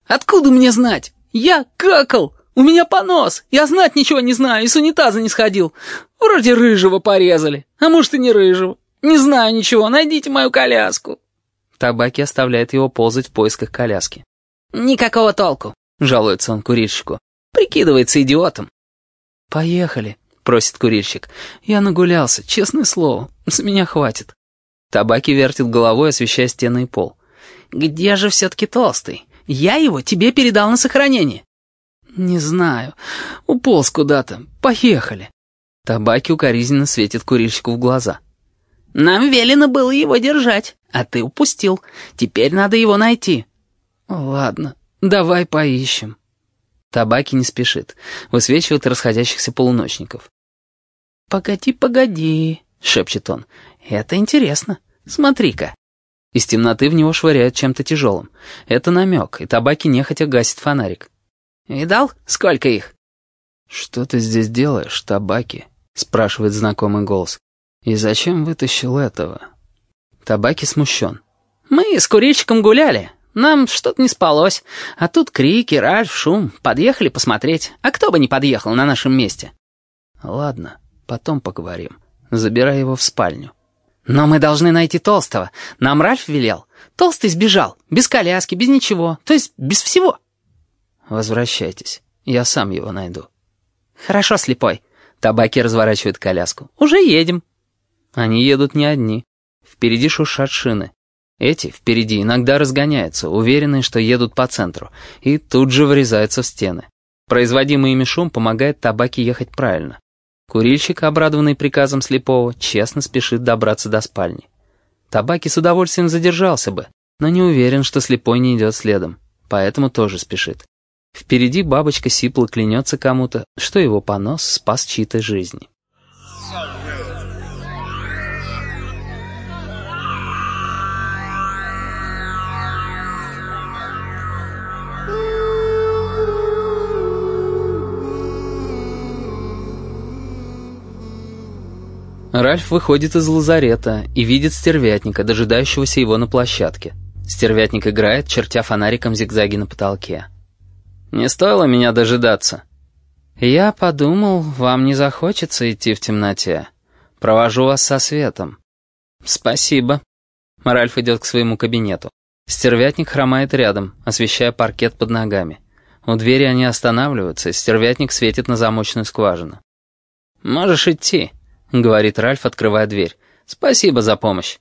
«Откуда мне знать? Я какал! У меня понос! Я знать ничего не знаю и с унитаза не сходил. Вроде рыжего порезали, а может и не рыжего. Не знаю ничего, найдите мою коляску». Табаки оставляет его ползать в поисках коляски. «Никакого толку», — жалуется он курильщику. «Прикидывается идиотом». «Поехали», — просит курильщик. «Я нагулялся, честное слово, с меня хватит». Табаки вертит головой, освещая стены и пол. «Где же все-таки толстый? Я его тебе передал на сохранение». «Не знаю. Уполз куда-то. Поехали». Табаки укоризненно светит курильщику в глаза. «Нам велено было его держать, а ты упустил. Теперь надо его найти». «Ладно, давай поищем». Табаки не спешит, высвечивает расходящихся полуночников. «Погоди, погоди», — шепчет он. «Это интересно. Смотри-ка». Из темноты в него швыряют чем-то тяжелым. Это намек, и табаки нехотя гасит фонарик. «Видал, сколько их?» «Что ты здесь делаешь, табаки?» — спрашивает знакомый голос. «И зачем вытащил этого?» Табаки смущен. «Мы с курильщиком гуляли. Нам что-то не спалось. А тут крики, Ральф, шум. Подъехали посмотреть. А кто бы не подъехал на нашем месте?» «Ладно, потом поговорим. Забирай его в спальню». «Но мы должны найти Толстого. Нам Ральф велел. Толстый сбежал. Без коляски, без ничего. То есть без всего». «Возвращайтесь. Я сам его найду». «Хорошо, слепой». Табаки разворачивает коляску. «Уже едем». Они едут не одни. Впереди шуршат шины. Эти впереди иногда разгоняются, уверенные, что едут по центру, и тут же врезаются в стены. Производимый ими шум помогает табаке ехать правильно. Курильщик, обрадованный приказом слепого, честно спешит добраться до спальни. Табаки с удовольствием задержался бы, но не уверен, что слепой не идет следом, поэтому тоже спешит. Впереди бабочка сипло клянется кому-то, что его понос спас чьи-то жизни. Ральф выходит из лазарета и видит стервятника, дожидающегося его на площадке. Стервятник играет, чертя фонариком зигзаги на потолке. «Не стоило меня дожидаться». «Я подумал, вам не захочется идти в темноте. Провожу вас со светом». «Спасибо». Ральф идет к своему кабинету. Стервятник хромает рядом, освещая паркет под ногами. У двери они останавливаются, и стервятник светит на замочную скважину. «Можешь идти». — говорит Ральф, открывая дверь. «Спасибо за помощь».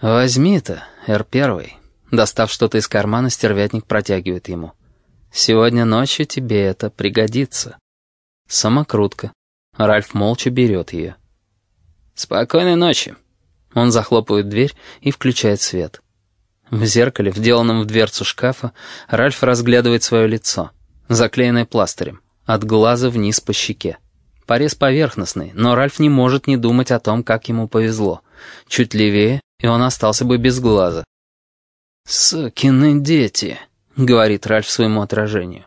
«Возьми это, Р-1». Достав что-то из кармана, стервятник протягивает ему. «Сегодня ночью тебе это пригодится». Самокрутка. Ральф молча берет ее. «Спокойной ночи». Он захлопывает дверь и включает свет. В зеркале, вделанном в дверцу шкафа, Ральф разглядывает свое лицо, заклеенное пластырем, от глаза вниз по щеке. Порез поверхностный, но Ральф не может не думать о том, как ему повезло. Чуть левее, и он остался бы без глаза. «Сукины дети», — говорит Ральф своему отражению.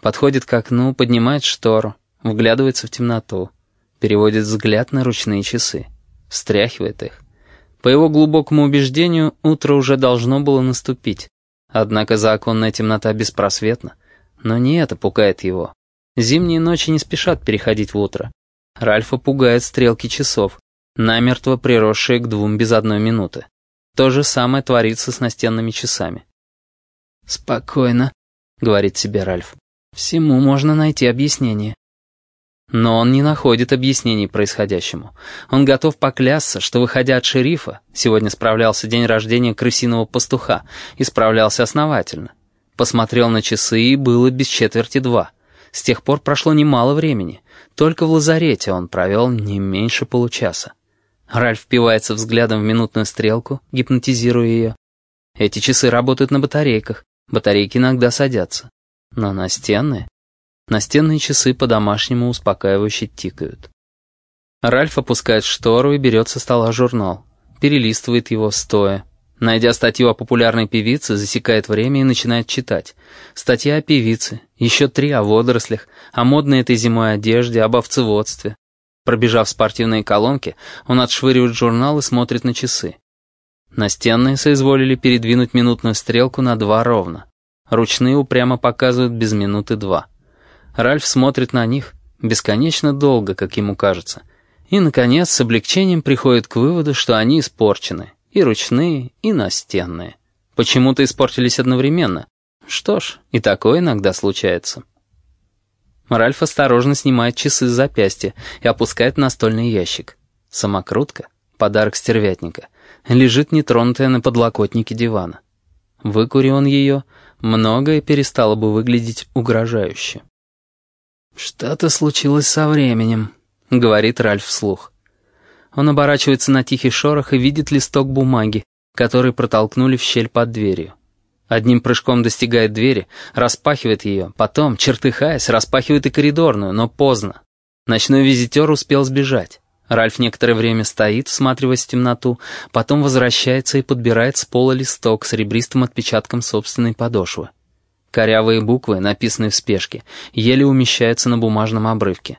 Подходит к окну, поднимает штору, вглядывается в темноту, переводит взгляд на ручные часы, встряхивает их. По его глубокому убеждению, утро уже должно было наступить. Однако законная темнота беспросветна. Но не это пугает его. Зимние ночи не спешат переходить в утро. Ральфа пугают стрелки часов, намертво приросшие к двум без одной минуты. То же самое творится с настенными часами. «Спокойно», — говорит себе Ральф. «Всему можно найти объяснение». Но он не находит объяснений происходящему. Он готов поклясться, что, выходя от шерифа, сегодня справлялся день рождения крысиного пастуха, и справлялся основательно. Посмотрел на часы, и было без четверти два — с тех пор прошло немало времени. Только в лазарете он провел не меньше получаса. Ральф впивается взглядом в минутную стрелку, гипнотизируя ее. Эти часы работают на батарейках. Батарейки иногда садятся. Но настенные... Настенные часы по-домашнему успокаивающе тикают. Ральф опускает штору и берет со стола журнал. Перелистывает его стоя. Найдя статью о популярной певице, засекает время и начинает читать. Статья о певице, еще три о водорослях, о модной этой зимой одежде, об овцеводстве. Пробежав спортивные колонки, он отшвыривает журнал и смотрит на часы. Настенные соизволили передвинуть минутную стрелку на два ровно. Ручные упрямо показывают без минуты два. Ральф смотрит на них бесконечно долго, как ему кажется. И, наконец, с облегчением приходит к выводу, что они испорчены, и ручные, и настенные. Почему-то испортились одновременно. Что ж, и такое иногда случается. Ральф осторожно снимает часы с запястья и опускает настольный ящик. Самокрутка, подарок стервятника, лежит нетронутая на подлокотнике дивана. Выкури он ее, многое перестало бы выглядеть угрожающе. «Что-то случилось со временем», — говорит Ральф вслух. Он оборачивается на тихий шорох и видит листок бумаги, который протолкнули в щель под дверью. Одним прыжком достигает двери, распахивает ее, потом, чертыхаясь, распахивает и коридорную, но поздно. Ночной визитер успел сбежать. Ральф некоторое время стоит, всматриваясь в темноту, потом возвращается и подбирает с пола листок с ребристым отпечатком собственной подошвы. Корявые буквы, написанные в спешке, еле умещаются на бумажном обрывке.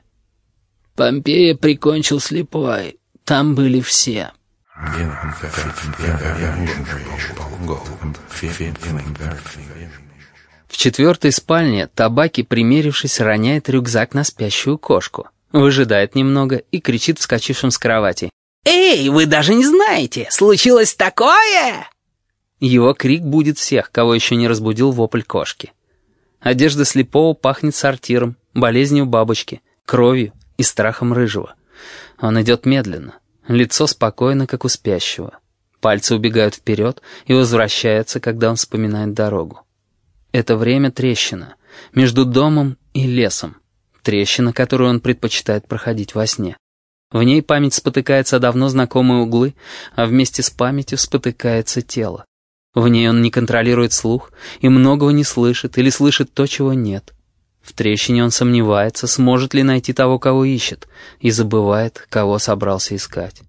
«Помпея прикончил слепой. Там были все. В четвертой спальне табаки, примерившись, роняет рюкзак на спящую кошку. Выжидает немного и кричит вскочившим с кровати. «Эй, вы даже не знаете! Случилось такое!» Его крик будет всех, кого еще не разбудил вопль кошки. Одежда слепого пахнет сортиром, болезнью бабочки, кровью и страхом рыжего. Он идет медленно. Лицо спокойно, как у спящего. Пальцы убегают вперед и возвращаются, когда он вспоминает дорогу. Это время трещина между домом и лесом. Трещина, которую он предпочитает проходить во сне. В ней память спотыкается о давно знакомые углы, а вместе с памятью спотыкается тело. В ней он не контролирует слух и многого не слышит или слышит то, чего нет. В трещине он сомневается, сможет ли найти того, кого ищет, и забывает, кого собрался искать.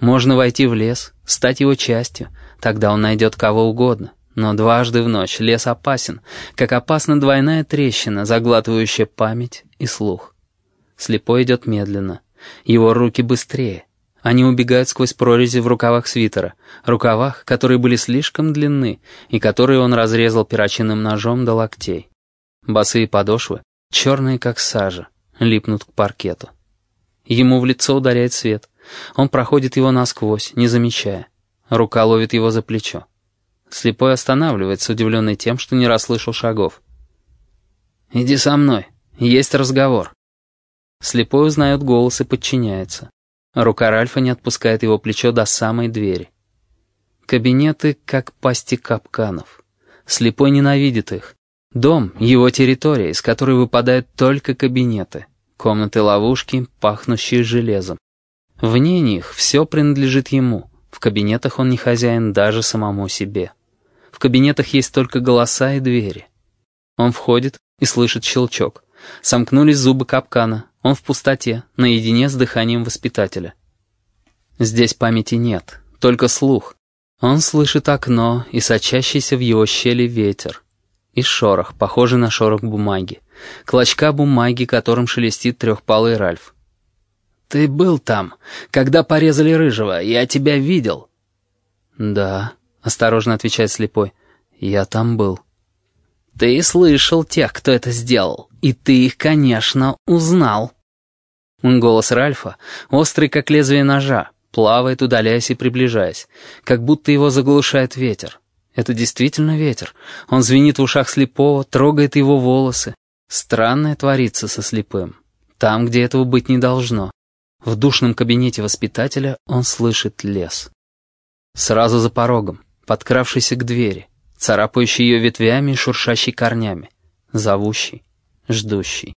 Можно войти в лес, стать его частью, тогда он найдет кого угодно. Но дважды в ночь лес опасен, как опасна двойная трещина, заглатывающая память и слух. Слепой идет медленно. Его руки быстрее. Они убегают сквозь прорези в рукавах свитера, рукавах, которые были слишком длинны и которые он разрезал перочинным ножом до локтей. Босые подошвы, черные как сажа, липнут к паркету. Ему в лицо ударяет свет. Он проходит его насквозь, не замечая. Рука ловит его за плечо. Слепой останавливается, удивленный тем, что не расслышал шагов. «Иди со мной. Есть разговор». Слепой узнает голос и подчиняется. Рука Ральфа не отпускает его плечо до самой двери. Кабинеты как пасти капканов. Слепой ненавидит их. Дом — его территория, из которой выпадают только кабинеты. Комнаты-ловушки, пахнущие железом. Вне них все принадлежит ему. В кабинетах он не хозяин даже самому себе. В кабинетах есть только голоса и двери. Он входит и слышит щелчок. Сомкнулись зубы капкана. Он в пустоте, наедине с дыханием воспитателя. Здесь памяти нет, только слух. Он слышит окно и сочащийся в его щели ветер. И шорох, похожий на шорох бумаги. Клочка бумаги, которым шелестит трехпалый Ральф. «Ты был там, когда порезали Рыжего, я тебя видел». «Да», — осторожно отвечает слепой, — «я там был». «Ты слышал тех, кто это сделал, и ты их, конечно, узнал». Голос Ральфа, острый как лезвие ножа, плавает, удаляясь и приближаясь, как будто его заглушает ветер. Это действительно ветер. Он звенит в ушах слепого, трогает его волосы. Странное творится со слепым. Там, где этого быть не должно. В душном кабинете воспитателя он слышит лес. Сразу за порогом, подкравшийся к двери, царапающий ее ветвями и шуршащий корнями, зовущий, ждущий.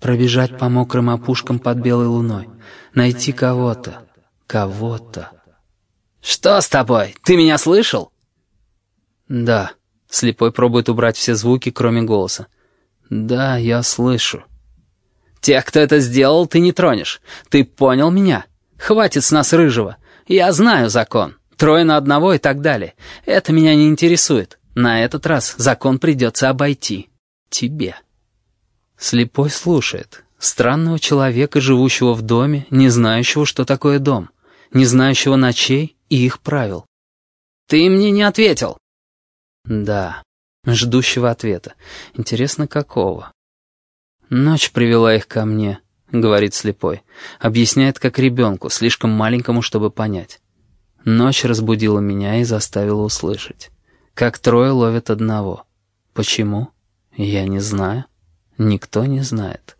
Пробежать по мокрым опушкам под белой луной, найти кого-то, кого-то. «Что с тобой? Ты меня слышал?» «Да». Слепой пробует убрать все звуки, кроме голоса. «Да, я слышу». «Тех, кто это сделал, ты не тронешь. Ты понял меня? Хватит с нас рыжего. Я знаю закон. Трое на одного и так далее. Это меня не интересует. На этот раз закон придется обойти. Тебе». Слепой слушает. Странного человека, живущего в доме, не знающего, что такое дом, не знающего ночей и их правил. «Ты мне не ответил». «Да, ждущего ответа. Интересно, какого?» «Ночь привела их ко мне», — говорит слепой. Объясняет, как ребенку, слишком маленькому, чтобы понять. Ночь разбудила меня и заставила услышать. Как трое ловят одного. Почему? Я не знаю. Никто не знает.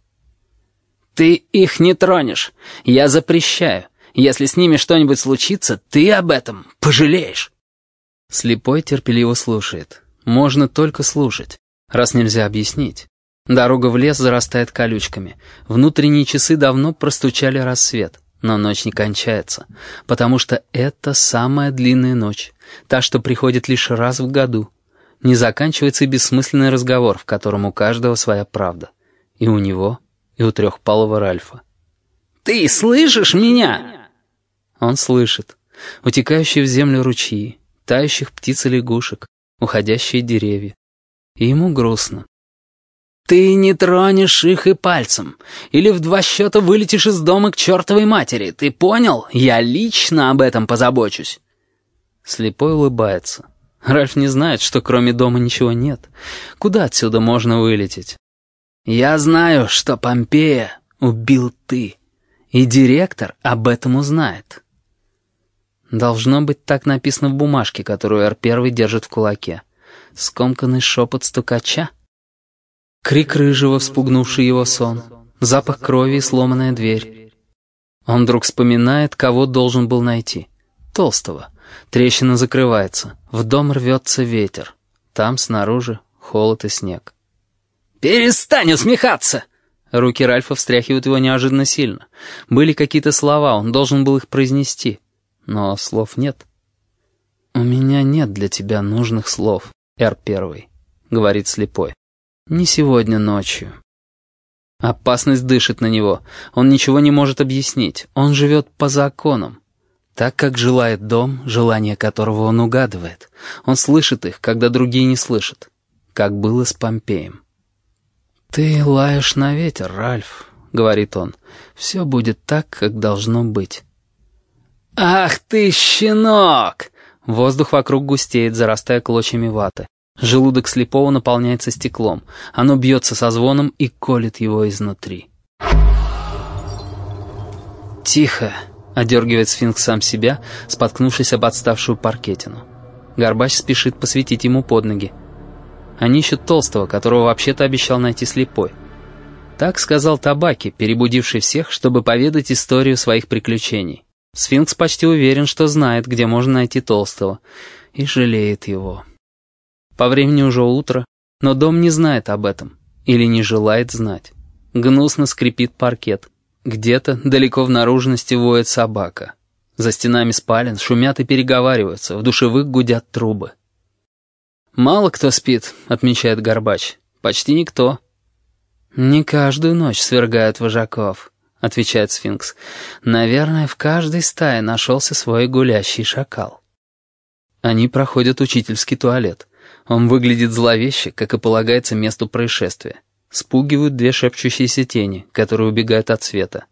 «Ты их не тронешь. Я запрещаю. Если с ними что-нибудь случится, ты об этом пожалеешь». Слепой терпеливо слушает. Можно только слушать, раз нельзя объяснить. Дорога в лес зарастает колючками. Внутренние часы давно простучали рассвет, но ночь не кончается, потому что это самая длинная ночь, та, что приходит лишь раз в году. Не заканчивается и бессмысленный разговор, в котором у каждого своя правда. И у него, и у трехпалого Ральфа. «Ты слышишь меня?» Он слышит. Утекающие в землю ручьи, тающих птиц и лягушек, уходящие деревья. И ему грустно. Ты не тронешь их и пальцем. Или в два счета вылетишь из дома к чертовой матери. Ты понял? Я лично об этом позабочусь». Слепой улыбается. Ральф не знает, что кроме дома ничего нет. Куда отсюда можно вылететь? «Я знаю, что Помпея убил ты. И директор об этом узнает». Должно быть так написано в бумажке, которую Р-1 держит в кулаке. Скомканный шепот стукача — Крик рыжего, вспугнувший его сон. Запах крови и сломанная дверь. Он вдруг вспоминает, кого должен был найти. Толстого. Трещина закрывается. В дом рвется ветер. Там снаружи холод и снег. «Перестань усмехаться!» Руки Ральфа встряхивают его неожиданно сильно. Были какие-то слова, он должен был их произнести. Но слов нет. «У меня нет для тебя нужных слов, Р-1», — говорит слепой. «Не сегодня ночью». Опасность дышит на него. Он ничего не может объяснить. Он живет по законам. Так, как желает дом, желание которого он угадывает. Он слышит их, когда другие не слышат. Как было с Помпеем. «Ты лаешь на ветер, Ральф», — говорит он. «Все будет так, как должно быть». «Ах ты, щенок!» Воздух вокруг густеет, зарастая клочьями ваты. Желудок слепого наполняется стеклом. Оно бьется со звоном и колет его изнутри. «Тихо!» — одергивает сфинкс сам себя, споткнувшись об отставшую паркетину. Горбач спешит посветить ему под ноги. Они ищут толстого, которого вообще-то обещал найти слепой. Так сказал Табаки, перебудивший всех, чтобы поведать историю своих приключений. Сфинкс почти уверен, что знает, где можно найти толстого, и жалеет его. По времени уже утро, но дом не знает об этом или не желает знать. Гнусно скрипит паркет. Где-то далеко в наружности воет собака. За стенами спален шумят и переговариваются, в душевых гудят трубы. «Мало кто спит», — отмечает Горбач. «Почти никто». «Не каждую ночь свергают вожаков», — отвечает сфинкс. «Наверное, в каждой стае нашелся свой гулящий шакал». Они проходят учительский туалет. Он выглядит зловеще, как и полагается месту происшествия. Спугивают две шепчущиеся тени, которые убегают от света.